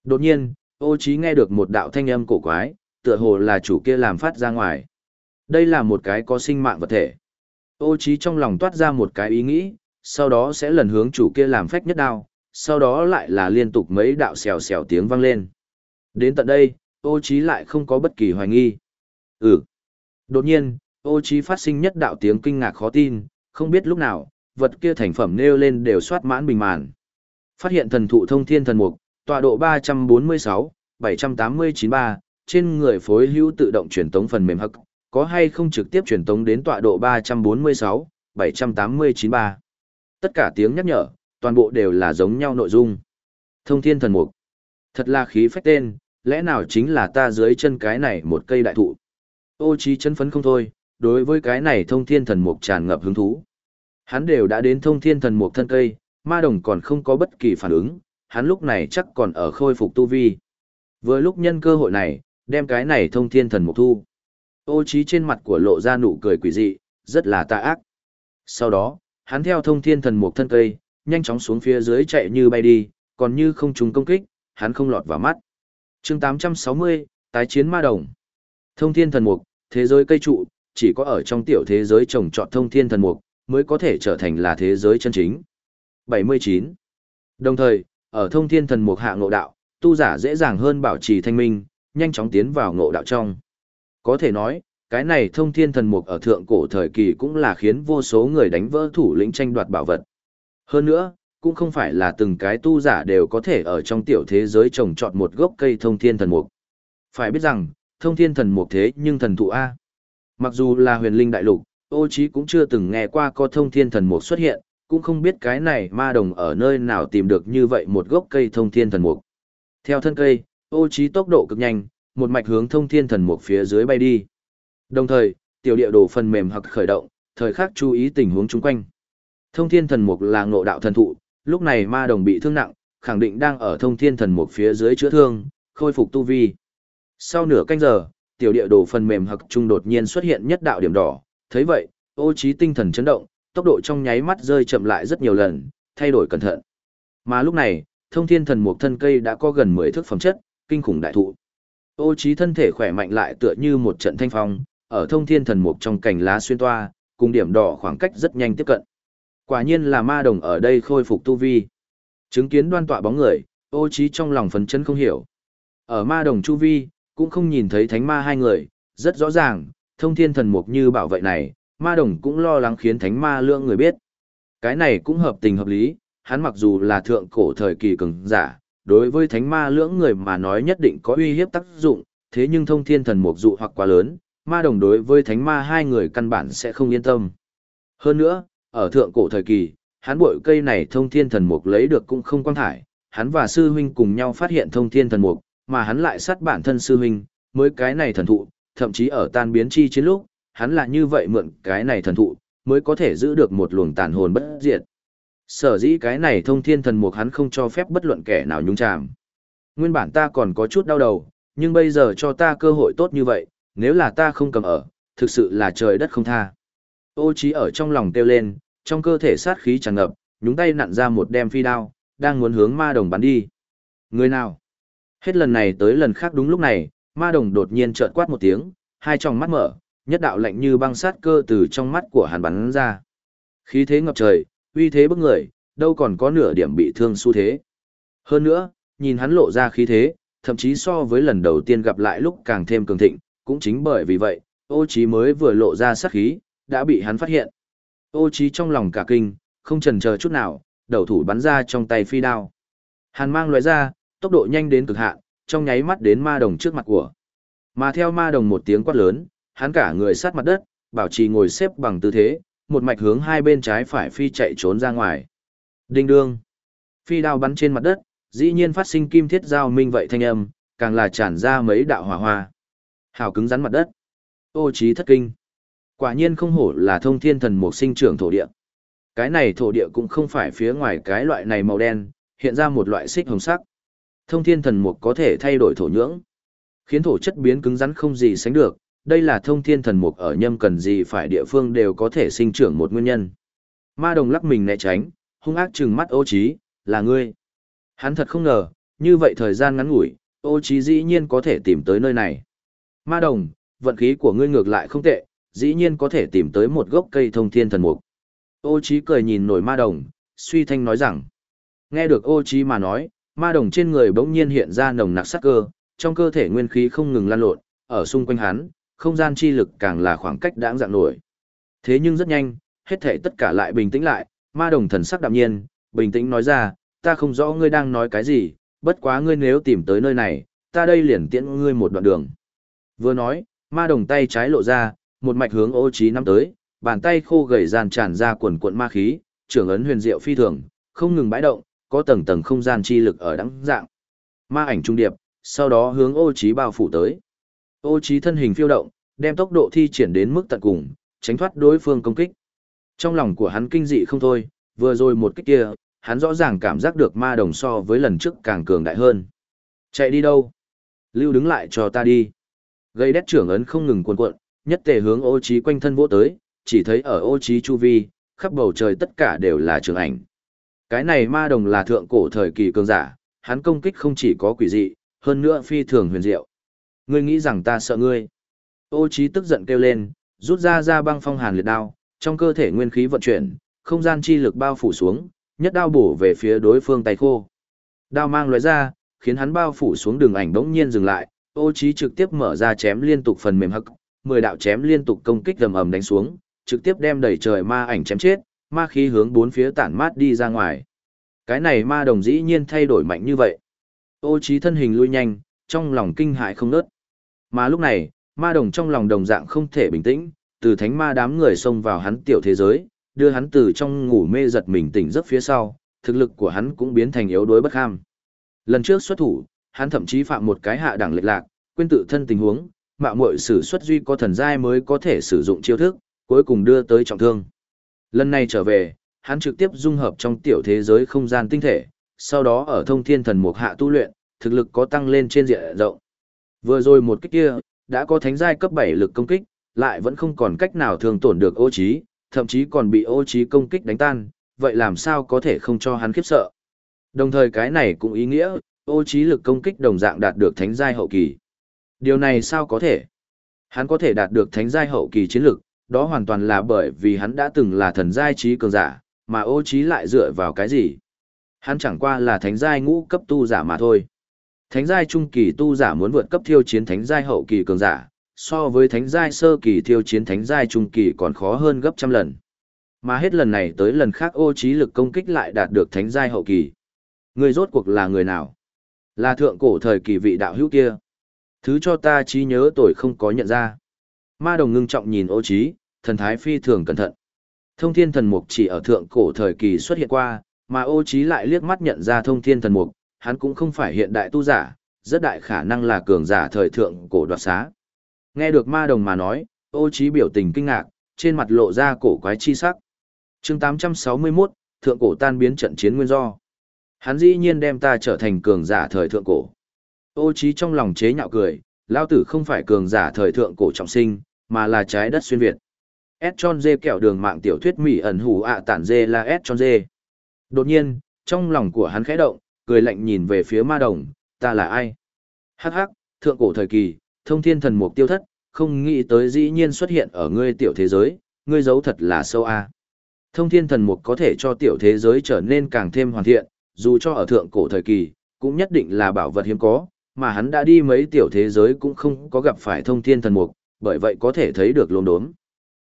Đột nhiên, ô trí nghe được một đạo thanh âm cổ quái, tựa hồ là chủ kia làm phát ra ngoài. Đây là một cái có sinh mạng vật thể. Ô trí trong lòng toát ra một cái ý nghĩ, sau đó sẽ lần hướng chủ kia làm phách nhất đao, sau đó lại là liên tục mấy đạo xèo xèo tiếng vang lên. Đến tận đây, ô trí lại không có bất kỳ hoài nghi. Ừ. Đột nhiên, ô trí phát sinh nhất đạo tiếng kinh ngạc khó tin, không biết lúc nào, vật kia thành phẩm nêu lên đều soát mãn bình màn. Phát hiện thần thụ thông thiên thần mục, tọa độ 346, 7893, trên người phối hữu tự động truyền tống phần mềm hậc, có hay không trực tiếp truyền tống đến tọa độ 346, 7893. Tất cả tiếng nhắc nhở, toàn bộ đều là giống nhau nội dung. Thông thiên thần mục. Thật là khí phách tên, lẽ nào chính là ta dưới chân cái này một cây đại thụ. Ô trí chân phấn không thôi, đối với cái này thông thiên thần mục tràn ngập hứng thú. Hắn đều đã đến thông thiên thần mục thân cây, ma đồng còn không có bất kỳ phản ứng, hắn lúc này chắc còn ở khôi phục tu vi. Vừa lúc nhân cơ hội này, đem cái này thông thiên thần mục thu. Ô trí trên mặt của lộ ra nụ cười quỷ dị, rất là tà ác. Sau đó, hắn theo thông thiên thần mục thân cây, nhanh chóng xuống phía dưới chạy như bay đi, còn như không trúng công kích, hắn không lọt vào mắt. Chương 860, tái chiến ma đồng. Thông thiên thần mục, thế giới cây trụ, chỉ có ở trong tiểu thế giới trồng trọt thông thiên thần mục, mới có thể trở thành là thế giới chân chính. 79. Đồng thời, ở thông thiên thần mục hạ ngộ đạo, tu giả dễ dàng hơn bảo trì thanh minh, nhanh chóng tiến vào ngộ đạo trong. Có thể nói, cái này thông thiên thần mục ở thượng cổ thời kỳ cũng là khiến vô số người đánh vỡ thủ lĩnh tranh đoạt bảo vật. Hơn nữa, cũng không phải là từng cái tu giả đều có thể ở trong tiểu thế giới trồng trọt một gốc cây thông thiên thần mục. Phải biết rằng, thông thiên thần mục thế nhưng thần thụ A. Mặc dù là huyền linh đại lục, ô trí cũng chưa từng nghe qua có thông thiên thần mục xuất hiện, cũng không biết cái này ma đồng ở nơi nào tìm được như vậy một gốc cây thông thiên thần mục. Theo thân cây, ô trí tốc độ cực nhanh, một mạch hướng thông thiên thần mục phía dưới bay đi. Đồng thời, tiểu địa đồ phần mềm hoặc khởi động, thời khắc chú ý tình huống chung quanh. Thông thiên thần mục là ngộ đạo thần thụ, lúc này ma đồng bị thương nặng, khẳng định đang ở thông thiên thần mục phía dưới chữa thương, khôi phục tu vi. Sau nửa canh giờ, tiểu địa đồ phần mềm hoặc trung đột nhiên xuất hiện nhất đạo điểm đỏ, thấy vậy, ô trí tinh thần chấn động, tốc độ trong nháy mắt rơi chậm lại rất nhiều lần, thay đổi cẩn thận. Mà lúc này, thông thiên thần mục thân cây đã có gần 10 thước phẩm chất, kinh khủng đại thụ. Ô trí thân thể khỏe mạnh lại tựa như một trận thanh phong, ở thông thiên thần mục trong cành lá xuyên toa, cùng điểm đỏ khoảng cách rất nhanh tiếp cận. Quả nhiên là ma đồng ở đây khôi phục tu vi. Chứng kiến đoan tọa bóng người, ô trí trong lòng phấn chấn không hiểu. Ở ma đồng chu vi, cũng không nhìn thấy thánh ma hai người, rất rõ ràng, thông thiên thần mục như bảo vệ này, ma đồng cũng lo lắng khiến thánh ma lượng người biết. Cái này cũng hợp tình hợp lý, hắn mặc dù là thượng cổ thời kỳ cường giả, đối với thánh ma lưỡng người mà nói nhất định có uy hiếp tác dụng, thế nhưng thông thiên thần mục dụ hoặc quá lớn, ma đồng đối với thánh ma hai người căn bản sẽ không yên tâm. Hơn nữa, ở thượng cổ thời kỳ, hắn bội cây này thông thiên thần mục lấy được cũng không quan thải, hắn và sư huynh cùng nhau phát hiện thông thiên thần mục, mà hắn lại sát bản thân sư huynh, mới cái này thần thụ, thậm chí ở tan biến chi chiến lúc, hắn là như vậy mượn cái này thần thụ, mới có thể giữ được một luồng tàn hồn bất diệt. Sở dĩ cái này thông thiên thần mục hắn không cho phép bất luận kẻ nào nhúng chàm. Nguyên bản ta còn có chút đau đầu, nhưng bây giờ cho ta cơ hội tốt như vậy, nếu là ta không cầm ở, thực sự là trời đất không tha. Ô trí ở trong lòng kêu lên, trong cơ thể sát khí tràn ngập, nhúng tay nặn ra một đem phi đao, đang muốn hướng ma đồng bắn đi. Người nào? Hết lần này tới lần khác đúng lúc này, ma đồng đột nhiên trợn quát một tiếng, hai tròng mắt mở, nhất đạo lạnh như băng sát cơ từ trong mắt của hắn bắn ra. Khí thế ngập trời, uy thế bức người, đâu còn có nửa điểm bị thương xu thế. Hơn nữa, nhìn hắn lộ ra khí thế, thậm chí so với lần đầu tiên gặp lại lúc càng thêm cường thịnh, cũng chính bởi vì vậy, ô trí mới vừa lộ ra sát khí, đã bị hắn phát hiện. Ô trí trong lòng cả kinh, không chần chờ chút nào, đầu thủ bắn ra trong tay phi đao. Hàn mang loại ra, tốc độ nhanh đến cực hạn, trong nháy mắt đến ma đồng trước mặt của. Mà theo ma đồng một tiếng quát lớn, hắn cả người sát mặt đất, bảo trì ngồi xếp bằng tư thế, một mạch hướng hai bên trái phải phi chạy trốn ra ngoài. Đinh đương. Phi đao bắn trên mặt đất, dĩ nhiên phát sinh kim thiết giao minh vậy thanh âm, càng là tràn ra mấy đạo hỏa hoa. Hào cứng rắn mặt đất. Ô trí thất kinh. Quả nhiên không hổ là thông thiên thần một sinh trưởng thổ địa. Cái này thổ địa cũng không phải phía ngoài cái loại này màu đen, hiện ra một loại xích hồng sắc. Thông thiên thần mục có thể thay đổi thổ nhưỡng, khiến thổ chất biến cứng rắn không gì sánh được. Đây là thông thiên thần mục ở nhâm cần gì phải địa phương đều có thể sinh trưởng một nguyên nhân. Ma đồng lắc mình né tránh, hung ác trừng mắt ô trí, là ngươi. Hắn thật không ngờ, như vậy thời gian ngắn ngủi, ô trí dĩ nhiên có thể tìm tới nơi này. Ma đồng, vận khí của ngươi ngược lại không tệ, dĩ nhiên có thể tìm tới một gốc cây thông thiên thần mục. Ô trí cười nhìn nổi ma đồng, suy thanh nói rằng. Nghe được ô trí mà nói, ma đồng trên người bỗng nhiên hiện ra nồng nặc sát cơ, trong cơ thể nguyên khí không ngừng lan lộn, ở xung quanh hắn, không gian chi lực càng là khoảng cách đãng dạng nổi. Thế nhưng rất nhanh, hết thảy tất cả lại bình tĩnh lại, ma đồng thần sắc đạm nhiên, bình tĩnh nói ra, ta không rõ ngươi đang nói cái gì, bất quá ngươi nếu tìm tới nơi này, ta đây liền tiễn ngươi một đoạn đường. Vừa nói, ma đồng tay trái lộ ra, một mạch hướng ô trí năm tới, bàn tay khô gầy dàn tràn ra quần cuộn ma khí, trưởng ấn huyền diệu phi thường, không ngừng bãi động, có tầng tầng không gian chi lực ở đẳng dạng. Ma ảnh trung điệp, sau đó hướng ô trí bao phủ tới. Ô trí thân hình phiêu động, đem tốc độ thi triển đến mức tận cùng, tránh thoát đối phương công kích. Trong lòng của hắn kinh dị không thôi, vừa rồi một kích kia, hắn rõ ràng cảm giác được ma đồng so với lần trước càng cường đại hơn. Chạy đi đâu? Lưu đứng lại cho ta đi. Gây đét trưởng ấn không ngừng cuồn cuộn, nhất tề hướng ô trí quanh thân vỗ tới, chỉ thấy ở ô trí chu vi, khắp bầu trời tất cả đều là trường ảnh. Cái này ma đồng là thượng cổ thời kỳ cường giả, hắn công kích không chỉ có quỷ dị, hơn nữa phi thường huyền diệu. Ngươi nghĩ rằng ta sợ ngươi. Ô trí tức giận kêu lên, rút ra ra băng phong hàn liệt đao, trong cơ thể nguyên khí vận chuyển, không gian chi lực bao phủ xuống, nhất đao bổ về phía đối phương tay khô. Đao mang lóe ra, khiến hắn bao phủ xuống đường ảnh bỗng nhiên dừng lại, ô trí trực tiếp mở ra chém liên tục phần mềm hắc, mười đạo chém liên tục công kích ầm ầm đánh xuống, trực tiếp đem đẩy trời ma ảnh chém chết, ma khí hướng bốn phía tản mát đi ra ngoài. Cái này ma đồng dĩ nhiên thay đổi mạnh như vậy. Ô trí thân hình lui nhanh, trong lòng kinh hại không nớt. Mà lúc này, ma đồng trong lòng đồng dạng không thể bình tĩnh, từ thánh ma đám người xông vào hắn tiểu thế giới, đưa hắn từ trong ngủ mê giật mình tỉnh giấc phía sau, thực lực của hắn cũng biến thành yếu đuối bất ham. Lần trước xuất thủ, hắn thậm chí phạm một cái hạ đẳng lệch lạc, quên tự thân tình huống, mạo muội sử xuất duy có thần giai mới có thể sử dụng chiêu thức, cuối cùng đưa tới trọng thương. Lần này trở về, hắn trực tiếp dung hợp trong tiểu thế giới không gian tinh thể, sau đó ở thông thiên thần mục hạ tu luyện, thực lực có tăng lên trên diện rộng. Vừa rồi một kích kia, đã có thánh giai cấp 7 lực công kích, lại vẫn không còn cách nào thường tổn được ô trí, thậm chí còn bị ô trí công kích đánh tan, vậy làm sao có thể không cho hắn khiếp sợ. Đồng thời cái này cũng ý nghĩa, ô trí lực công kích đồng dạng đạt được thánh giai hậu kỳ. Điều này sao có thể? Hắn có thể đạt được thánh giai hậu kỳ chiến lực, đó hoàn toàn là bởi vì hắn đã từng là thần giai trí cường giả, mà ô trí lại dựa vào cái gì? Hắn chẳng qua là thánh giai ngũ cấp tu giả mà thôi. Thánh giai trung kỳ tu giả muốn vượt cấp thiêu chiến thánh giai hậu kỳ cường giả, so với thánh giai sơ kỳ thiêu chiến thánh giai trung kỳ còn khó hơn gấp trăm lần. Mà hết lần này tới lần khác ô trí lực công kích lại đạt được thánh giai hậu kỳ. Người rốt cuộc là người nào? Là thượng cổ thời kỳ vị đạo hữu kia. Thứ cho ta trí nhớ tội không có nhận ra. Ma đồng ngưng trọng nhìn ô trí, thần thái phi thường cẩn thận. Thông thiên thần mục chỉ ở thượng cổ thời kỳ xuất hiện qua, mà ô trí lại liếc mắt nhận ra thông thiên thần mục, hắn cũng không phải hiện đại tu giả, rất đại khả năng là cường giả thời thượng cổ đoạt xá. Nghe được ma đồng mà nói, ô trí biểu tình kinh ngạc, trên mặt lộ ra cổ quái chi sắc. Chương 861, thượng cổ tan biến trận chiến nguyên do. Hắn dĩ nhiên đem ta trở thành cường giả thời thượng cổ. Ô trí trong lòng chế nhạo cười, lao tử không phải cường giả thời thượng cổ trọng sinh, mà là trái đất xuyên Việt. S tròn dê kẹo đường mạng tiểu thuyết mỹ ẩn hủ ạ tản dê là S tròn dê. Đột nhiên, trong lòng của hắn khẽ động, cười lạnh nhìn về phía ma đồng, ta là ai? Hắc hắc, thượng cổ thời kỳ, thông thiên thần mục tiêu thất, không nghĩ tới dĩ nhiên xuất hiện ở ngươi tiểu thế giới, ngươi giấu thật là sâu a. Thông thiên thần mục có thể cho tiểu thế giới trở nên càng thêm hoàn thiện, dù cho ở thượng cổ thời kỳ, cũng nhất định là bảo vật hiếm có, mà hắn đã đi mấy tiểu thế giới cũng không có gặp phải thông thiên thần mục, bởi vậy có thể thấy được lồn đốm.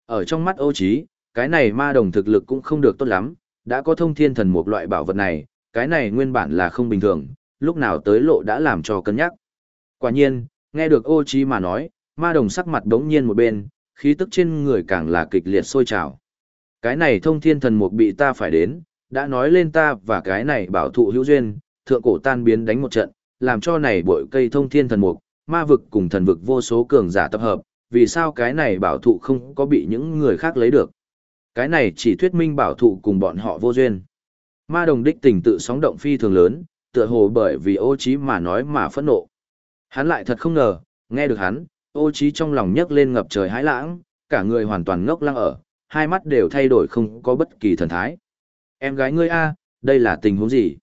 Ở trong mắt ô Chí, cái này ma đồng thực lực cũng không được tốt lắm, đã có thông thiên thần mục loại bảo vật này, cái này nguyên bản là không bình thường, lúc nào tới lộ đã làm cho cân nhắc. Quả nhiên, nghe được ô Chí mà nói, ma đồng sắc mặt đống nhiên một bên, khí tức trên người càng là kịch liệt sôi trào. Cái này thông thiên thần mục bị ta phải đến, đã nói lên ta và cái này bảo thụ hữu duyên, thượng cổ tan biến đánh một trận, làm cho này bội cây thông thiên thần mục, ma vực cùng thần vực vô số cường giả tập hợp, vì sao cái này bảo thụ không có bị những người khác lấy được. Cái này chỉ thuyết minh bảo thụ cùng bọn họ vô duyên. Ma đồng đích tình tự sóng động phi thường lớn, tựa hồ bởi vì ô trí mà nói mà phẫn nộ. Hắn lại thật không ngờ, nghe được hắn, ô trí trong lòng nhấc lên ngập trời hãi lãng, cả người hoàn toàn ngốc lăng ở, hai mắt đều thay đổi không có bất kỳ thần thái. Em gái ngươi a, đây là tình huống gì?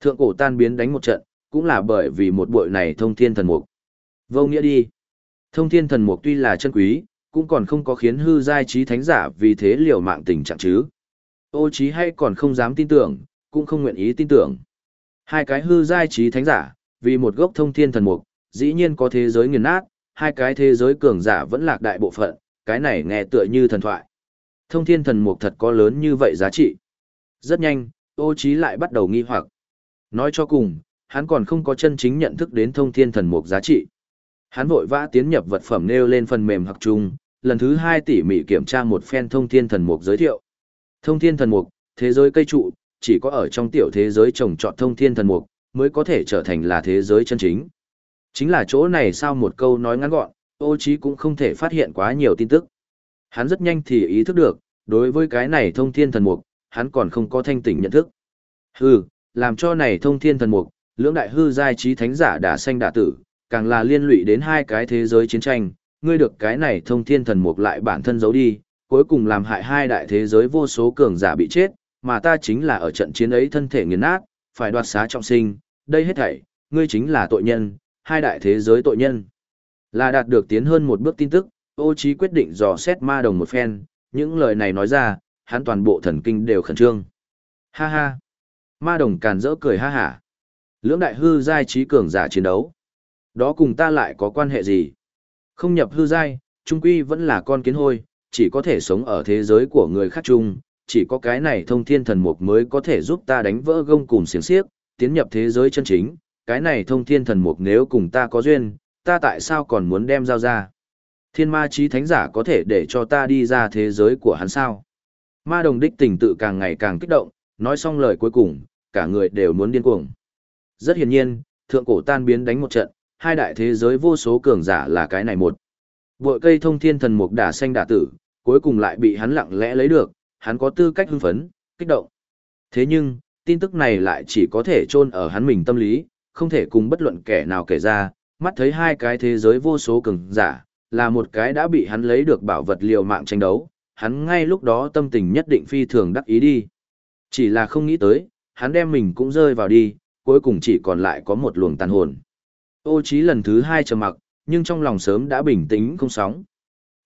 Thượng cổ tan biến đánh một trận, cũng là bởi vì một bội này thông thiên thần mục. Vô nghĩa đi. Thông thiên thần mục tuy là chân quý, cũng còn không có khiến hư giai trí thánh giả vì thế liều mạng tình trạng chứ. Ô trí hay còn không dám tin tưởng, cũng không nguyện ý tin tưởng. Hai cái hư giai trí thánh giả, vì một gốc thông thiên thần mục, dĩ nhiên có thế giới nghiền nát, hai cái thế giới cường giả vẫn lạc đại bộ phận, cái này nghe tựa như thần thoại. Thông thiên thần mục thật có lớn như vậy giá trị. Rất nhanh, ô trí lại bắt đầu nghi hoặc. Nói cho cùng, hắn còn không có chân chính nhận thức đến thông thiên thần mục giá trị. Hắn vội vã tiến nhập vật phẩm nêu lên phần mềm học chung, lần thứ hai tỉ mỉ kiểm tra một phen thông thiên thần mục giới thiệu. Thông thiên thần mục, thế giới cây trụ, chỉ có ở trong tiểu thế giới trồng trọt thông thiên thần mục, mới có thể trở thành là thế giới chân chính. Chính là chỗ này sao một câu nói ngắn gọn, ô trí cũng không thể phát hiện quá nhiều tin tức. Hắn rất nhanh thì ý thức được, đối với cái này thông thiên thần mục, hắn còn không có thanh tỉnh nhận thức. Hừ, làm cho này thông thiên thần mục, lưỡng đại hư giai trí thánh giả đã sanh đả tử, càng là liên lụy đến hai cái thế giới chiến tranh, ngươi được cái này thông thiên thần mục lại bản thân giấu đi, cuối cùng làm hại hai đại thế giới vô số cường giả bị chết, mà ta chính là ở trận chiến ấy thân thể nghiền nát, phải đoạt xá trọng sinh, đây hết thảy, ngươi chính là tội nhân, hai đại thế giới tội nhân. Là đạt được tiến hơn một bước tin tức, ô trí quyết định dò xét ma đồng một phen, những lời này nói ra, hắn toàn bộ thần kinh đều khẩn trương. Ha ha. Ma đồng càn rỡ cười ha hả. Lưỡng đại hư giai trí cường giả chiến đấu. Đó cùng ta lại có quan hệ gì? Không nhập hư giai, trung quy vẫn là con kiến hôi, chỉ có thể sống ở thế giới của người khác chung, chỉ có cái này thông thiên thần mục mới có thể giúp ta đánh vỡ gông cùng xiềng xiếc, tiến nhập thế giới chân chính, cái này thông thiên thần mục nếu cùng ta có duyên, ta tại sao còn muốn đem giao ra? Thiên ma trí thánh giả có thể để cho ta đi ra thế giới của hắn sao? Ma đồng đích tình tự càng ngày càng kích động, nói xong lời cuối cùng, cả người đều muốn điên cuồng. Rất hiển nhiên, thượng cổ tan biến đánh một trận, hai đại thế giới vô số cường giả là cái này một. Bội cây thông thiên thần mục đả xanh đả tử, cuối cùng lại bị hắn lặng lẽ lấy được, hắn có tư cách hưng phấn, kích động. Thế nhưng, tin tức này lại chỉ có thể chôn ở hắn mình tâm lý, không thể cùng bất luận kẻ nào kể ra, mắt thấy hai cái thế giới vô số cường giả, là một cái đã bị hắn lấy được bảo vật liều mạng tranh đấu, hắn ngay lúc đó tâm tình nhất định phi thường đắc ý đi. Chỉ là không nghĩ tới, hắn đem mình cũng rơi vào đi, cuối cùng chỉ còn lại có một luồng tàn hồn. Ô trí lần thứ hai trầm mặc, nhưng trong lòng sớm đã bình tĩnh không sóng.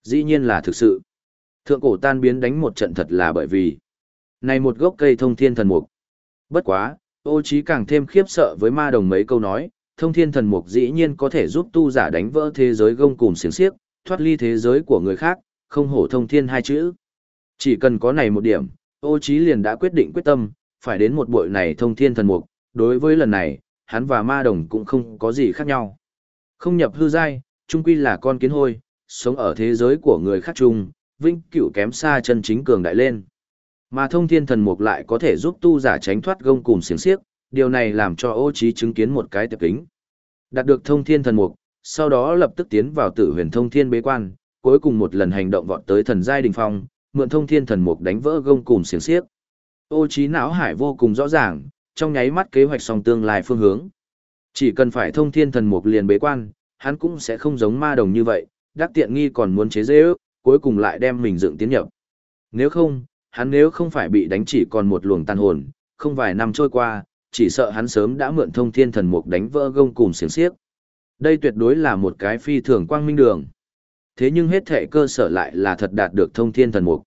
Dĩ nhiên là thực sự. Thượng cổ tan biến đánh một trận thật là bởi vì này một gốc cây thông thiên thần mục. Bất quá, ô trí càng thêm khiếp sợ với ma đồng mấy câu nói, thông thiên thần mục dĩ nhiên có thể giúp tu giả đánh vỡ thế giới gông cùm xiềng xiếc, thoát ly thế giới của người khác, không hổ thông thiên hai chữ. Chỉ cần có này một điểm, ô Chí liền đã quyết định quyết tâm, phải đến một buổi này thông thiên thần mục, đối với lần này, hắn và ma đồng cũng không có gì khác nhau. Không nhập hư giai, chung quy là con kiến hôi, sống ở thế giới của người khác chung, vinh cửu kém xa chân chính cường đại lên. Mà thông thiên thần mục lại có thể giúp tu giả tránh thoát gông cùm xiềng xiếc, điều này làm cho ô Chí chứng kiến một cái tiệp kính. Đạt được thông thiên thần mục, sau đó lập tức tiến vào tử huyền thông thiên bế quan, cuối cùng một lần hành động vọt tới thần giai đỉnh phong, mượn thông thiên thần mục đánh vỡ gông cùng xiềng xiếc. Ô trí não hải vô cùng rõ ràng, trong nháy mắt kế hoạch xong tương lai phương hướng. Chỉ cần phải thông thiên thần mục liền bế quan, hắn cũng sẽ không giống ma đồng như vậy, đắc tiện nghi còn muốn chế dễ ước, cuối cùng lại đem mình dựng tiến nhập. Nếu không, hắn nếu không phải bị đánh chỉ còn một luồng tàn hồn, không vài năm trôi qua, chỉ sợ hắn sớm đã mượn thông thiên thần mục đánh vỡ gông cùng xiềng xiếc. Đây tuyệt đối là một cái phi thường quang minh đường. Thế nhưng hết thệ cơ sở lại là thật đạt được thông thiên thần mục.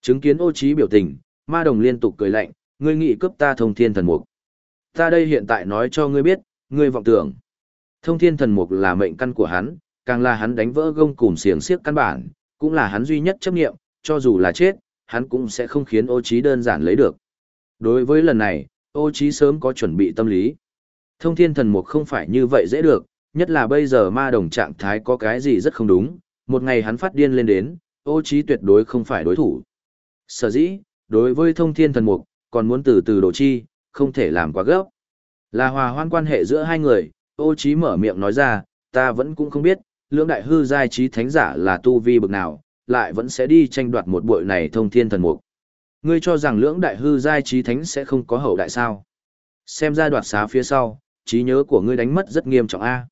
Chứng kiến ô trí biểu tình, ma đồng liên tục cười lạnh, ngươi nghĩ cướp ta thông thiên thần mục. Ta đây hiện tại nói cho ngươi biết, ngươi vọng tưởng. Thông thiên thần mục là mệnh căn của hắn, càng là hắn đánh vỡ gông cùm xiềng xiếc căn bản, cũng là hắn duy nhất chấp nghiệm, cho dù là chết, hắn cũng sẽ không khiến ô trí đơn giản lấy được. Đối với lần này, ô trí sớm có chuẩn bị tâm lý. Thông thiên thần mục không phải như vậy dễ được, nhất là bây giờ ma đồng trạng thái có cái gì rất không đúng, một ngày hắn phát điên lên đến, ô trí tuyệt đối không phải đối thủ. Sở dĩ, đối với thông thiên thần mục, còn muốn từ từ đổ chi, không thể làm quá gấp. Là hòa hoan quan hệ giữa hai người, ô trí mở miệng nói ra, ta vẫn cũng không biết, lưỡng đại hư giai trí thánh giả là tu vi bực nào, lại vẫn sẽ đi tranh đoạt một bội này thông thiên thần mục. Ngươi cho rằng lưỡng đại hư giai trí thánh sẽ không có hậu đại sao? Xem ra đoạt xá phía sau, trí nhớ của ngươi đánh mất rất nghiêm trọng a.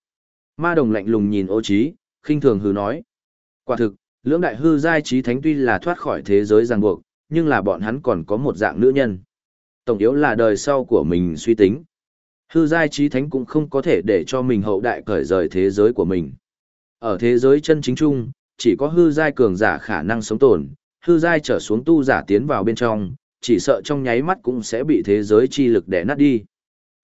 Ma đồng lạnh lùng nhìn ô trí, khinh thường hừ nói. Quả thực, lưỡng đại hư giai trí thánh tuy là thoát khỏi thế giới ràng buộc, nhưng là bọn hắn còn có một dạng nữ nhân. Tổng yếu là đời sau của mình suy tính. Hư giai trí thánh cũng không có thể để cho mình hậu đại cởi rời thế giới của mình. Ở thế giới chân chính chung, chỉ có hư giai cường giả khả năng sống tồn, hư giai trở xuống tu giả tiến vào bên trong, chỉ sợ trong nháy mắt cũng sẽ bị thế giới chi lực đè nát đi.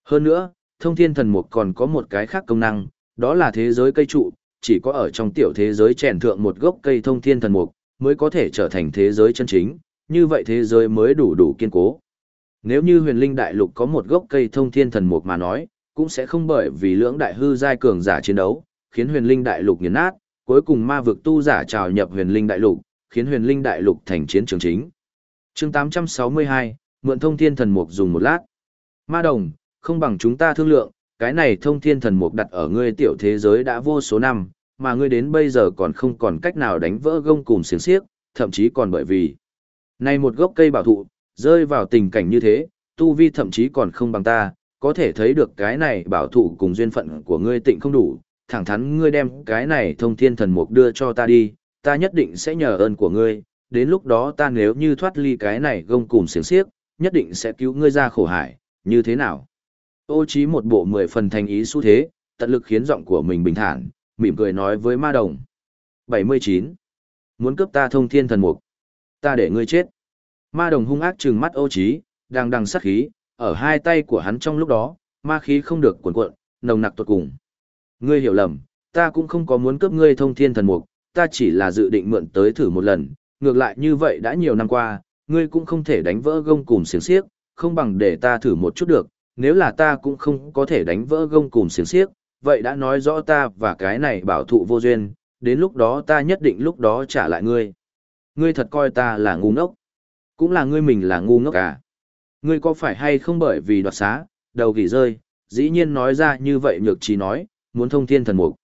Hơn nữa, thông thiên thần mục còn có một cái khác công năng, đó là thế giới cây trụ, chỉ có ở trong tiểu thế giới chèn thượng một gốc cây thông thiên thần mục, mới có thể trở thành thế giới chân chính, như vậy thế giới mới đủ đủ kiên cố. Nếu như huyền linh đại lục có một gốc cây thông thiên thần mục mà nói, cũng sẽ không bởi vì lưỡng đại hư giai cường giả chiến đấu, khiến huyền linh đại lục nghiền nát, cuối cùng ma vực tu giả trào nhập huyền linh đại lục, khiến huyền linh đại lục thành chiến trường chính. chương 862, mượn thông thiên thần mục dùng một lát. Ma đồng, không bằng chúng ta thương lượng, cái này thông thiên thần mục đặt ở ngươi tiểu thế giới đã vô số năm, mà ngươi đến bây giờ còn không còn cách nào đánh vỡ gông cùng xiềng xiếc, thậm chí còn bởi vì này một gốc cây bảo thụ, rơi vào tình cảnh như thế, tu vi thậm chí còn không bằng ta, có thể thấy được cái này bảo thụ cùng duyên phận của ngươi tịnh không đủ, thẳng thắn ngươi đem cái này thông thiên thần mục đưa cho ta đi, ta nhất định sẽ nhờ ơn của ngươi, đến lúc đó ta nếu như thoát ly cái này gông cùng xiềng xiếc, nhất định sẽ cứu ngươi ra khổ hải, như thế nào? Ô trí một bộ mười phần thành ý xu thế, tận lực khiến giọng của mình bình thản, mỉm cười nói với ma đồng. 79. Muốn cướp ta thông thiên thần mục. Ta để ngươi chết. Ma đồng hung ác trừng mắt ô trí, đang đằng sát khí, ở hai tay của hắn trong lúc đó, ma khí không được cuộn cuộn, nồng nặc tuột cùng. Ngươi hiểu lầm, ta cũng không có muốn cướp ngươi thông thiên thần mục, ta chỉ là dự định mượn tới thử một lần, ngược lại như vậy đã nhiều năm qua, ngươi cũng không thể đánh vỡ gông cùm xiềng xiếc, không bằng để ta thử một chút được, nếu là ta cũng không có thể đánh vỡ gông cùm xiềng xiếc, vậy đã nói rõ ta và cái này bảo thụ vô duyên, đến lúc đó ta nhất định lúc đó trả lại ngươi. Ngươi thật coi ta là ngu ngốc. Cũng là ngươi mình là ngu ngốc à. Ngươi có phải hay không bởi vì đoạt xá, đầu gỉ rơi, dĩ nhiên nói ra như vậy nhược trí nói, muốn thông thiên thần mục.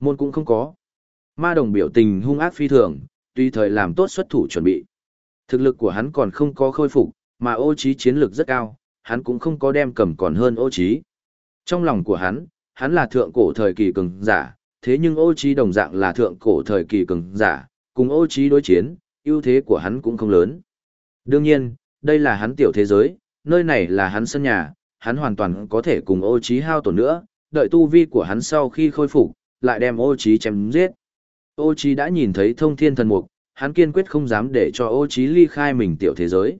Môn cũng không có. Ma đồng biểu tình hung ác phi thường, tùy thời làm tốt xuất thủ chuẩn bị. Thực lực của hắn còn không có khôi phục, mà ô trí chiến lực rất cao, hắn cũng không có đem cầm còn hơn ô trí. Trong lòng của hắn, hắn là thượng cổ thời kỳ cường giả, thế nhưng ô trí đồng dạng là thượng cổ thời kỳ cường giả, cùng ô trí đối chiến, ưu thế của hắn cũng không lớn. Đương nhiên, đây là hắn tiểu thế giới, nơi này là hắn sân nhà, hắn hoàn toàn có thể cùng ô trí hao tổn nữa, đợi tu vi của hắn sau khi khôi phục, lại đem ô trí chém giết. Ô trí đã nhìn thấy thông thiên thần mục, hắn kiên quyết không dám để cho ô trí ly khai mình tiểu thế giới.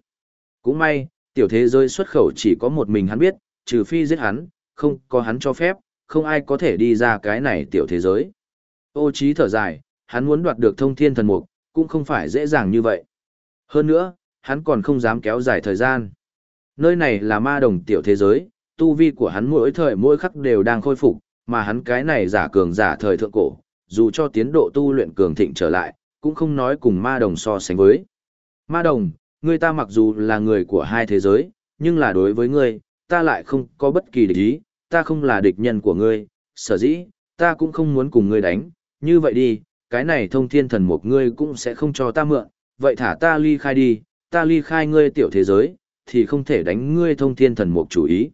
Cũng may, tiểu thế giới xuất khẩu chỉ có một mình hắn biết, trừ phi giết hắn, không có hắn cho phép, không ai có thể đi ra cái này tiểu thế giới. Ô trí thở dài, hắn muốn đoạt được thông thiên thần mục, cũng không phải dễ dàng như vậy. Hơn nữa, hắn còn không dám kéo dài thời gian. Nơi này là ma đồng tiểu thế giới, tu vi của hắn mỗi thời mỗi khắc đều đang khôi phục, mà hắn cái này giả cường giả thời thượng cổ, dù cho tiến độ tu luyện cường thịnh trở lại, cũng không nói cùng ma đồng so sánh với. Ma đồng, người ta mặc dù là người của hai thế giới, nhưng là đối với ngươi, ta lại không có bất kỳ địch ý, ta không là địch nhân của ngươi, sở dĩ, ta cũng không muốn cùng ngươi đánh, như vậy đi, cái này thông thiên thần một ngươi cũng sẽ không cho ta mượn, vậy thả ta ly khai đi, ta ly khai ngươi tiểu thế giới, thì không thể đánh ngươi thông thiên thần mục chủ ý.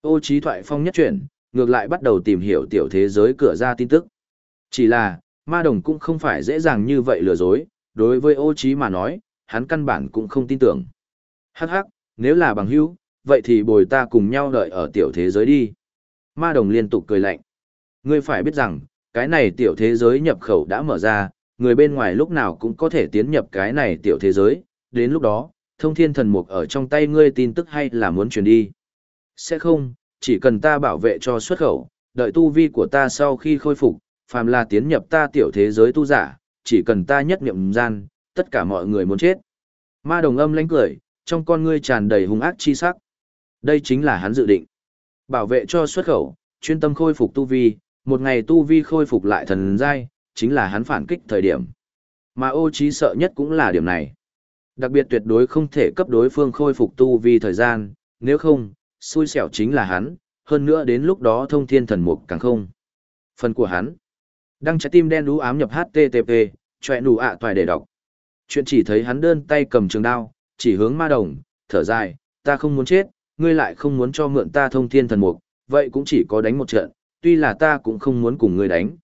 Ô trí thoại phong nhất chuyển, ngược lại bắt đầu tìm hiểu tiểu thế giới cửa ra tin tức. Chỉ là, ma đồng cũng không phải dễ dàng như vậy lừa dối, đối với ô trí mà nói, hắn căn bản cũng không tin tưởng. Hắc hắc, nếu là bằng hữu, vậy thì bồi ta cùng nhau đợi ở tiểu thế giới đi. Ma đồng liên tục cười lạnh. Ngươi phải biết rằng, cái này tiểu thế giới nhập khẩu đã mở ra, người bên ngoài lúc nào cũng có thể tiến nhập cái này tiểu thế giới, đến lúc đó, thông thiên thần mục ở trong tay ngươi tin tức hay là muốn truyền đi. Sẽ không, chỉ cần ta bảo vệ cho xuất khẩu, đợi tu vi của ta sau khi khôi phục, phàm là tiến nhập ta tiểu thế giới tu giả, chỉ cần ta nhất niệm gian, tất cả mọi người muốn chết. Ma đồng âm lãnh cười, trong con ngươi tràn đầy hung ác chi sắc. Đây chính là hắn dự định. Bảo vệ cho xuất khẩu, chuyên tâm khôi phục tu vi, một ngày tu vi khôi phục lại thần giai, chính là hắn phản kích thời điểm. Mà ô trí sợ nhất cũng là điểm này. Đặc biệt tuyệt đối không thể cấp đối phương khôi phục tu vi thời gian, nếu không, xui xẻo chính là hắn, hơn nữa đến lúc đó thông thiên thần mục càng không. Phần của hắn. Đăng trái tim đen đú ám nhập HTTP, chọe nụ ạ toài để đọc. Chuyện chỉ thấy hắn đơn tay cầm trường đao, chỉ hướng ma đồng, thở dài, ta không muốn chết, ngươi lại không muốn cho mượn ta thông thiên thần mục, vậy cũng chỉ có đánh một trận, tuy là ta cũng không muốn cùng ngươi đánh.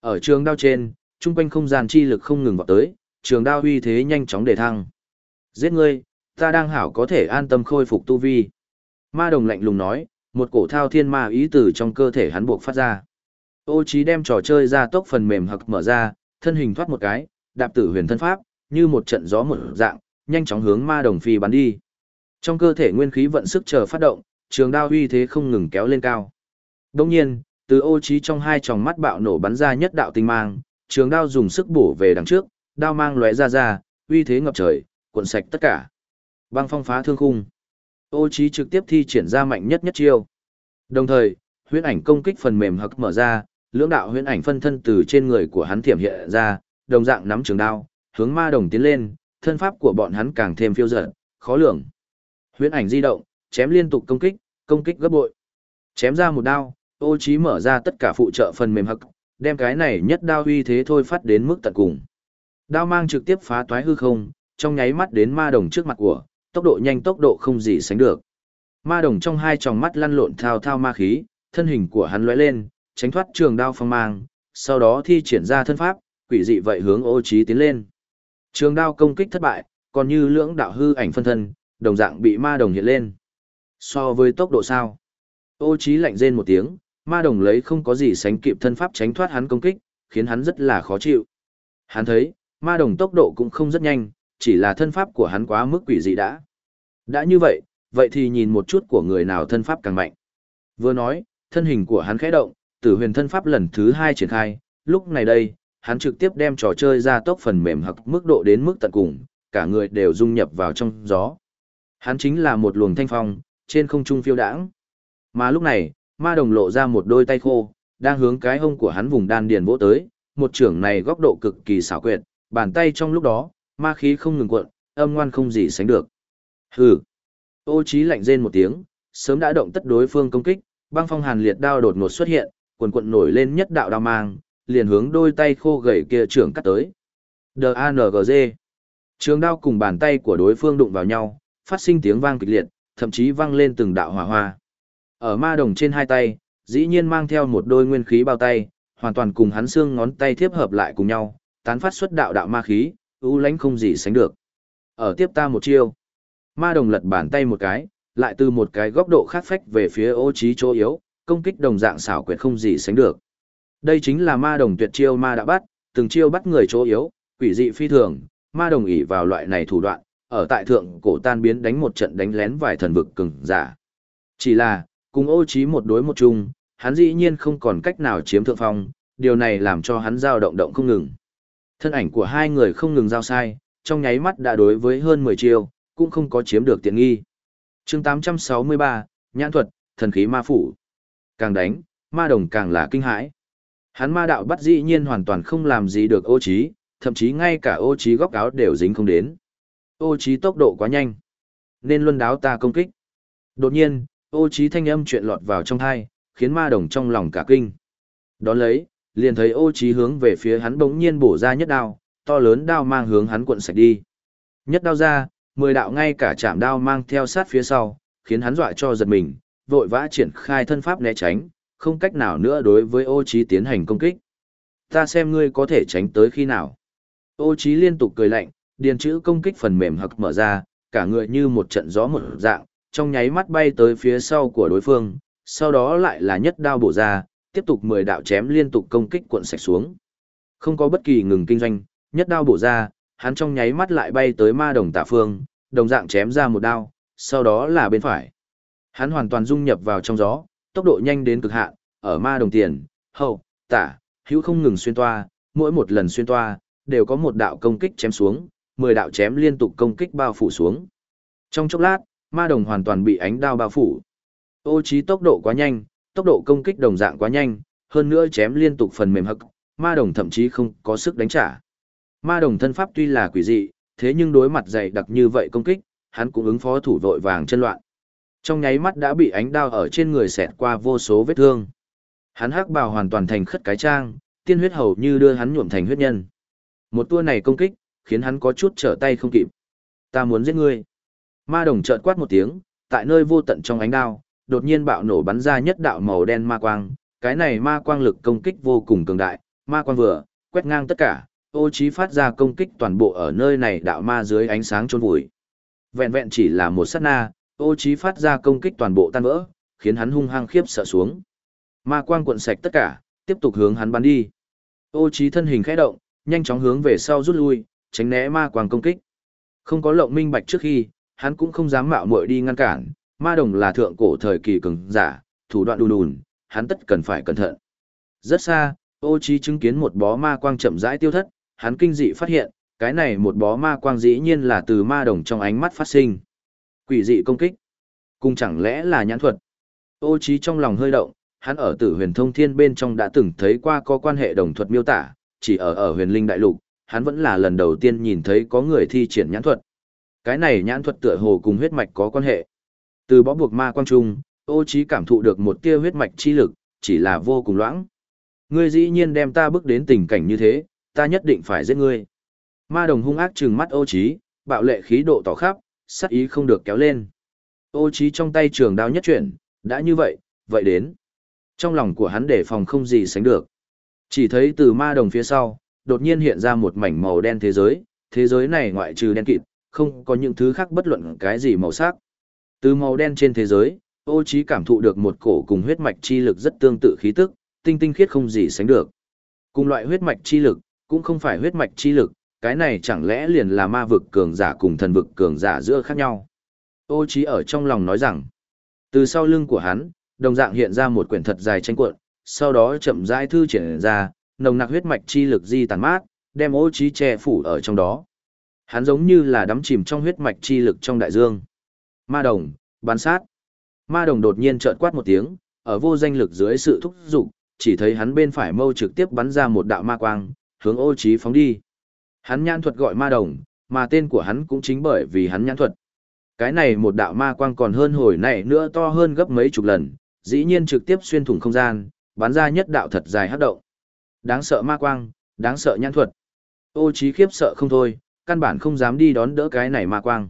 Ở trường đao trên, trung quanh không gian chi lực không ngừng vào tới, trường đao uy thế nhanh chóng đề thăng. Giết ngươi, ta đang hảo có thể an tâm khôi phục tu vi. Ma đồng lạnh lùng nói, một cổ thao thiên ma ý từ trong cơ thể hắn buộc phát ra. Ô trí đem trò chơi ra tốc phần mềm hặc mở ra, thân hình thoát một cái, đạp tử huyền thân pháp, như một trận gió một dạng, nhanh chóng hướng ma đồng phi bắn đi. Trong cơ thể nguyên khí vận sức chờ phát động, trường đao uy thế không ngừng kéo lên cao. Đồng nhiên, từ ô trí trong hai tròng mắt bạo nổ bắn ra nhất đạo tinh mang, trường đao dùng sức bổ về đằng trước, đao mang lóe ra ra, uy thế ngập trời, cuộn sạch tất cả. Băng phong phá thương khung. Ô trí trực tiếp thi triển ra mạnh nhất nhất chiêu. Đồng thời, huyễn ảnh công kích phần mềm hực mở ra, lưỡng đạo huyễn ảnh phân thân từ trên người của hắn thiểm hiện ra, đồng dạng nắm trường đao, hướng ma đồng tiến lên, thân pháp của bọn hắn càng thêm phiêu dở, khó lường. Huyễn ảnh di động, chém liên tục công kích, công kích gấp bội. Chém ra một đao, ô trí mở ra tất cả phụ trợ phần mềm hặc, đem cái này nhất đao uy thế thôi phát đến mức tận cùng. Đao mang trực tiếp phá toái hư không, trong nháy mắt đến ma đồng trước mặt của, tốc độ nhanh tốc độ không gì sánh được. Ma đồng trong hai tròng mắt lăn lộn thao thao ma khí, thân hình của hắn lóe lên, tránh thoát trường đao phong mang, sau đó thi triển ra thân pháp, quỷ dị vậy hướng ô trí tiến lên. Trường đao công kích thất bại, còn như lưỡng đạo hư ảnh phân thân, đồng dạng bị ma đồng hiện lên. So với tốc độ sao? Ô Chí lạnh rên một tiếng, ma đồng lấy không có gì sánh kịp thân pháp tránh thoát hắn công kích, khiến hắn rất là khó chịu. Hắn thấy, ma đồng tốc độ cũng không rất nhanh, chỉ là thân pháp của hắn quá mức quỷ dị đã. Đã như vậy, vậy thì nhìn một chút của người nào thân pháp càng mạnh. Vừa nói, thân hình của hắn khẽ động, tử huyền thân pháp lần thứ hai triển khai, lúc này đây, hắn trực tiếp đem trò chơi ra tốc phần mềm hoặc mức độ đến mức tận cùng, cả người đều dung nhập vào trong gió. Hắn chính là một luồng thanh phong, trên không trung phiêu đãng. Mà lúc này, ma đồng lộ ra một đôi tay khô, đang hướng cái hông của hắn vùng đan điền vỗ tới, một trưởng này góc độ cực kỳ xảo quyệt, bàn tay trong lúc đó, ma khí không ngừng cuộn, âm ngoan không gì sánh được. Hừ. Ô Chí lạnh rên một tiếng, sớm đã động tất đối phương công kích, băng phong hàn liệt đao đột ngột xuất hiện, cuộn cuộn nổi lên nhất đạo đao mang, liền hướng đôi tay khô gầy kia trưởng cắt tới. D.A.N.G.G. Trường đao cùng bàn tay của đối phương đụng vào nhau, phát sinh tiếng vang kịch liệt, thậm chí vang lên từng đạo hỏa hoa. Ở ma đồng trên hai tay, dĩ nhiên mang theo một đôi nguyên khí bao tay, hoàn toàn cùng hắn xương ngón tay tiếp hợp lại cùng nhau, tán phát xuất đạo đạo ma khí, u lãnh không gì sánh được. Ở tiếp ta một chiêu. Ma đồng lật bàn tay một cái, lại từ một cái góc độ khác phách về phía ô trí chỗ yếu, công kích đồng dạng xảo quyệt không gì sánh được. Đây chính là ma đồng tuyệt chiêu ma đã bắt, từng chiêu bắt người chỗ yếu, quỷ dị phi thường, ma đồng ỷ vào loại này thủ đoạn, ở tại thượng cổ tan biến đánh một trận đánh lén vài thần vực cường giả. Chỉ là, cùng ô trí một đối một chung, hắn dĩ nhiên không còn cách nào chiếm thượng phong, điều này làm cho hắn dao động động không ngừng. Thân ảnh của hai người không ngừng giao sai, trong nháy mắt đã đối với hơn 10 chiêu, cũng không có chiếm được tiện nghi. chương 863, nhãn thuật, thần khí ma phủ. Càng đánh, ma đồng càng là kinh hãi. Hắn ma đạo bắt dĩ nhiên hoàn toàn không làm gì được ô trí, thậm chí ngay cả ô trí góc áo đều dính không đến. Ô trí tốc độ quá nhanh, nên luân đáo ta công kích. Đột nhiên, ô trí thanh âm chuyện lọt vào trong thai, khiến ma đồng trong lòng cả kinh. Đón lấy, liền thấy ô trí hướng về phía hắn bỗng nhiên bổ ra nhất đao, to lớn đao mang hướng hắn cuộn sạch đi. Nhất đao ra, mười đạo ngay cả chạm đao mang theo sát phía sau, khiến hắn dọa cho giật mình, vội vã triển khai thân pháp né tránh, không cách nào nữa đối với ô trí tiến hành công kích. Ta xem ngươi có thể tránh tới khi nào. Ô trí liên tục cười lạnh, điền chữ công kích phần mềm hặc mở ra, cả người như một trận gió một dạng, trong nháy mắt bay tới phía sau của đối phương, sau đó lại là nhất đao bổ ra, tiếp tục mười đạo chém liên tục công kích cuộn sạch xuống. Không có bất kỳ ngừng kinh doanh, nhất đao bổ ra, hắn trong nháy mắt lại bay tới ma đồng tạ phương, đồng dạng chém ra một đao, sau đó là bên phải. Hắn hoàn toàn dung nhập vào trong gió, tốc độ nhanh đến cực hạn, ở ma đồng tiền, hậu, tả, hữu không ngừng xuyên toa, mỗi một lần xuyên toa, đều có một đạo công kích chém xuống, 10 đạo chém liên tục công kích bao phủ xuống. Trong chốc lát, ma đồng hoàn toàn bị ánh đao bao phủ. Ô trí tốc độ quá nhanh, tốc độ công kích đồng dạng quá nhanh, hơn nữa chém liên tục phần mềm hậc, ma đồng thậm chí không có sức đánh trả. Ma đồng thân pháp tuy là quỷ dị, thế nhưng đối mặt dày đặc như vậy công kích, hắn cũng ứng phó thủ vội vàng chân loạn. Trong nháy mắt đã bị ánh đao ở trên người xẹt qua vô số vết thương. Hắn hắc bào hoàn toàn thành khất cái trang, tiên huyết hầu như đưa hắn nhuộm thành huyết nhân. Một tua này công kích, khiến hắn có chút trở tay không kịp. Ta muốn giết ngươi. Ma đồng chợt quát một tiếng, tại nơi vô tận trong ánh đao, đột nhiên bạo nổ bắn ra nhất đạo màu đen ma quang, cái này ma quang lực công kích vô cùng cường đại, ma quang vừa, quét ngang tất cả, ô trí phát ra công kích toàn bộ ở nơi này đạo ma dưới ánh sáng trôn vùi. Vẹn vẹn chỉ là một sát na, ô trí phát ra công kích toàn bộ tan vỡ, khiến hắn hung hăng khiếp sợ xuống. Ma quang cuộn sạch tất cả, tiếp tục hướng hắn bắn đi. Ô trí thân hình khẽ động, nhanh chóng hướng về sau rút lui, tránh né ma quang công kích. Không có lộng minh bạch trước khi, hắn cũng không dám mạo muội đi ngăn cản, ma đồng là thượng cổ thời kỳ cường giả, thủ đoạn đùn đùn, hắn tất cần phải cẩn thận. Rất xa, ô trí chứng kiến một bó ma quang chậm rãi tiêu thất, hắn kinh dị phát hiện, cái này một bó ma quang dĩ nhiên là từ ma đồng trong ánh mắt phát sinh. Quỷ dị công kích. Cùng chẳng lẽ là nhãn thuật. Ô trí trong lòng hơi động, hắn ở tử huyền thông thiên bên trong đã từng thấy qua có quan hệ đồng thuật miêu tả, chỉ ở ở huyền linh đại lục, hắn vẫn là lần đầu tiên nhìn thấy có người thi triển nhãn thuật. Cái này nhãn thuật tựa hồ cùng huyết mạch có quan hệ. Từ bó buộc ma quang trung, ô trí cảm thụ được một tia huyết mạch chi lực, chỉ là vô cùng loãng. Ngươi dĩ nhiên đem ta bước đến tình cảnh như thế, ta nhất định phải giết ngươi. Ma đồng hung ác trừng mắt ô trí, bạo lệ khí độ tỏ khắp, sát ý không được kéo lên. Ô trí trong tay trường đao nhất chuyển, đã như vậy, vậy đến. Trong lòng của hắn để phòng không gì sánh được. Chỉ thấy từ ma đồng phía sau, đột nhiên hiện ra một mảnh màu đen thế giới, thế giới này ngoại trừ đen kịt, không có những thứ khác bất luận cái gì màu sắc. Từ màu đen trên thế giới, ô trí cảm thụ được một cổ cùng huyết mạch chi lực rất tương tự khí tức, tinh tinh khiết không gì sánh được. Cùng loại huyết mạch chi lực, cũng không phải huyết mạch chi lực, cái này chẳng lẽ liền là ma vực cường giả cùng thần vực cường giả giữa khác nhau. Ô trí ở trong lòng nói rằng, từ sau lưng của hắn, đồng dạng hiện ra một quyển thật dài tranh cuộn, sau đó chậm rãi thư triển ra, nồng nặc huyết mạch chi lực di tàn mát, đem ô trí che phủ ở trong đó. Hắn giống như là đắm chìm trong huyết mạch chi lực trong đại dương. Ma đồng, bắn sát. Ma đồng đột nhiên trợn quát một tiếng, ở vô danh lực dưới sự thúc giục, chỉ thấy hắn bên phải mâu trực tiếp bắn ra một đạo ma quang, hướng ô trí phóng đi. Hắn nhãn thuật gọi ma đồng, mà tên của hắn cũng chính bởi vì hắn nhãn thuật. Cái này một đạo ma quang còn hơn hồi này nữa to hơn gấp mấy chục lần, dĩ nhiên trực tiếp xuyên thủng không gian, bắn ra nhất đạo thật dài hấp động. Đáng sợ ma quang, đáng sợ nhãn thuật. Ô trí khiếp sợ không thôi, căn bản không dám đi đón đỡ cái này ma quang.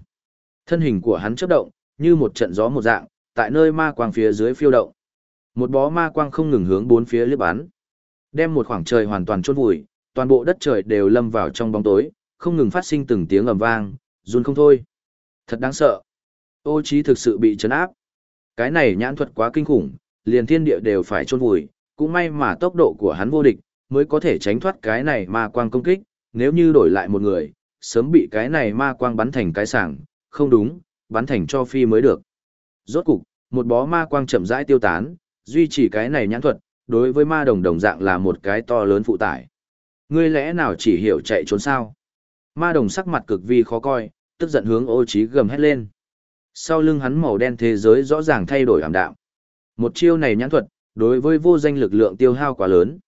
Thân hình của hắn chớp động, như một trận gió một dạng, tại nơi ma quang phía dưới phiêu động. Một bó ma quang không ngừng hướng bốn phía liếc bắn. Đem một khoảng trời hoàn toàn chôn vùi, toàn bộ đất trời đều lâm vào trong bóng tối, không ngừng phát sinh từng tiếng ầm vang, run không thôi. Thật đáng sợ. Ô trí thực sự bị chấn áp. Cái này nhãn thuật quá kinh khủng, liền thiên địa đều phải chôn vùi, cũng may mà tốc độ của hắn vô địch, mới có thể tránh thoát cái này ma quang công kích, nếu như đổi lại một người, sớm bị cái này ma quang bắn thành cái sảng, không đúng, bắn thành cho phi mới được. Rốt cục, một bó ma quang chậm rãi tiêu tán, duy trì cái này nhãn thuật, đối với ma đồng đồng dạng là một cái to lớn phụ tải. Ngươi lẽ nào chỉ hiểu chạy trốn sao? Ma đồng sắc mặt cực vi khó coi, tức giận hướng ô trí gầm hét lên. Sau lưng hắn màu đen thế giới rõ ràng thay đổi ảm đạm. Một chiêu này nhãn thuật, đối với vô danh lực lượng tiêu hao quá lớn.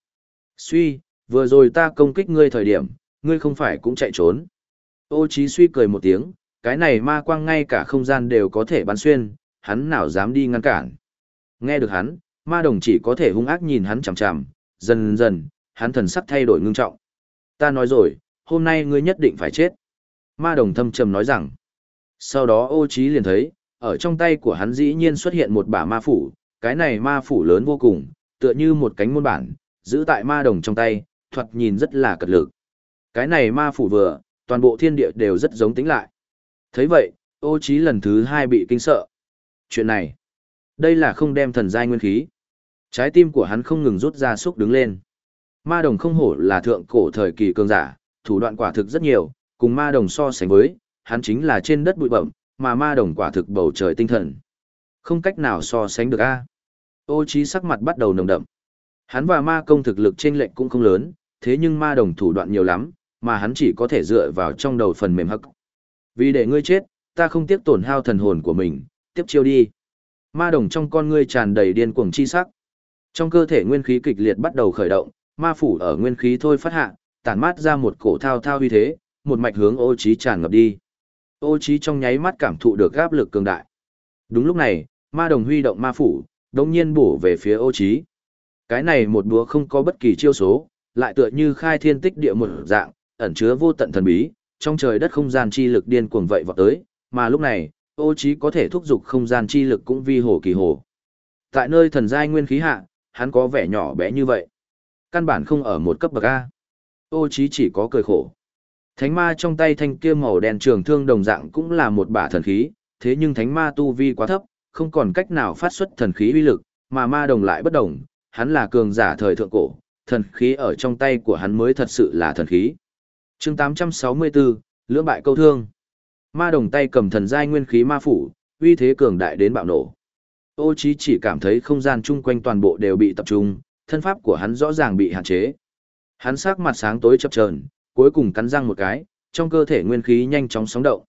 Suy, vừa rồi ta công kích ngươi thời điểm, ngươi không phải cũng chạy trốn. Ô Chí suy cười một tiếng, cái này ma quang ngay cả không gian đều có thể bắn xuyên, hắn nào dám đi ngăn cản. Nghe được hắn, ma đồng chỉ có thể hung ác nhìn hắn chằm chằm, dần dần, hắn thần sắc thay đổi ngưng trọng. Ta nói rồi, hôm nay ngươi nhất định phải chết. Ma đồng thâm trầm nói rằng. Sau đó ô Chí liền thấy, ở trong tay của hắn dĩ nhiên xuất hiện một bả ma phủ, cái này ma phủ lớn vô cùng, tựa như một cánh môn bản, giữ tại ma đồng trong tay, thoạt nhìn rất là cật lực. Cái này ma phủ vừa, toàn bộ thiên địa đều rất giống tính lại. thấy vậy, ô trí lần thứ hai bị kinh sợ. Chuyện này, đây là không đem thần giai nguyên khí. Trái tim của hắn không ngừng rút ra xúc đứng lên. Ma đồng không hổ là thượng cổ thời kỳ cường giả, thủ đoạn quả thực rất nhiều, cùng ma đồng so sánh với, hắn chính là trên đất bụi bẩm, mà ma đồng quả thực bầu trời tinh thần. Không cách nào so sánh được a. Ô trí sắc mặt bắt đầu nồng đậm. Hắn và ma công thực lực trên lệnh cũng không lớn, thế nhưng ma đồng thủ đoạn nhiều lắm, mà hắn chỉ có thể dựa vào trong đầu phần mềm hắc. Vì để ngươi chết, ta không tiếc tổn hao thần hồn của mình, tiếp chiêu đi. Ma đồng trong con ngươi tràn đầy điên cuồng chi sắc. Trong cơ thể nguyên khí kịch liệt bắt đầu khởi động, ma phủ ở nguyên khí thôi phát hạ, tản mát ra một cổ thao thao uy thế, một mạch hướng ô trí tràn ngập đi. Ô trí trong nháy mắt cảm thụ được áp lực cường đại. Đúng lúc này, ma đồng huy động ma phủ, đồng nhiên bổ về phía ô trí. Cái này một búa không có bất kỳ chiêu số, lại tựa như khai thiên tích địa một dạng, ẩn chứa vô tận thần bí, trong trời đất không gian chi lực điên cuồng vậy vọt tới, mà lúc này, ô trí có thể thúc giục không gian chi lực cũng vi hồ kỳ hồ. Tại nơi thần giai nguyên khí hạ, hắn có vẻ nhỏ bé như vậy. Căn bản không ở một cấp bậc A. Ô trí chỉ có cười khổ. Thánh ma trong tay thanh kia màu đen trường thương đồng dạng cũng là một bả thần khí, thế nhưng thánh ma tu vi quá thấp, không còn cách nào phát xuất thần khí uy lực, mà ma đồng lại bất đồng, hắn là cường giả thời thượng cổ, thần khí ở trong tay của hắn mới thật sự là thần khí. Chương 864, lưỡng bại câu thương. Ma đồng tay cầm thần giai nguyên khí ma phủ, uy thế cường đại đến bạo nổ. Ô Chí chỉ cảm thấy không gian chung quanh toàn bộ đều bị tập trung, thân pháp của hắn rõ ràng bị hạn chế. Hắn sắc mặt sáng tối chập chờn, cuối cùng cắn răng một cái, trong cơ thể nguyên khí nhanh chóng sóng động,